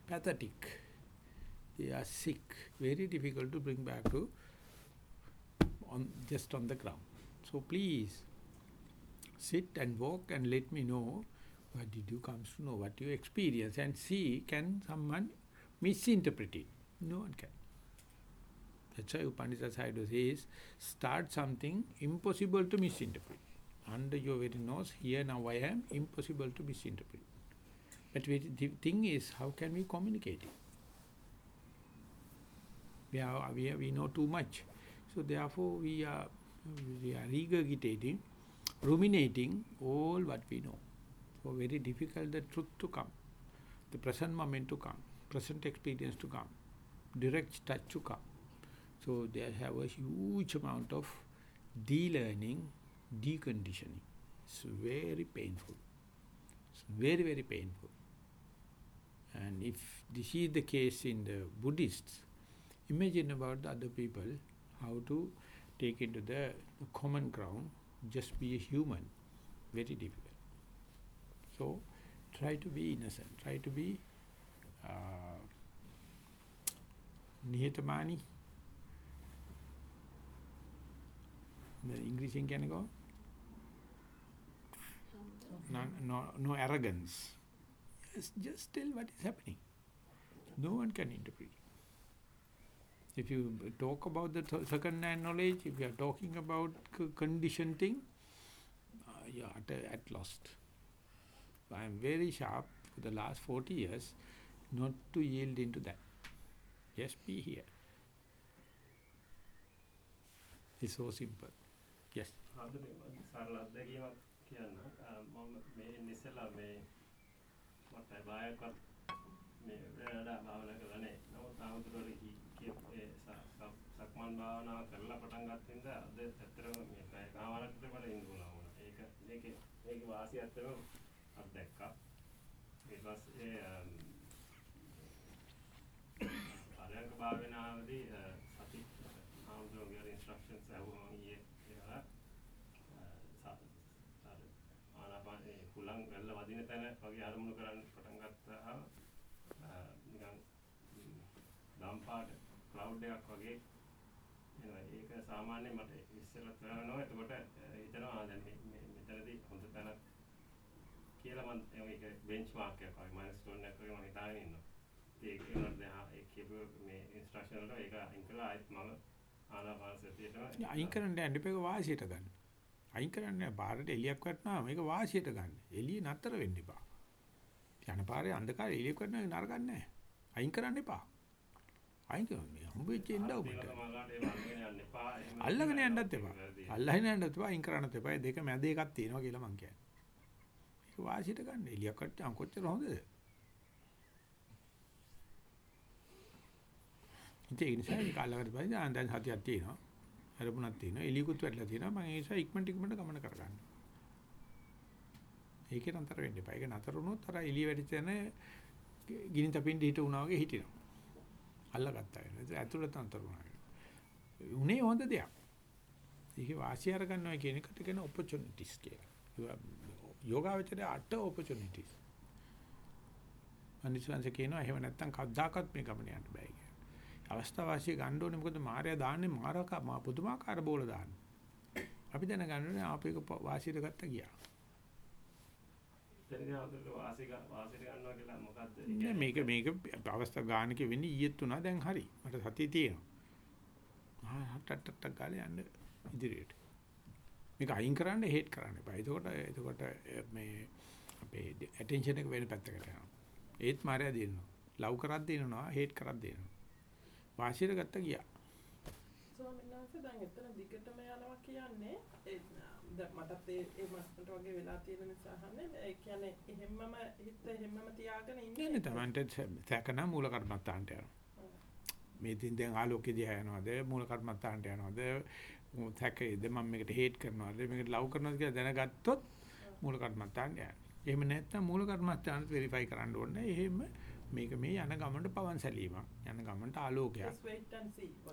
pathetic. They are sick. Very difficult to bring back to on just on the ground. So please sit and walk and let me know what did you come to know, what you experience and see can someone misinterpret it. No one can. That's why Upanishad Sayadaw says, start something impossible to misinterpret. Under your very nose, here now I am, impossible to misinterpret. But the thing is, how can we communicate it? We, are, we, are, we know too much. So therefore we are, we are regurgitating, ruminating all what we know. So very difficult the truth to come, the present moment to come, present experience to come, direct touch to come. So they have a huge amount of de-learning, deconditioning. It's very painful. It's very, very painful. And if this is the case in the Buddhists, imagine about the other people, how to take it to the common ground, just be a human, very difficult. So try to be innocent, try to be uh, nihitamani. The English in can go? No, no, no arrogance. Just, just tell what is happening. No one can interpret. If you talk about the second-hand knowledge, if you are talking about conditioned thing, uh, you are at, at lost. I am very sharp for the last 40 years not to yield into that. Just be here. It's so simple. Yes. සරල අත්දැකීමක් කියන්න මම මේ ඉස්සෙල්ලා මේ මට බයක්වත් මේ වැඩ භාවනා කරලා නැහැ. නමුත් ආමුදුරට කිය සක්මන් භාවනාව කරලා පටන් ගත්ත ඉඳ අද ඇත්තටම මේ පැය කාමරකට වල ඉන්න උනා වුණා. ඒක මේකේ මේකේ වාසිය ඇත්තටම අත්දැක්කා. ඊට පස්සේ පරයන්ක භාවනාවේදී සති ආමුදුරගේ ඉන්ස්ට්‍රක්ෂන්ස් අහුවම ඊයේ ඒවා ආනාපානේ හුලං වැල්ල වදින තැන වගේ අරමුණු කරන්න පටන් ගත්තාම නිකන් දම්පාට ක්ලවුඩ් එකක් වගේ එනවා. ඒක සාමාන්‍යයෙන් මට ඉස්සෙල්ලත් වෙනවා. එතකොට හිතනවා දැන් මේ මෙතනදී හොඳ තැනක් කියලා මම ඒක බෙන්ච්මාර්ක් එකක් වගේ මයිල්ස්ටෝන් එකක් වගේ මම හිතාගෙන ඉන්නවා. ඒක ඒනොත් දැන් ඒ කියපු මේ ඉන්ස්ට්‍රක්ෂන් වලට ඒක අයින් කළා ආයෙත් මම ආනාපාන සතියේටම අයින් කරන්න ඒක වාසියට ගන්න. අයින් කරන්න බාහිරට එළියක් වටනවා මේක වාසියට ගන්න. එළිය නතර වෙන්න එපා. යන පාරේ අන්ධකාරය එළියක් වටන නරගන්නේ නැහැ. අයින් කරන්න එපා. අයින් කරන්නේ හම්බෙච්ච ඉන්න ඔබට. අල්ලගෙන යන්නත් එපා. අල්ලගෙන යන්නත් එපා අයින් කරන්නත් එපා. දෙක මැද එකක් තියෙනවා කියලා මං කියන්නේ. ඒක වාසියට ගන්න. එළියක් වට්ටම් කොච්චර හොඳද? ඉතින් ඒ නිසා ඒක අල්ලගෙන පස්සේ දැන් හතියක් තියෙනවා. හරපුණක් තියෙනවා. එළියකුත් වැටලා තියෙනවා. මම ඒ නිසා ඉක්මනට ඉක්මනට ගමන කරගන්න. ඒකේ නතර වෙන්න එපා. ඒක නතර වුණොත් අර එළිය වැඩිච්ච තැන ගිනි තපින්න හිට වුණා වගේ හිටිනවා. අල්ලගත්තා වෙනවා. ඇතුළත නතර වුණා. උනේ හොඳ දෙයක්. ඒක වාසිය අරගන්නවා කියන එකට කියන opportunities කියලා. යෝගාවචරයේ අට opportunities. අනිසංශ කියනවා එහෙම නැත්තම් කවදාකවත් මේ ගමන යන්න බෑ කියලා. අවස්ථාව වාසිය ගන්න ඕනේ මොකද මායя දාන්නේ මාරක මා පුදුමාකාර බෝල දාන්නේ. අපි දැනගන්න ඕනේ ආපේක වාසියට ගත්ත ගියා. මේක මේක අවස්ථා ගානක වෙන්නේ ඊයේත් උනා දැන් හරි. මට සතිය තියෙනවා. ආ හටටට ගාලේ යන්න ඉදිරියට. මේක අයින් කරන්න හේට් කරන්න එපා. එතකොට එතකොට මේ අපේ ඇටෙන්ෂන් එක වෙන පැත්තකට යනවා. ඒත් මායя දෙනවා. ලව් කරක් දෙනවා, හේට් කරක් දෙනවා. වාසියට ගත්ත ගියා. ස්වාමීන් වහන්සේ දැන් එතන දිගටම යනවා කියන්නේ දැන් මටත් ඒ ඒ මට්ටමට වගේ වෙලා තියෙන නිසා අහන්නේ ඒ කියන්නේ එහෙම්මම හිත එහෙම්මම තියාගෙන ඉන්නේ නෑ තමන්ට තකන මූල කර්මත්තාන්ට යනවා. මේ තින් දැන් ආලෝකෙ දිහා යනවාද මූල කර්මත්තාන්ට යනවාද තකේද මම මේකට හේට් කරනවාද මේකට ලව් කරනවාද කියලා දැනගත්තොත් මූල කර්මත්තාන්ට යනවා. එහෙම නැත්නම් මූල කර්මස්ථානත් වෙරිෆයි කරන්න ඕනේ. එහෙම මේක මේ යන ගමනට පවන් සැලීමක්. යන ගමනට ආලෝකයක්.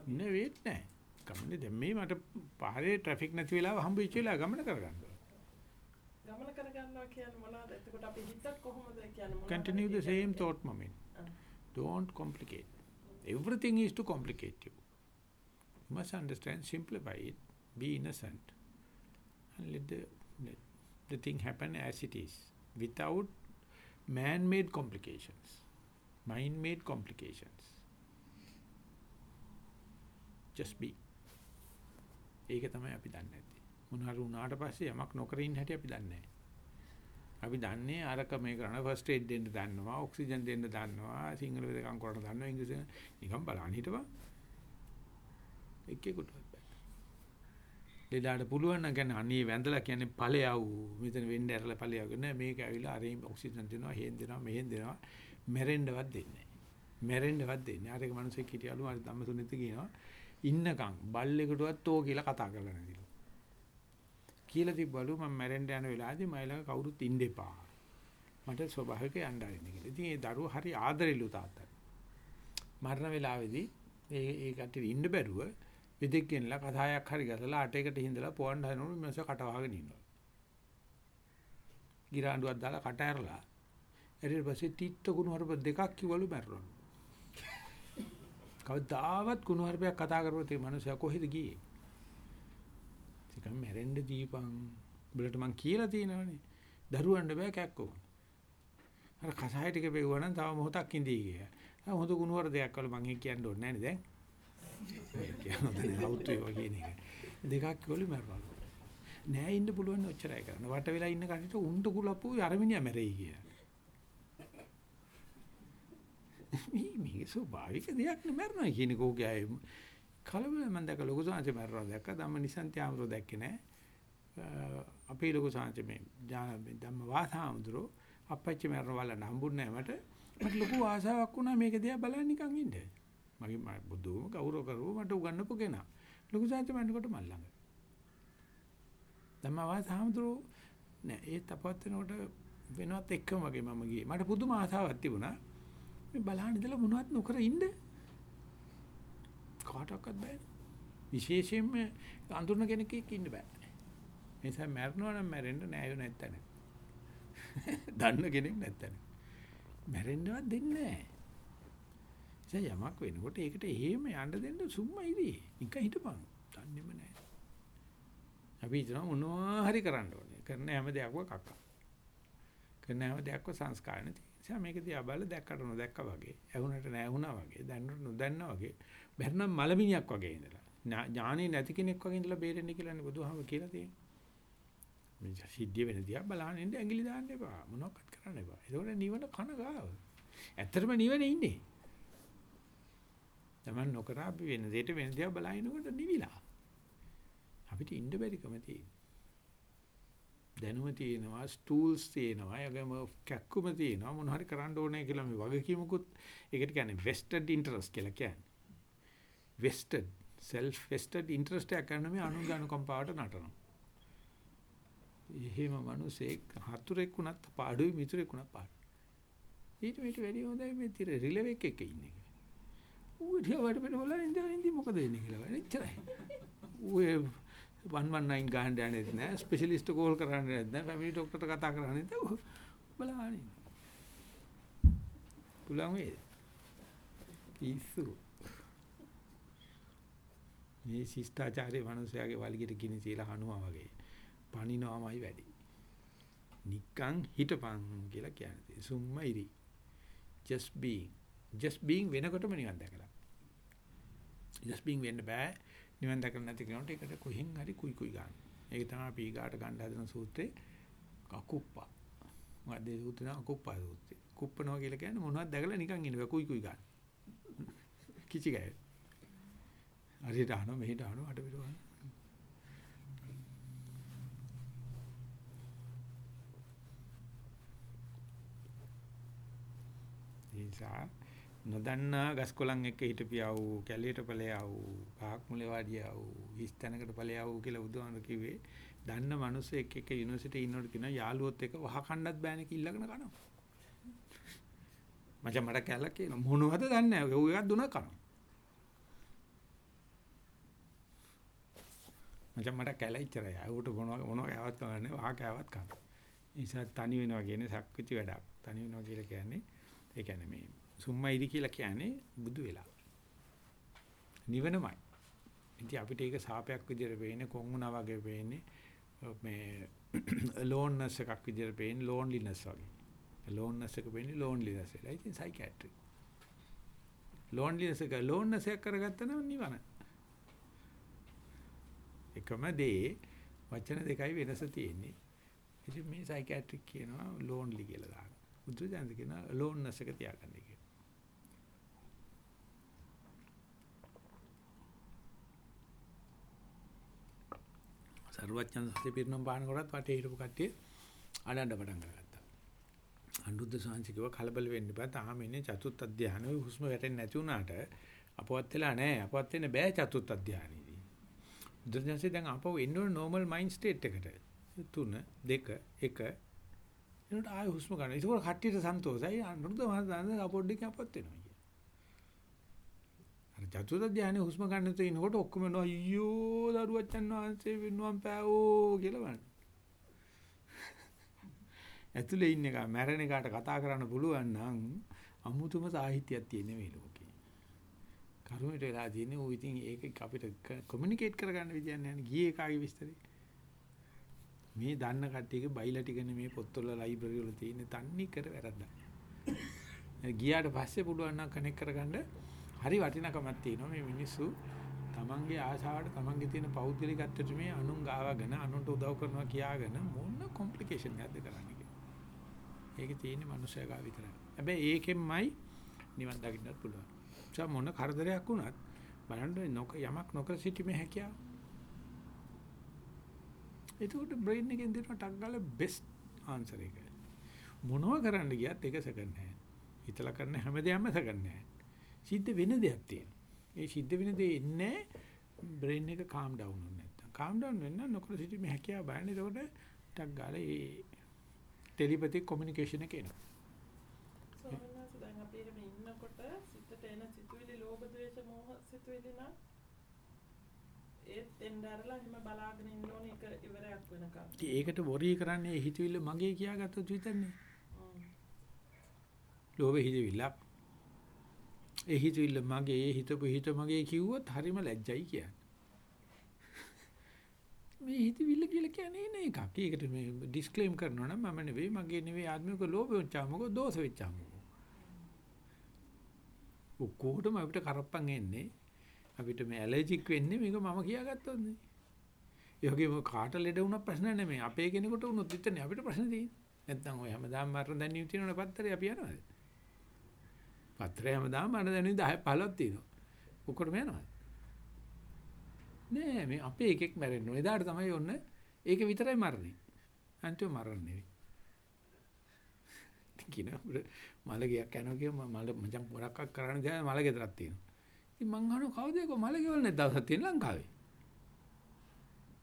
නේ වේට් නැහැ. ගමනේ දැන් මේ මට පාරේ ට්‍රැෆික් නැති වෙලාව හම්බෙච්ච වෙලාව ගමන කරගන්න ඕනේ. ගමන කරගන්නවා කියන්නේ මොනවද? එතකොට අපි හිතත් කොහොමද කියන්නේ මොනවද? Continue the same thought moment. Don't complicate. Everything is to complicate you. You must understand, simplify it, be innocent, and let the, let the thing happen as it is, without man-made complications, mind-made complications. Just be. ඒක තමයි අපි දන්නේ නැත්තේ. මොනවාරු වුණාට පස්සේ යමක් නොකර ඉන්න හැටි අපි දන්නේ නැහැ. අපි දන්නේ අරක මේ කරන ෆස්ට් එයිඩ් දෙන්න දන්නවා, ඔක්සිජන් දෙන්න දන්නවා, සිංහල වේදකම් කරන්න දන්නවා, ඉංග්‍රීසි නිකන් බලන්න හිටපන්. එක්කෙකුට බෑ. ලෙඩාට පුළුවන් නම් කියන්නේ අනේ වැඳලා කියන්නේ ඵලයව මෙතන වෙන්න ඇරලා ඵලයව නෑ මේක ඇවිල්ලා අර ඔක්සිජන් දෙනවා, හේන් දෙනවා, මෙහෙන් දෙනවා, මැරෙන්නවත් දෙන්නේ නෑ. මැරෙන්නවත් දෙන්නේ. අර එක මිනිස්සෙක් හිටියලු අර ධම්මතුනෙත් කියනවා ඉන්නකම් බල්ලෙකුටවත් ඕ කියලා කතා කරලා නැතිලු. කියලා තිබ්බලු මම මැරෙන්න යන වෙලාවේදී මයි ළඟ කවුරුත් ඉන්න එපා. මට ස්වභාවික යන්න ආරින්න කියලා. ඉතින් ඒ දරුවෝ හරි ආදරෙලු තාත්තා. මරණ වෙලාවේදී ඒ ඒ කට්ටිය ඉන්න බැරුව විදෙක් ගෙනලා කතායක් හරි ගසලා අටයකට හිඳලා පොවන්න හදනකොට මනස කට වහගෙන ඉන්නවා. ගිරාඬුවක් දාලා කට ඇරලා ඊට පස්සේ තිත්ත කුණු හරප දෙකක් කිව්වලු මැරුණා. කවදාවත් කුණු හරපයක් කතා කරපුවත් ඒ මනුස්සයා කොහෙද ගියේ? නිකන් මැරෙන්න දීපන්. උඹලට මං කියලා තියෙනවනේ. දරුවන්ට බෑ කැක්කෝ. අර කසාය ටික පෙව්වා නම් තව මොහොතක් ඉඳී ගියා. ආ හොඳ කුණුවර දෙයක් වල මං ඒක කියන්න ඕනේ නැහැ නේ දැන්. කියනවා අවුත් ඒවා කියන එක. දෙකක් කිව්වලු මැරුණා. නෑ ඉන්න පුළුවන් ඔච්චරයි කරන්න. වට වෙලා ඉන්න කටට උන්ට කුලප්පු අරමිනියා මැරෙයි කියලා. මේ මේ ස්වභාවික දෙයක් නේ මැරෙනවා කියන කෝගේ අය කලබල මම දැක ලොකු සාංශ මැරෙනවා දැක්ක ධම්ම නිසන්ති ආමරෝ දැක්කේ නෑ. අපේ ලොකු සාංශ මේ ධම්ම වාසාමඳුරෝ අපච්චි මැරෙනවා වල හම්බුන්නේ නෑ මට. මට ලොකු ආසාවක් වුණා මේක දිහා බලන්න නිකන් ඉන්න. මගේ මම බුදුම ගෞරව කරුව මට උගන්නපු කෙනා. ලොකු සාංශ මන්නකොට මල් ළඟ. ධම්ම වාසාමඳුරෝ නෑ ඒ තපවත් වෙනකොට වෙනවත් එක්කම වගේ මම ගියේ. මට පුදුම ආසාවක් තිබුණා. මේ බලහන් ඉඳලා මොනවත් නොකර ඉන්න කාටවත් බෑ. විශේෂයෙන්ම අඳුරන කෙනෙක් එක්ක ඉන්න බෑ. ඒ නිසා මැරෙනවා නම් මැරෙන්න නෑයෝ නැත්තන. දන්න කෙනෙක් නැත්තන. මැරෙන්නවත් දෙන්නේ නෑ. ඒ යමක් වෙනකොට ඒකට එහෙම යන්න දෙන්න සුම්මයිදී. නිකන් හිටපන්. දන්නේම නෑ. අපි හිතනවා මොනවා හරි කරන්න ඕනේ. කරන හැම දෙයක්ම කක්කා. කරන හැම දෙයක්ම සංස්කාර නැති. නිසා මේක දිහා බලලා දැක්කට නොදැක්කා වගේ, ඇහුනට නැහුණා වගේ, දැනුනට නොදන්නා වගේ, බැරනම් මලමිණියක් වගේ ඉඳලා. ඥානෙ නැති කෙනෙක් වගේ ඉඳලා බේරෙන්න කියලානේ බුදුහාම කියලා තියෙන්නේ. මේ සිද්ධිය වෙන දිහා බලන්න ඉන්න ඇඟිලි දාන්න එපා. මොනවක්වත් කරන්න එපා. ඒකෝට නිවන කන ගාව. ඇත්තටම නිවනේ ඉන්නේ. Taman නොකර අපි වෙන දෙයට වෙන දිහා බලනකොට නිවිලා. අපිට ඉන්න බැරිකම තියෙනවා. දැනුම තියෙනවා ස්ටූල්ස් තියෙනවා යගම කැක්කුම තියෙනවා මොන හරි කරන්න ඕනේ කියලා මේ වගකීමකුත් ඒකට කියන්නේ vested interest කියලා කියන්නේ vested self vested interest එක ගන්න මේ අනුගානුකම්පාවට නටනවා එහෙම මිනිසෙක් හතුරෙක් වුණත් පාඩුයි මිතුරෙක් වුණත් පාඩු ඊට මෙට වැඩි හොඳයි මේ තිර රිලෙවෙක් එක ඉන්නේ ඌ දිහාට පිට බලන ඉඳලා ඉඳි මොකද වෙන්නේ කියලා එච්චරයි. ඌ 119 ගහන්න යන්නේත් නැහැ ස්පෙෂලිස්ට් කෝල් කරන්න යන්නේත් නැහැ ෆැමිලි ડોක්ටර්ට කතා කරන්නේත් නැහැ බලන්න පුළුවන් වේද? පිස්සු. මේ ශිෂ්ටාචාරයේ මිනිස්යාගේ වලිගෙට ගිනි තියලා හනුවා වගේ පණිනවාමයි වැඩි. නිකං හිටපන් කියලා කියන්නේ. සුම්මයිරි just being. just being වෙනකොටම නිවන් දැකලා. Just being වෙන්න බෑ නිවන් දැකලා නැති කෙනාට ඒකට කොහෙන් හරි කුයි කුයි ගන්න. ඒක තමයි අපි ඊගාට ගන්න හදන සූත්‍රේ කකුප්පා. මොකද ඒ සූත්‍රේ නම කකුප්පා සූත්‍රේ. කුප්පනවා කියලා කියන්නේ මොනවද දැකලා නිකන් ඉන්න බෑ කුයි කුයි ගන්න. කිචි ගෑ. හරියට අහනවා මෙහෙට අහනවා අට පිට වහනවා. ඒ නිසා නොදන්නා ගස්කොලන් එක්ක හිටපියා වූ කැලියට ඵලයා වූ පහක් මුලේ වාඩියා වූ හිස් තැනකට ඵලයා වූ කියලා බුදුහාමර කිව්වේ දන්න මිනිස්සෙක් එක්ක යුනිවර්සිටි ඉන්නකොට කියන යාළුවොත් එක්ක වහ කණ්ඩත් බෑනේ කිල්ලගෙන කනවා. මචං මට කැලක් කියන මොනවද දන්නේ නැහැ. ඌ එකක් දුනක් කනවා. මචං මට කැල ඉච්චරයි. ඌට මොනවා මොනවා කෑවත් කවන්නේ වහ කෑවත් කනවා. නිසා තනි වෙනවා කියන්නේ සක්විති වැඩක්. තනි වෙනවා කියලා කියන්නේ ඒ කියන්නේ මේ සුම්මයිදි කියලා කියන්නේ බුදු වෙලා. නිවනමයි. ඉතින් අපිට ඒක සාපයක් විදිහට වෙන්නේ කොංගුණා වගේ වෙන්නේ මේ ලෝන්නස් එකක් විදිහට වෙන්නේ ලෝන්ලිනස් වගේ. ලෝන්නස් එක වෙන්නේ ලෝන්ලිනස් එක. ඉතින් සයිකියාට්‍රි. ලෝන්ලිනස් එක ලෝන්නස් එක කරගත්තා නම් නිවන. එකම දේ වචන දෙකයි වෙනස තියෙන්නේ. ඉතින් මේ සයිකියාට්‍රික් කියනවා ලෝන්ලි කියලා දානවා. බුදු දහම කියනවා ලෝන්නස් එක තියාගන්න කියලා. සරුවච්චන් සත්‍ය පිරිනම් බාන කරත් වටේ හිටපු කට්ටිය අඬන්න පටන් ගත්තා. අනුරුද්ධ සාංශිකව කලබල වෙන්න බෑ. තාම ඉන්නේ චතුත් අධ්‍යානෙ හුස්ම වැටෙන්නේ නැති වුණාට අපවත් වෙලා නැහැ. අපවත් වෙන්න බෑ චතුත් අධ්‍යානෙදී. බුදුරජාණන්සේ දැන් අපව එන්න ඕන normal mind state එකට. 3 2 1 එනකොට ආය හුස්ම ගන්න. ඒක කට්ටියට සන්තෝෂයි. අනුරුද්ධ මහතාන අපොඩ්ඩික අපවත් වෙනවා. අර චතුර්ථ ධානයේ හුස්ම ගන්න තේිනකොට ඔක්කොම නෝ අයියෝ දරුවචන් වහන්සේ වෙනුවම් පෑවෝ කියලා බලන්න. ඇතුලේ ඉන්න එක මැරෙන එකට කතා කරන්න පුළුවන් නම් අමුතුම සාහිත්‍යයක් තියෙන මේ ලෝකේ. කරුණට වෙලා තියෙන්නේ ਉਹ ඉතින් ඒක අපිට කොමියුනිකේට් කරගන්න විදියක් නැහැ ගියේ කාගේ විස්තරේ. මේ දන්න කට්ටියගේ බයිලා ටිකනේ මේ පොත්වල ලයිබ්‍රරි වල තියෙන තන්නේ කර වැරද්දක්. ගියාට පස්සේ පුළුවන් නම් කනෙක්ට් කරගන්න හරි වටිනකමක් තියෙනවා මේ මිනිස්සු තමන්ගේ ආශාවට තමන්ගේ තියෙන පෞද්ගලිකත්වයට මේ අනුන් ගාවගෙන අනුන්ට උදව් කරනවා කියාගෙන මොන කොම්ප්ලිකේෂන් එකක්ද කරන්නේ කියලා. ඒකේ තියෙන්නේ මනුස්සය ගාව විතරයි. හැබැයි ඒකෙන්මයි නිවන් දකින්නත් පුළුවන්. ඒ මොන කරදරයක් වුණත් බලන්න නොක යමක් නොකර සිටීමේ හැකියාව. ඒකට බ්‍රේන් එකෙන් දෙන ටක් ගාලා බෙස්ට් ආන්සර් එක. මොනවා කරන්න ගියත් ඒක සකන්නේ නැහැ. හිතලා කරන හැම දෙයක්ම සකන්නේ නැහැ. සිද්ධ වෙන දෙයක් තියෙනවා. ඒ සිද්ධ වෙන දේ ඉන්නේ බ්‍රේන් එක කාම් ඩවුන් වෙන්නේ නැත්තම්. කාම් ඩවුන් වෙන්න නොකර සිටීමේ හැකියාව බලන්න. එතකොට ටක් ගාලා ඒ ටෙලිපැතික් කොමියුනිකේෂන් එක එනවා. සෝමනස දැන් අපි එහෙම ඉන්නකොට සිතට එන සිතුවිලි ලෝභ ද්වේෂ මෝහ සිතුවිලි නම් ඒත් එnderලා එහෙම බලාගෙන ඉන්න ඕනේ ඒක ඉවරයක් වෙනකම්. ඒකට වොරි කරන්නේ හිතවිල්ල මගේ කියාගත්තොත් විතරනේ. ලෝභ හිතවිල්ලක් ඒ හිතවිල්ල මගේ ඒ හිතපු හිත මගේ කිව්වොත් හරිම ලැජ්ජයි කියන්නේ. මේ හිතවිල්ල කියලා කියන්නේ නේ එකක්. ඒකට මේ ඩිස්ක්ලේම් කරනවා නම් මම නෙවෙයි මගේ නෙවෙයි ආත්මික ලෝභ වෙච්චා මොකද දෝෂ වෙච්චා මොකද. ඔක්කොටම අපිට කරප්පන් එන්නේ අපිට මේ ඇලර්ජික් වෙන්නේ මේක මම කියාගත්තොත් නේ. ඒ වගේම කාට ලෙඩ වුණා ප්‍රශ්න නෙමෙයි. අපේ කෙනෙකුට වුණොත් විතරනේ අපිට ප්‍රශ්න තියෙන්නේ. නැත්නම් ඔය හැමදාම මරණ දැනීම තියෙනවනේ පත්තරේ අපි යනවාද? පත්‍රය හැමදාම මට දැනුනේ 10 15ක් තියෙනවා. ඔක්කොටම යනවා. නෑ මේ අපේ එකෙක් මැරෙන්න ඕනේ. එදාට තමයි ඔන්න ඒක විතරයි මරන්නේ. අන්තිම මරන්නේ නෙවෙයි. කින මල ගියක් යනවා කිය මල මචං පොරක්ක් කරන්න දැන් මල ගෙදරක් තියෙනවා. ඉතින් මං අහනවා කවුද ඒක මල ගෙවල් නැද්ද දවසක් තියෙන ලංකාවේ.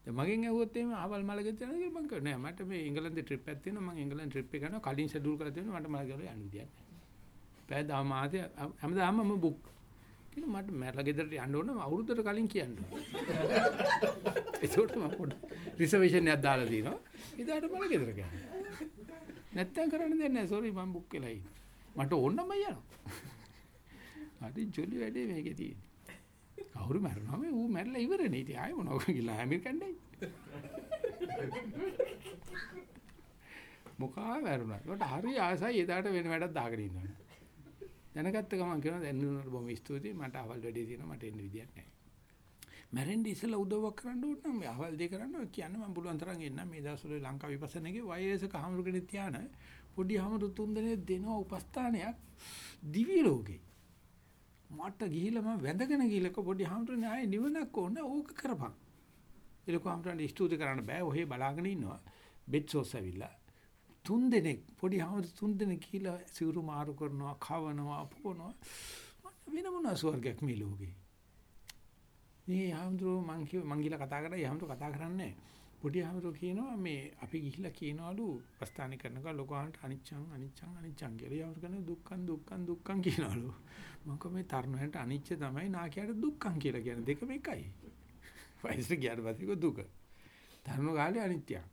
දැන් මගෙන් ඇහුවොත් එහෙම ආවල් මල ගෙදර යනවා කියලා මං කිව්වා නෑ මට මේ ඉංගලන්තේ ට්‍රිප් එකක් තියෙනවා මං ඉංගලන්ත ට්‍රිප් එක යනවා කලින් ෂෙඩියුල් කරලා තියෙනවා මට මල ගෙවල් යන්න විදියක් නෑ. පැය දා මාසෙ හැමදාම මම බුක් කියන මට මැරලා ගෙදරට යන්න ඕන අවුරුද්දට කලින් කියන්න. ඒකට මම පොඩ රිසර්වේෂන් එකක් දාලා දිනවා ඉදාට මල ගෙදර ගියා. නැත්තම් කරන්න දෙන්නේ නැහැ. සෝරි මම බුක් වෙලා ඉන්නේ. මට ඕන නම් යනවා. හරි ජොලි වැඩේ මේකේ තියෙන්නේ. කවුරු මැරෙනවා මේ? ඌ මැරලා ඉවරනේ. ඉතින් ආයෙ මොනවද කියලා ඇමරිකන් දෙයි මොකා මැරුණා? ඒකට හරි ආසයි. එදාට වෙන වැඩක් දාගෙන ඉන්නවා. දැනගත්ත ගමන් කියනවා දැන් නුනට බොහොම ස්තුතියි මට අවල් වැඩේ තියෙනවා මට එන්න විදියක් නැහැ. මැරෙන්න ඉස්සෙල්ලා උදව්වක් කරන්න ඕන නම් මේ අවල් දෙය කරන්න කියන්න මම පුළුවන් තරම් එන්න මේ දවස්වල ලංකා විපස්සනාගේ වයසක හමුරුගෙන තියාන පොඩි හමුරු තුන් දෙනෙක් දෙනවා උපස්ථානයක් දිවි ලෝකේ. මට ගිහිල්ලා මම වැඳගෙන ගිහිල්ලා කො පොඩි හාමුදුරනේ ආයේ නිවනක් ඕන ඕක කරපන්. ඒ ලොකු හාමුදුරනේ ස්තුති කරන්න බෑ. ඔහේ බලාගෙන ඉන්නවා. බෙඩ් සෝස් ඇවිල්ලා. තුන් දෙනෙක් පොඩි හාමුදුර තුන් දෙනෙක් කියලා සිවුරු මාරු කරනවා, කවනවා, පොනවා. වෙන මොනවා ස්වර්ගයක් මේ ලෝකේ. මේ හාමුදුරුව මං කිව්ව මං ගිහලා කතා කරා. හාමුදුරුව කතා කරන්නේ පොඩි හාමුදුරුව කියනවා මේ අපි ගිහිල්ලා කියනවලු ප්‍රස්ථාන කරනකොට ලෝකවන්ට අනිච්චං අනිච්චං අනිච්චං කියලා. හාමුදුරුව කියන්නේ දුක්ඛං දුක්ඛං දුක්ඛං කියනවලු. මම කො මේ තරුණයන්ට අනිච්ච තමයි නාකියට දුක්ඛං කියලා කියන්නේ. දෙකම එකයි. වයසට ගියාට පස්සේ දුක. තරුණ කාලේ අනිත්‍යං.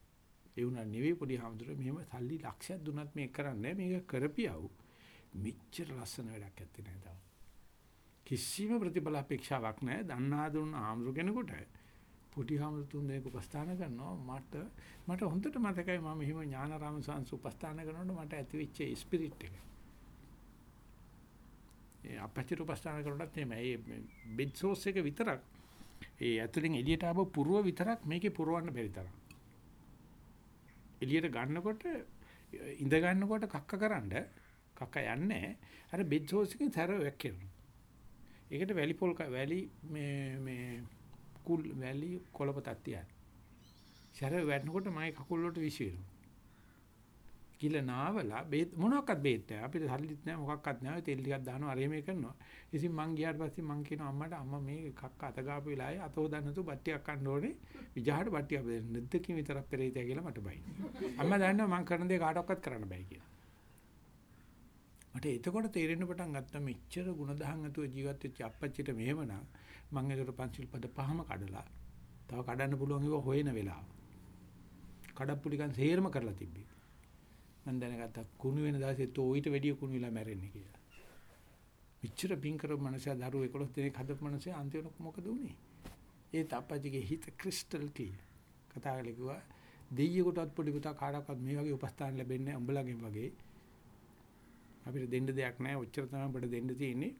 ඒ උනා නෙවෙයි පොඩි හාමුදුරුව මෙහෙම සල්ලි ලක්ෂයක් දුන්නත් මේක කරන්නේ මේක කරපියව. මෙච්චර ලස්සන වැඩක් ඇත්තේ නැහැ තාම. කිසිම ප්‍රතිඵල අපේක්ෂාවක් නැහැ. දන්නා දුන්න ආම්රු කෙනෙකුට පොඩි ආම්රු තුන් දෙනෙක් උපස්ථාන කරනවා මට මට හොඳට මතකයි මම මෙහිම ඥානාරාම සංස් උපස්ථාන කරනකොට මට ඇති වෙච්ච ස්පිරිට් එක. ඒ අපච්චිට උපස්ථාන කරනකොටත් එමේ මේ බෙඩ් සෝස් එක විතරක් ඒ ඇතුලෙන් එළියට ආව පුරව විතරක් මේකේ පුරවන්න බැරි තරම්. එළියට ගන්නකොට ඉඳ ගන්නකොට කක්ක කරන්න කක්ක යන්නේ අර බෙඩ් සෝස් එකේ තර වැක්කෙනවා. ඒකට වැලි පොල් වැලි මේ මේ කුල් වැලි කොළපතක් තියන. සැර වැටෙනකොට මගේ කකුල් වලට විශ් වෙනවා. කිල නාවලා බේත් මොනවාක්වත් බේත් නැහැ. අපිට සල්ලිත් නැහැ මොකක්වත් නැහැ. තෙල් ටිකක් දානවා අර මේ කරනවා. ඉතින් මං ගියාට පස්සේ මං කියනවා අම්මට අම්මා මේ කක්ක අත ගාපු වෙලාවේ අත හොදන්න නැතුව බට්ටියක් කන්න ඕනේ. විජහට බට්ටියක් දෙන්න. නැද්දකින් විතරක් පෙරේතය කියලා මට බයි. අම්මා දන්නවා මං කරන දේ කාටවත් කරන්න බෑ කියලා. මට එතකොට තේරෙන්න පටන් ගත්තා මෙච්චර ಗುಣදහම් නැතුව ජීවත් වෙච්ච අපච්චිට මෙහෙමනම් මම ඒකට පන්සිල් පද පහම කඩලා තව කඩන්න පුළුවන් ඒවා හොයන වෙලාව. කඩප්පුලිකන් සේරම කරලා තිබ්බේ. මම දැනගත්තා කුණු වෙන දවසේ තෝ ඊට වැඩිය කුණු වෙලා මැරෙන්නේ කියලා. මෙච්චර පින් කරපු මනුස්සයා දරුවෝ 11 දෙනෙක් හදපු මනුස්සයා අන්තිමට මොකද උනේ? ඒ තාපජිගේ හිත ක්‍රිස්ටල් ක්ලියර්. කතා කරලා කිව්වා දෙයියෙකුටවත් පොඩි පුතා කාටවත් මේ වගේ උපස්ථාන ලැබෙන්නේ නැහැ උඹලගෙන් වගේ. අපිට දෙන්න දෙයක් නැහැ. ඔච්චර තමයි අපිට දෙන්න තියෙන්නේ.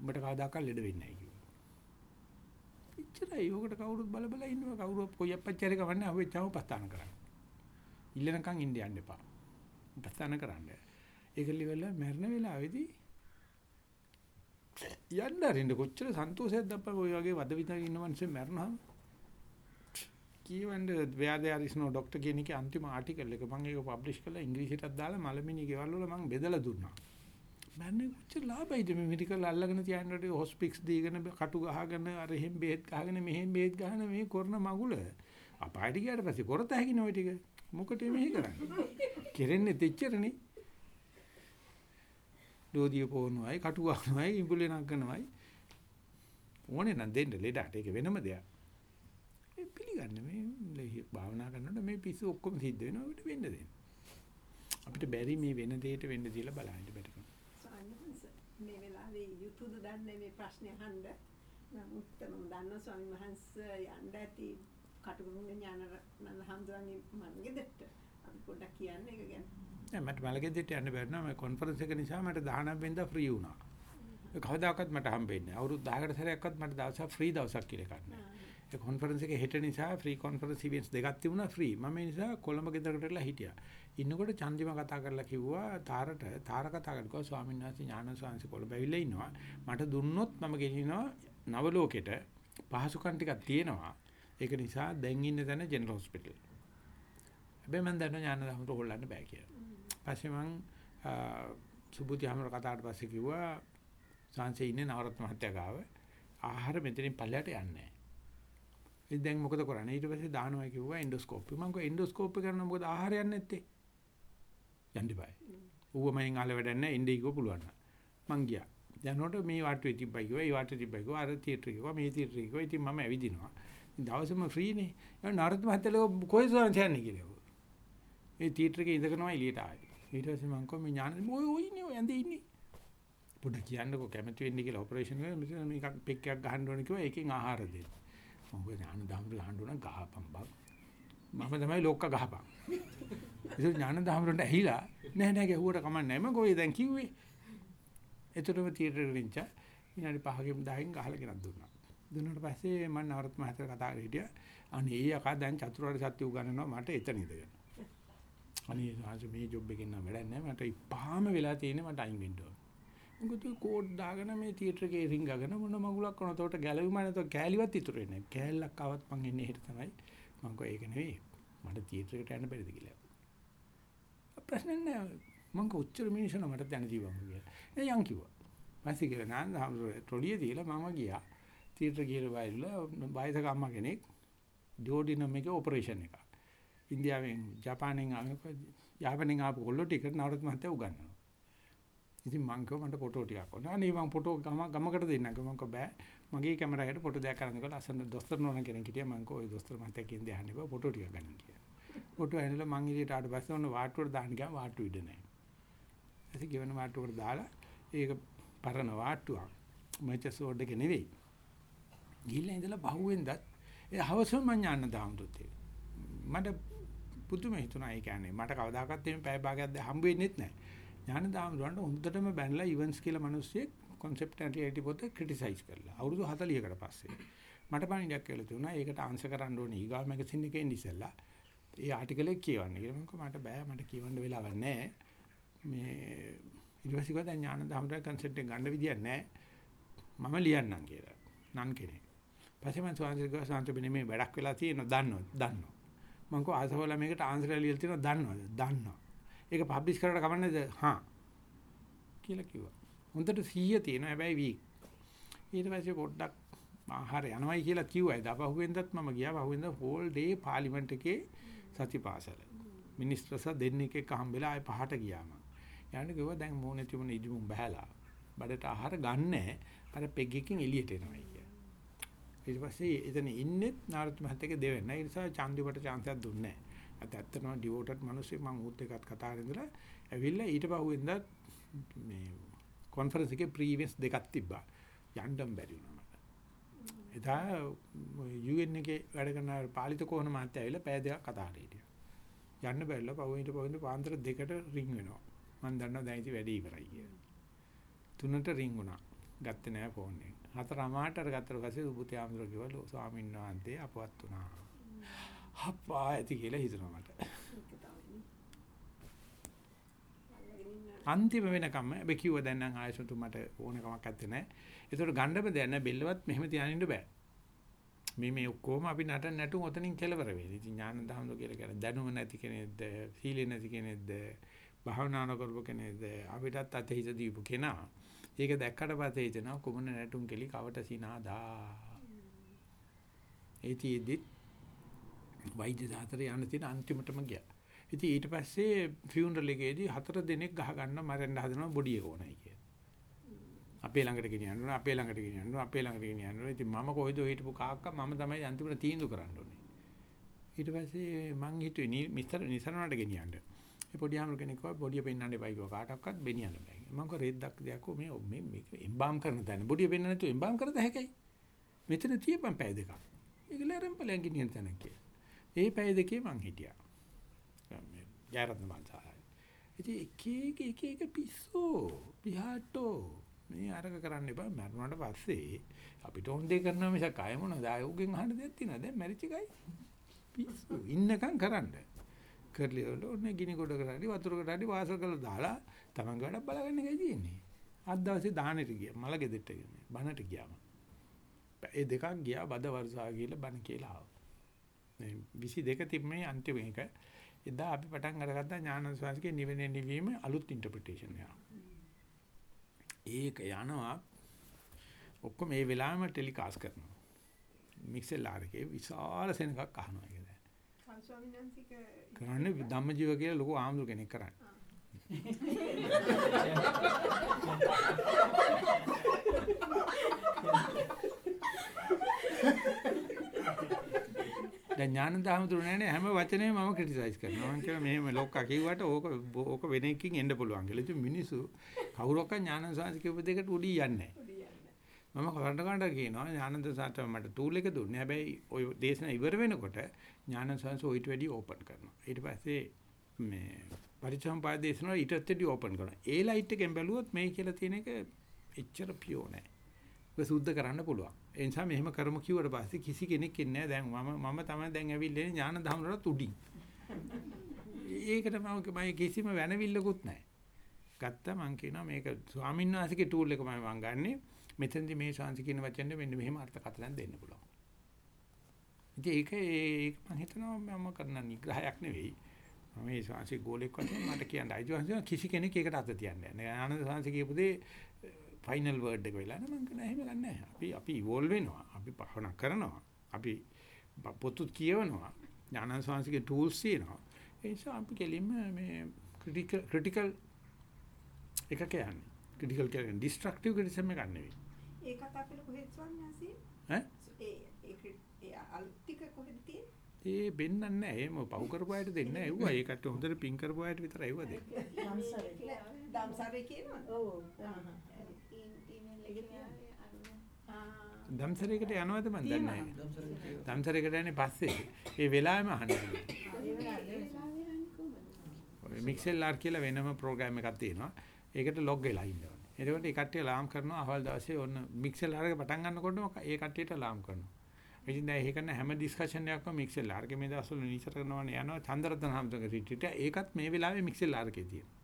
උඹට කවදාකවත් ලෙඩ වෙන්නේ නැහැ කිව්වා. එච්චරයි. යෝගට කවුරුත් බල බල ඉන්නවා. කවුරුත් කොයි අපච්චරේ කවන්නේ අහුවෙච්චාම උපස්ථාන කරන්න. ඉල්ලනකම් ඉන්න යන්න එපා. උපස්ථාන කරන්න. ඒක livel මරණ වෙලාවේදී යන්න අරින්න කොච්චර සන්තෝෂයක්ද අප්පා ඔය වගේ වද විතර ඉන්න මිනිස්සු මරනහම කියවන්නේ where there is no doctor කියන එකේ අන්තිම ආටිකල් එක මම ඒක පබ්ලිෂ් කළා ඉංග්‍රීසියටත් දාලා මලමිනි ගෙවල් වල මම බෙදලා දුන්නා. මන්නේ කොච්චර ලාභයිද මේ මෙඩිකල් අල්ලගෙන තියන්නට හොස්පික්ස් දීගෙන කටු ගහගෙන අර එහෙම් බෙහෙත් ගහගෙන මෙහෙම් බෙහෙත් ගහන මේ කරන මගුල අපායට ගියාට පස්සේ කරත හැකිනේ ওই ටික. මොකටද මෙහෙ කරන්නේ? කෙරෙන්නේ දෙච්චරනේ. දෝදිය පොවනවායි කටු ගන්නවායි ඉඹුලේ නගනවායි ඕනේ නම් දෙන්න ලෙඩට ඒක වෙනම දෙයක්. ඒ පිළිගන්න මේ භාවනා කරනකොට මේ පිස්සු ඔක්කොම සිද්ධ වෙනවා අපිට වෙන්න දෙන්න. අපිට බැරි මේ වෙන දෙයකට වෙන්න දීලා බලන්න බැහැ. මේ වෙලාවේ යුතුයද දන්නේ මේ ප්‍රශ්නේ අහන්න මම උත්තරම දන්න ස්වාමීන් වහන්සේ යන්න ඇති කටුකුරුංග ඥාන නන්දහම්දුරන්ගේ මම ගෙදරට අපි පොඩ්ඩක් කියන්න ඒක ගැන නෑ මට මලගෙදෙට යන්න බැරි නෑ මම කොන්ෆරන්ස් එක නිසා මට 19 වෙනිදා ෆ්‍රී වුණා. කවදාකවත් මට හම්බෙන්නේ නෑ. අවුරුදු 10කට සැරයක්වත් මට දවසක් ෆ්‍රී දවසක් කියලා එකක් නෑ. ඒ කොන්ෆරන්ස් එකේ හෙට නිසා ෆ්‍රී කොන්ෆරන්ස් ඉවෙන්ට්ස් දෙකක් තිබුණා ෆ්‍රී. මම ඒ නිසා කොළඹ ගෙදරකටලා හිටියා. ඉන්නකොට චන්දිම කතා කරලා කිව්වා තාරට තාර කතා කරලා ස්වාමීන් වහන්සේ ඥාන ස්වාමීන් කොළඹ ඇවිල්ලා ඉන්නවා. මට දුන්නොත් මම ගෙනිනවා නවලෝකෙට පහසුකම් ටිකක් තියෙනවා. ඒක නිසා දැන් ඉන්න තැන ජෙනරල් හොස්පිටල්. හැබැයි මම දන්නවා ඥාන දහමට හොල්ලන්න බෑ කියලා. පස්සේ මං සුබුති හැමර කතාවට පස්සේ කිව්වා සංසේ ඉන්නේ නවරත්න මහත්තයා ගාව ආහාර මෙතනින් පල්ලයට යන්නේ නැහැ. ඉතින් දැන් මොකද කරන්නේ? ඊට පස්සේ දානවා කිව්වා එන්ඩොස්කෝප්. මම කිව්වා එන්ඩොස්කෝප් එක කරනවා මොකද ආහාරය යන්නේ නැත්තේ? යන්න බෑ. ඌව මයින් ආල වැඩක් නැහැ ඉන්නේ කිව්ව පුළුවන්. මං ගියා. යනකොට මේ වාට්ටුවේ තිබ්බයි කිව්වා. ඒ වාට්ටුවේ තිබ්බයි කිව්වා. අර තියටර් කිව්වා. මේ තියටර් කිව්වා. ඉතින් මම ඇවිදිනවා. දවසම ෆ්‍රී නේ. ඒ නරත් මහත්තයලෝ කොහෙද යන්නේ කියලා. ඒ තියටර් එකේ ඉඳගෙනම එළියට ආවේ. ඊට පස්සේ මං කොහොම ඥාන ඔය ඔය ඉන්නේ ඔය ඇඳේ ඉන්නේ. පොඩ්ඩක් කියන්නකෝ කැමති වෙන්නේ කියලා ඔපරේෂන් කරලා මෙතන මේක පෙක් එකක් ගහන්න ඕන කිව්වා ඒකෙන් ආහාර දෙන්න. මම ඥාන දහමර ගහන්න ඕන ගහපම් බං. මම තමයි ලෝක ගහපම්. ඒක ඥාන දහමරට ඇහිලා නෑ නෑ ගැහුවට කමක් නෑ මම කොයි දැන් කිව්වේ. එතකොටම තියටර් රින්ච විනාඩි 5කින් 10කින් ගහලා ගෙනත් දුන්නා. දුන්නාට පස්සේ මම නවරත් මහත්තයා කතා කරලා හිටියා. අනේ ඒ යකා දැන් චතුරාර්ය සත්‍ය උගන්වනවා මට එතන ඉඳගෙන. අනේ සාංශ මේ ජොබ් එකෙන් නම් වැඩක් නැහැ මට ඉපාම වෙලා තියෙන්නේ මට අයින් වෙන්න ඕන. මොකද කෝඩ් දාගෙන මේ තියටර් එකේ රින්ගගෙන මොන මගුලක් කරනවද? උකට ගැලවිම නැතෝ කෑලිවත් ඉතුරු වෙන්නේ නැහැ. කෑල්ලක් ආවත් මං එන්නේ හෙට තමයි. මං කෝ ඒක නෙවෙයි. මට තියටර් එකට යන්න බැරිද කියලා. ප්‍රශ්න නැහැ. මං කෝ උච්චර මිනිස්සු මට දැන දීවම් කියලා. ඒ යන් කිව්වා. පස්සේ කියලා නාන්න හම්දුර ට්‍රොලිය දීලා මම ගියා. තියටර් ගිහලා වයිලා බයිසක අම්මා කෙනෙක් ඩියෝඩිනම් එකේ ඔපරේෂන් එක. ඉන්දියාවෙන් ජපානෙන් යාපනෙන් ආපු කොල්ලෝ ටික නවරත් මහත්තයා උගන්වනවා. ඉතින් මං කිව්වා මට ෆොටෝ ටිකක් ඕන. අනේ මං ෆොටෝ ගම ගමකට දෙන්නම්. මං කිව්වා බෑ. මගේ කැමරාවට ෆොටෝ දෙයක් කරන්න කියලා අසන්න දොස්තර නෝන කෙනෙක් හිටියා. මං කිව්වා ඔය දොස්තර මහත්තයා කියන්නේ අහන්න එපා ෆොටෝ ටිකක් ගන්න කියලා. ෆොටෝ ඇනලා මං ඉලියට ආවට පස්සේ ඔන්න වාට්ටුවට දාන්න ගියාම වාට්ටු ඉඩ නැහැ. ඊට ගෙවන වාට්ටුවට දාලා ඒක පරණ වාට්ටුවක්. මචස් ඕඩ් එක නෙවෙයි. ගිහිල්ලා ඉඳලා බහුවෙන්දත් ඒ හවසම මං ඥාන දාම්දුත් ඒක. මට පුදුම හිතුණා ඒ කියන්නේ මට කවදාකවත් එහෙම පැය භාගයක් දැන් හම්බ වෙන්නේත් නැහැ. ඥාන දාම්දුරන්ට හොඳටම බැනලා ඉවන්ස් කියලා මිනිස්සෙක් concept and reality පොත ක්‍රිටිසයිස් කරලා. අවුරුදු 40කට පස්සේ. මට පණිඩක් කියලා තුණා ඒකට ආන්සර් කරන්න ඕනේ ඊගා මැගසින් එකේ ඉඳිසලා. ඒ ආටිකල් එක කියවන්න කියලා මම මට බෑ මට කියවන්න වෙලාවක් නැහැ. මේ ඊට පස්සේ කිව්වා දැන් ඥාන දාම්දුරන් concept එක ගන්න විදියක් නැහැ. මම ලියන්නම් කියලා. නන් කෙනෙක්. පස්සේ මම ස්වාමීන් වහන්සේ සාන්තබිනේ මේ වැඩක් වෙලා තියෙනවා දන්නවද? දන්නවා. මම කෝ ආසවල මේකට ආන්සර් ලියලා තියෙනවා දන්නවද? දන්නවා. ඒක පබ්ලිෂ් කරලා කවන්නේද? හා. කියලා කිව්වා. හොඳට 100 තියෙනවා හැබැයි වීක්. ඊට පස්සේ පොඩ්ඩක් ආහාර යනවයි කියලා කිව්වයි. දපහුවෙන්දත් මම ගියා. පහුවෙන්ද හෝල් ඩේ පාර්ලිමේන්තු එකේ සතිපාසල. මිනිස්ටර්ස් දෙන්නෙක් එක්ක හම්බෙලා ආයෙ පහට ගියාම. යන්න කිව්වා දැන් මොනේ තිබුණ ඉදිමුම් බහැලා. බඩට ආහාර ගන්නෑ. අර පෙග් එකකින් එළියට එනවා කියලා. ඊට පස්සේ එතන ඉන්නෙත් නාරද මහත්තයගේ දෙවෙන්න. ඒ නිසා චන්දිපට chance එකක් දුන්නේ නැහැ. අත ඇත්තටම ඩිවෝටඩ් මිනිස්සු මම ඌත් එක්කත් කතා කරලා ඇවිල්ලා ඊට පහුවෙන්දත් මේ කොන්ෆරන්ස් එකේ ප්‍රීවියස් දෙකක් තිබ්බා. යන්නම් බැරි වුණා මට. එදා UN එකේ වැඩ කරන පාලිත කෝණ මහත්තයා ඇවිල්ලා පැය දෙකක් කතා කරලා හිටියා. යන්න බැරිලා පහුවෙන් ඊට පහුවෙන් පාන්දර දෙකට රින් වෙනවා. මම දන්නවා දැන් ඉතින් වැඩේ ඉවරයි කියලා. තුනට රින් වුණා. ගත්තේ නෑ ෆෝන් එක. හතරමාට අර ගත්තට පස්සේ උපුතේ ආමතුරු කිව්වා ස්වාමීන් වහන්සේ අපවත් වුණා. හප්පා ඇති කියලා හිතනවා මට. අන්තිම වෙනකම් හැබැයි කිව්ව දැන් නම් ආයසතු මට ඕන කමක් නැත්තේ නෑ. ඒතකොට ගණ්ඩම දෙයක් නෑ බෙල්ලවත් මෙහෙම තියාගෙන ඉන්න බෑ. මේ මේ ඔක්කොම අපි නටන නැටුම් ඔතනින් කෙලවර වෙයි. ඉතින් ඥාන දහම කියලා කියන්නේ දැනුම නැති කෙනෙක්ද, සීල නැති කෙනෙක්ද, භාවනා නොකරපු කෙනෙක්ද, අපිටත් අතහිත දීපු කෙනා. ඒක දැක්කට පස්සේ හිතෙනවා කුමන නැටුම් කෙලි කවට සිනාදා. ඒතිෙදි වෛද්‍ය සාතරේ යන්න තියෙන අන්තිමටම ගියා. ඉතින් ඊට පස්සේ ෆියුනරල් එකේදී හතර දිනක් ගහ ගන්න මරන්න හදනවා බොඩි එක ඕනයි කියලා. අපේ ළඟට ගෙනියන්න ඕන අපේ ළඟට ගෙනියන්න ඕන අපේ ළඟට ගෙනියන්න ඕන. ඉතින් මම කොයිද හිටපු කාක්කා මම තමයි අන්තිමට තීන්දුව කරන්න ඕනේ. ඊට පස්සේ මං හිතුවේ මිස්තර නිසරණට ගෙනියන්න. ඒ පොඩි ආමර කෙනෙක් කිව්වා බොඩිය පෙන්නන්න එපා කිව්වා කාටවත් බෙනියන්න බෑ. මම කිව්වා රෙද්දක් දෙයක් මේ මේ මේක එම්බාම් කරන තැන බොඩිය පෙන්නන්න නැතුව එම්බාම් කරද හැකයි. මෙතන තියපන් පැය දෙකක්. ඒක ලැරම් පලයන් ගෙනියන්න තැන කියලා. ඒ පැය දෙකේ මං හිටියා. මේ ජයරත්න මන්සාරයි. ඉතින් එක එක එක එක පිස්සෝ පිහාටෝ මේ අරක කරන්න එපා මරුණාට පස්සේ අපිට ඕන දේ කරනවා මිසක් අය මොනවද ආයෝගෙන් අහන්න දෙයක් තියෙනවද දැන් මැරිච්ච එකයි පිස්සු ඉන්නකම් කරන්න කරලි වල ඔන්නේ ගිනි ගොඩකට හරි වතුරකට හරි වාසල් කරලා දාලා තමන් වැඩක් බලාගන්න එකයි තියෙන්නේ අද දවසේ දානෙට ගියා මල ගෙදෙට්ට ගියා බනට ගියාම ඒ දෙකක් ගියා බද වර්ෂා කියලා බන කියලා ආවා මේ 22 තිබ්බේ අන්තිම එක එදා අපි පටන් අරගත්තා ඥානන්ද ස්වාමීගේ නිවෙන නිවීම අලුත් ඉන්ටර්ප්‍රිටේෂන් එක ඒක යනවා ඔක්කොම මේ වෙලාවෙම ටෙලිකාස්ට් කරනවා. මික්සර් එකේ විශාල සෙනඟක් අහනවා ඒක දැන්. කරන්නේ ධම්මජීව කියලා ලොකු ආම්දුර කෙනෙක් කරන්නේ. දැන් ඥානන්ද හැමතුරු නෑනේ හැම වචනේම මම ක්‍රිටිසයිස් කරනවා. මම කියනවා මෙහෙම ලොක්කා කිව්වට ඕක ඕක වෙන එකකින් එන්න පුළුවන් කියලා. ඉතින් මිනිස්සු කවුරක්වත් ඥානන්ද සාංශ කියපු දෙකට උඩී යන්නේ මම කරඬ කරඬ කියනවා ඥානන්ද සාංශ මට ටූල් එක දුන්නේ. හැබැයි ওই දේශන ඉවර වෙනකොට ඥානන්ද සාංශ ඔයිට වැඩි ඕපන් කරනවා. ඊට පස්සේ මේ පරිචම්පාද දේශන වල ඊටත් වැඩි ඕපන් කරනවා. ඒ ලයිට් එකෙන් බැලුවොත් මේ කියලා තියෙන එක එච්චර පියෝ නෑ. ඒක සුද්ධ කරන්න පුළුවන්. ඒ නිසා මෙහෙම කරමු කිව්වට පස්සේ කිසි කෙනෙක් ඉන්නේ නැහැ. දැන් මම මම තමයි දැන් ඇවිල්ලා ඥාන දහමරට උඩින්. ඒකට මම මම කිසිම වැනවිල්ලකුත් නැහැ. ගත්තා මං කියනවා මේක ස්වාමීන් වහන්සේගේ ටූල් එකමයි මං ගන්නෙ. මෙතෙන්දි මේ ශාන්ති කියන වචනේ මෙන්න මෙහෙම අර්ථකථනයක් දෙන්න පුළුවන්. ඉතින් ඒක ඒක මං හිතනවා මම කරන නිග්‍රහයක් නෙවෙයි. මම මේ ශාන්ති ගෝලෙක් වශයෙන් මට කියන්න අයිතිවාසිකම් කිසි කෙනෙක් ඒකට අත තියන්නේ නැහැ. ආනන්ද ශාන්ති කියපු දේ ෆයිනල් වර්ඩ් එක වෙලා නෑ මං කියන එහෙම ගන්නෑ. අපි අපි ඉවෝල්ව් වෙනවා. අපි භවනා කරනවා. අපි පොතුත් කියවනවා. ඥානන් ශාන්තිගේ ටූල්ස් තියෙනවා. ඒ නිසා අපි කෙලින්ම මේ ක්‍රිටිකල් ක්‍රිටිකල් එක කියන්නේ. ක්‍රිටිකල් කියන්නේ ඩිස්ට්‍රක්ටිව් ක්‍රිටිසිසම් එකක් නෙවෙයි. ඒ කතා පෙළ කොහෙද ස්වාමීන් ඈ? ඒ ඒ ඒ අල්ටික කොහෙද තියෙන්නේ? ඒ බෙන්නන්නේ නැහැ. එහෙම පව් කරපු අයට දෙන්නේ නැහැ. ඒවා ඒකට හොඳට පින් කරපු අයට විතරයි ඒවා දෙන්නේ. දම්සරේ කියනවද? ඔව්. දම්සරයකට යනවද මන් දන්නේ නැහැ. දම්සරයකට යන්නේ පස්සේ. ඒ වෙලාවෙම අහන්නේ. ඔය මික්සෙල් ආර් කියලා වෙනම ප්‍රෝග්‍රෑම් එකක් තියෙනවා. ඒකට ලොග් වෙලා ඉන්නවා. එතකොට ඒ කට්ටිය ලාම් කරනවා අහවල් දවසේ ඔන්න මික්සෙල් ආර් එක පටන් ගන්නකොටම ඒ කට්ටියට ලාම් කරනවා. ඉතින් දැන් ඒක කරන හැම ඩිස්කෂන් එකක්ම මික්සෙල් ආර් එකේ මේ දවස්වල නිතර කරනවනේ යනවා චන්ද්‍රරත්න හම්තුගේ රිට්‍රීට් ඒකත් මේ වෙලාවේ මික්සෙල් ආර් එකේ තියෙනවා.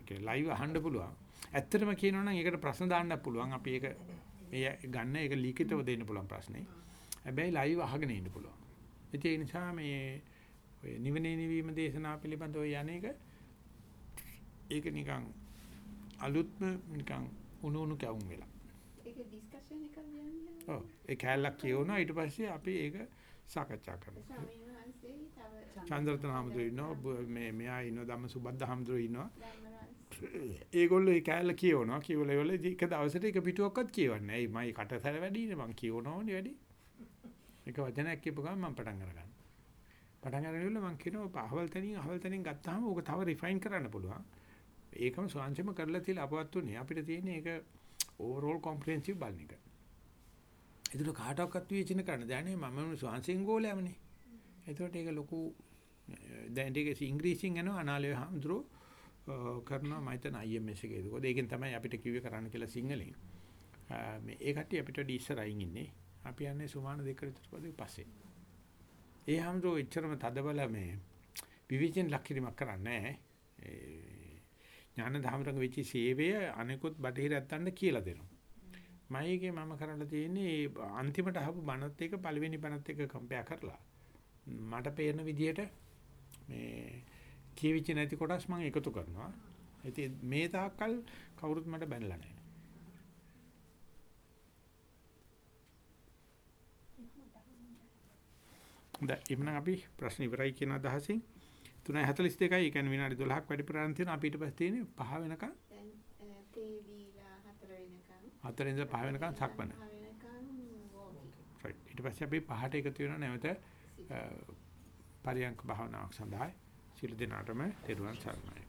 ඒක ලයිව් අහන්න පුළුවන්. ඇත්තටම කියනවා නම් ඒකට ප්‍රශ්න දාන්න පුළුවන්. අපි ඒක මේ ගන්න ඒක ලිඛිතව දෙන්න පුළුවන් ප්‍රශ්නේ. හැබැයි ලයිව් අහගෙන ඉන්න පුළුවන්. ඉතින් ඒ නිසා මේ ඔය නිවනේ නිවීම දේශනා පිළිබඳව යන්නේක ඒක නිකන් අලුත්ම නිකන් උණු උණු කැවුම් වෙලා. ඒක ඩිස්කෂන් එකක් යන්නේ. ඔව් ඒ කැලලක් කියවනවා ඊට පස්සේ අපි ඒක සාකච්ඡා කරනවා. චන්ද්‍රරත්න හාමුදුරුවෝ ඉන්නවා මේ මෙයා ඉන්නවා ධම්ම සුබද්ද හාමුදුරුවෝ ඉන්නවා. ඒගොල්ලෝ ඒ කැලල කියවනවා කියවලා ඒවල එක දවසට එක පිටුවක්වත් කියවන්නේ නැහැ. මයි කටසැර වැඩිනේ මං කියවනෝනේ වැඩි. එක වචනයක් කියපු ගමන් මම පටන් අරගන්නවා. පටන් අරගෙන ඉවරලා මං කියනවා අහවල් තැනින් අහවල් තැනින් ගත්තාම ඕක තව රිෆයින් කරන්න පුළුවන්. ඒකම ස්වාංශම කරලා තියලා අපවත් උනේ අපිට තියෙන්නේ ඒක ඕවරෝල් කොම්ප්‍රිහෙන්සිව් බලන එක. ඒකට කාටවත් විචින කරන්න දැනේ මම ස්වාංශෙන් ගෝලයමනේ. ඒකට ඒක ලොකු දැන් ටික ඉංග්‍රීසියෙන් යනවා අනාලේ හඳුරෝ කරනවා මම හිතන IMS එකේ. ඒකෝද ඒකෙන් තමයි අපිට කිව්වේ කරන්න කියලා සිංහලෙන්. මේ ඒ කට්ටිය අපිට වැඩි ඉස්සරහින් ඉන්නේ. අපි යන්නේ සුමාන දෙක විතර පොඩි පස්සේ. ඒ හැමදෝ එච්චරම තදබල මේ විවිචෙන් ලක්කිරීමක් කරන්නේ නැහැ. ඥාන ධාමරංග වෙච්ච සේවය අනිකුත් බටහිර ඇත්තන්ට කියලා දෙනවා. මයිගේ මම කරලා තියෙන්නේ අන්තිමට අහපු බණත් එක පළවෙනි බණත් එක කම්පෙයා කරලා මට පේන විදිහට මේ කියවිච්ච නැති කොටස් මම එකතු කරනවා. ඉතින් මේ තාක්කල් කවුරුත් මට බැනලා නැහැ. හොඳයි එhmenan අපි ප්‍රශ්න ඉවරයි කියන අදහසින් 3:42යි ඒ කියන්නේ විනාඩි 12ක් වැඩි ප්‍රාණ තියෙනවා. අපි ඊට පස්සේ තියෙන්නේ 5 වෙනකන්. දැන් තේ බීලා හතර වෙනකන්. හතර ඉඳලා 5 වෙනකන් සක්මන. ඊට පස්සේ අපි 5ට එකතු වෙනවා. නැවත පරියංක භාවනාවක් සඳහා සියලු දෙනාටම තෙරුවන් සරණයි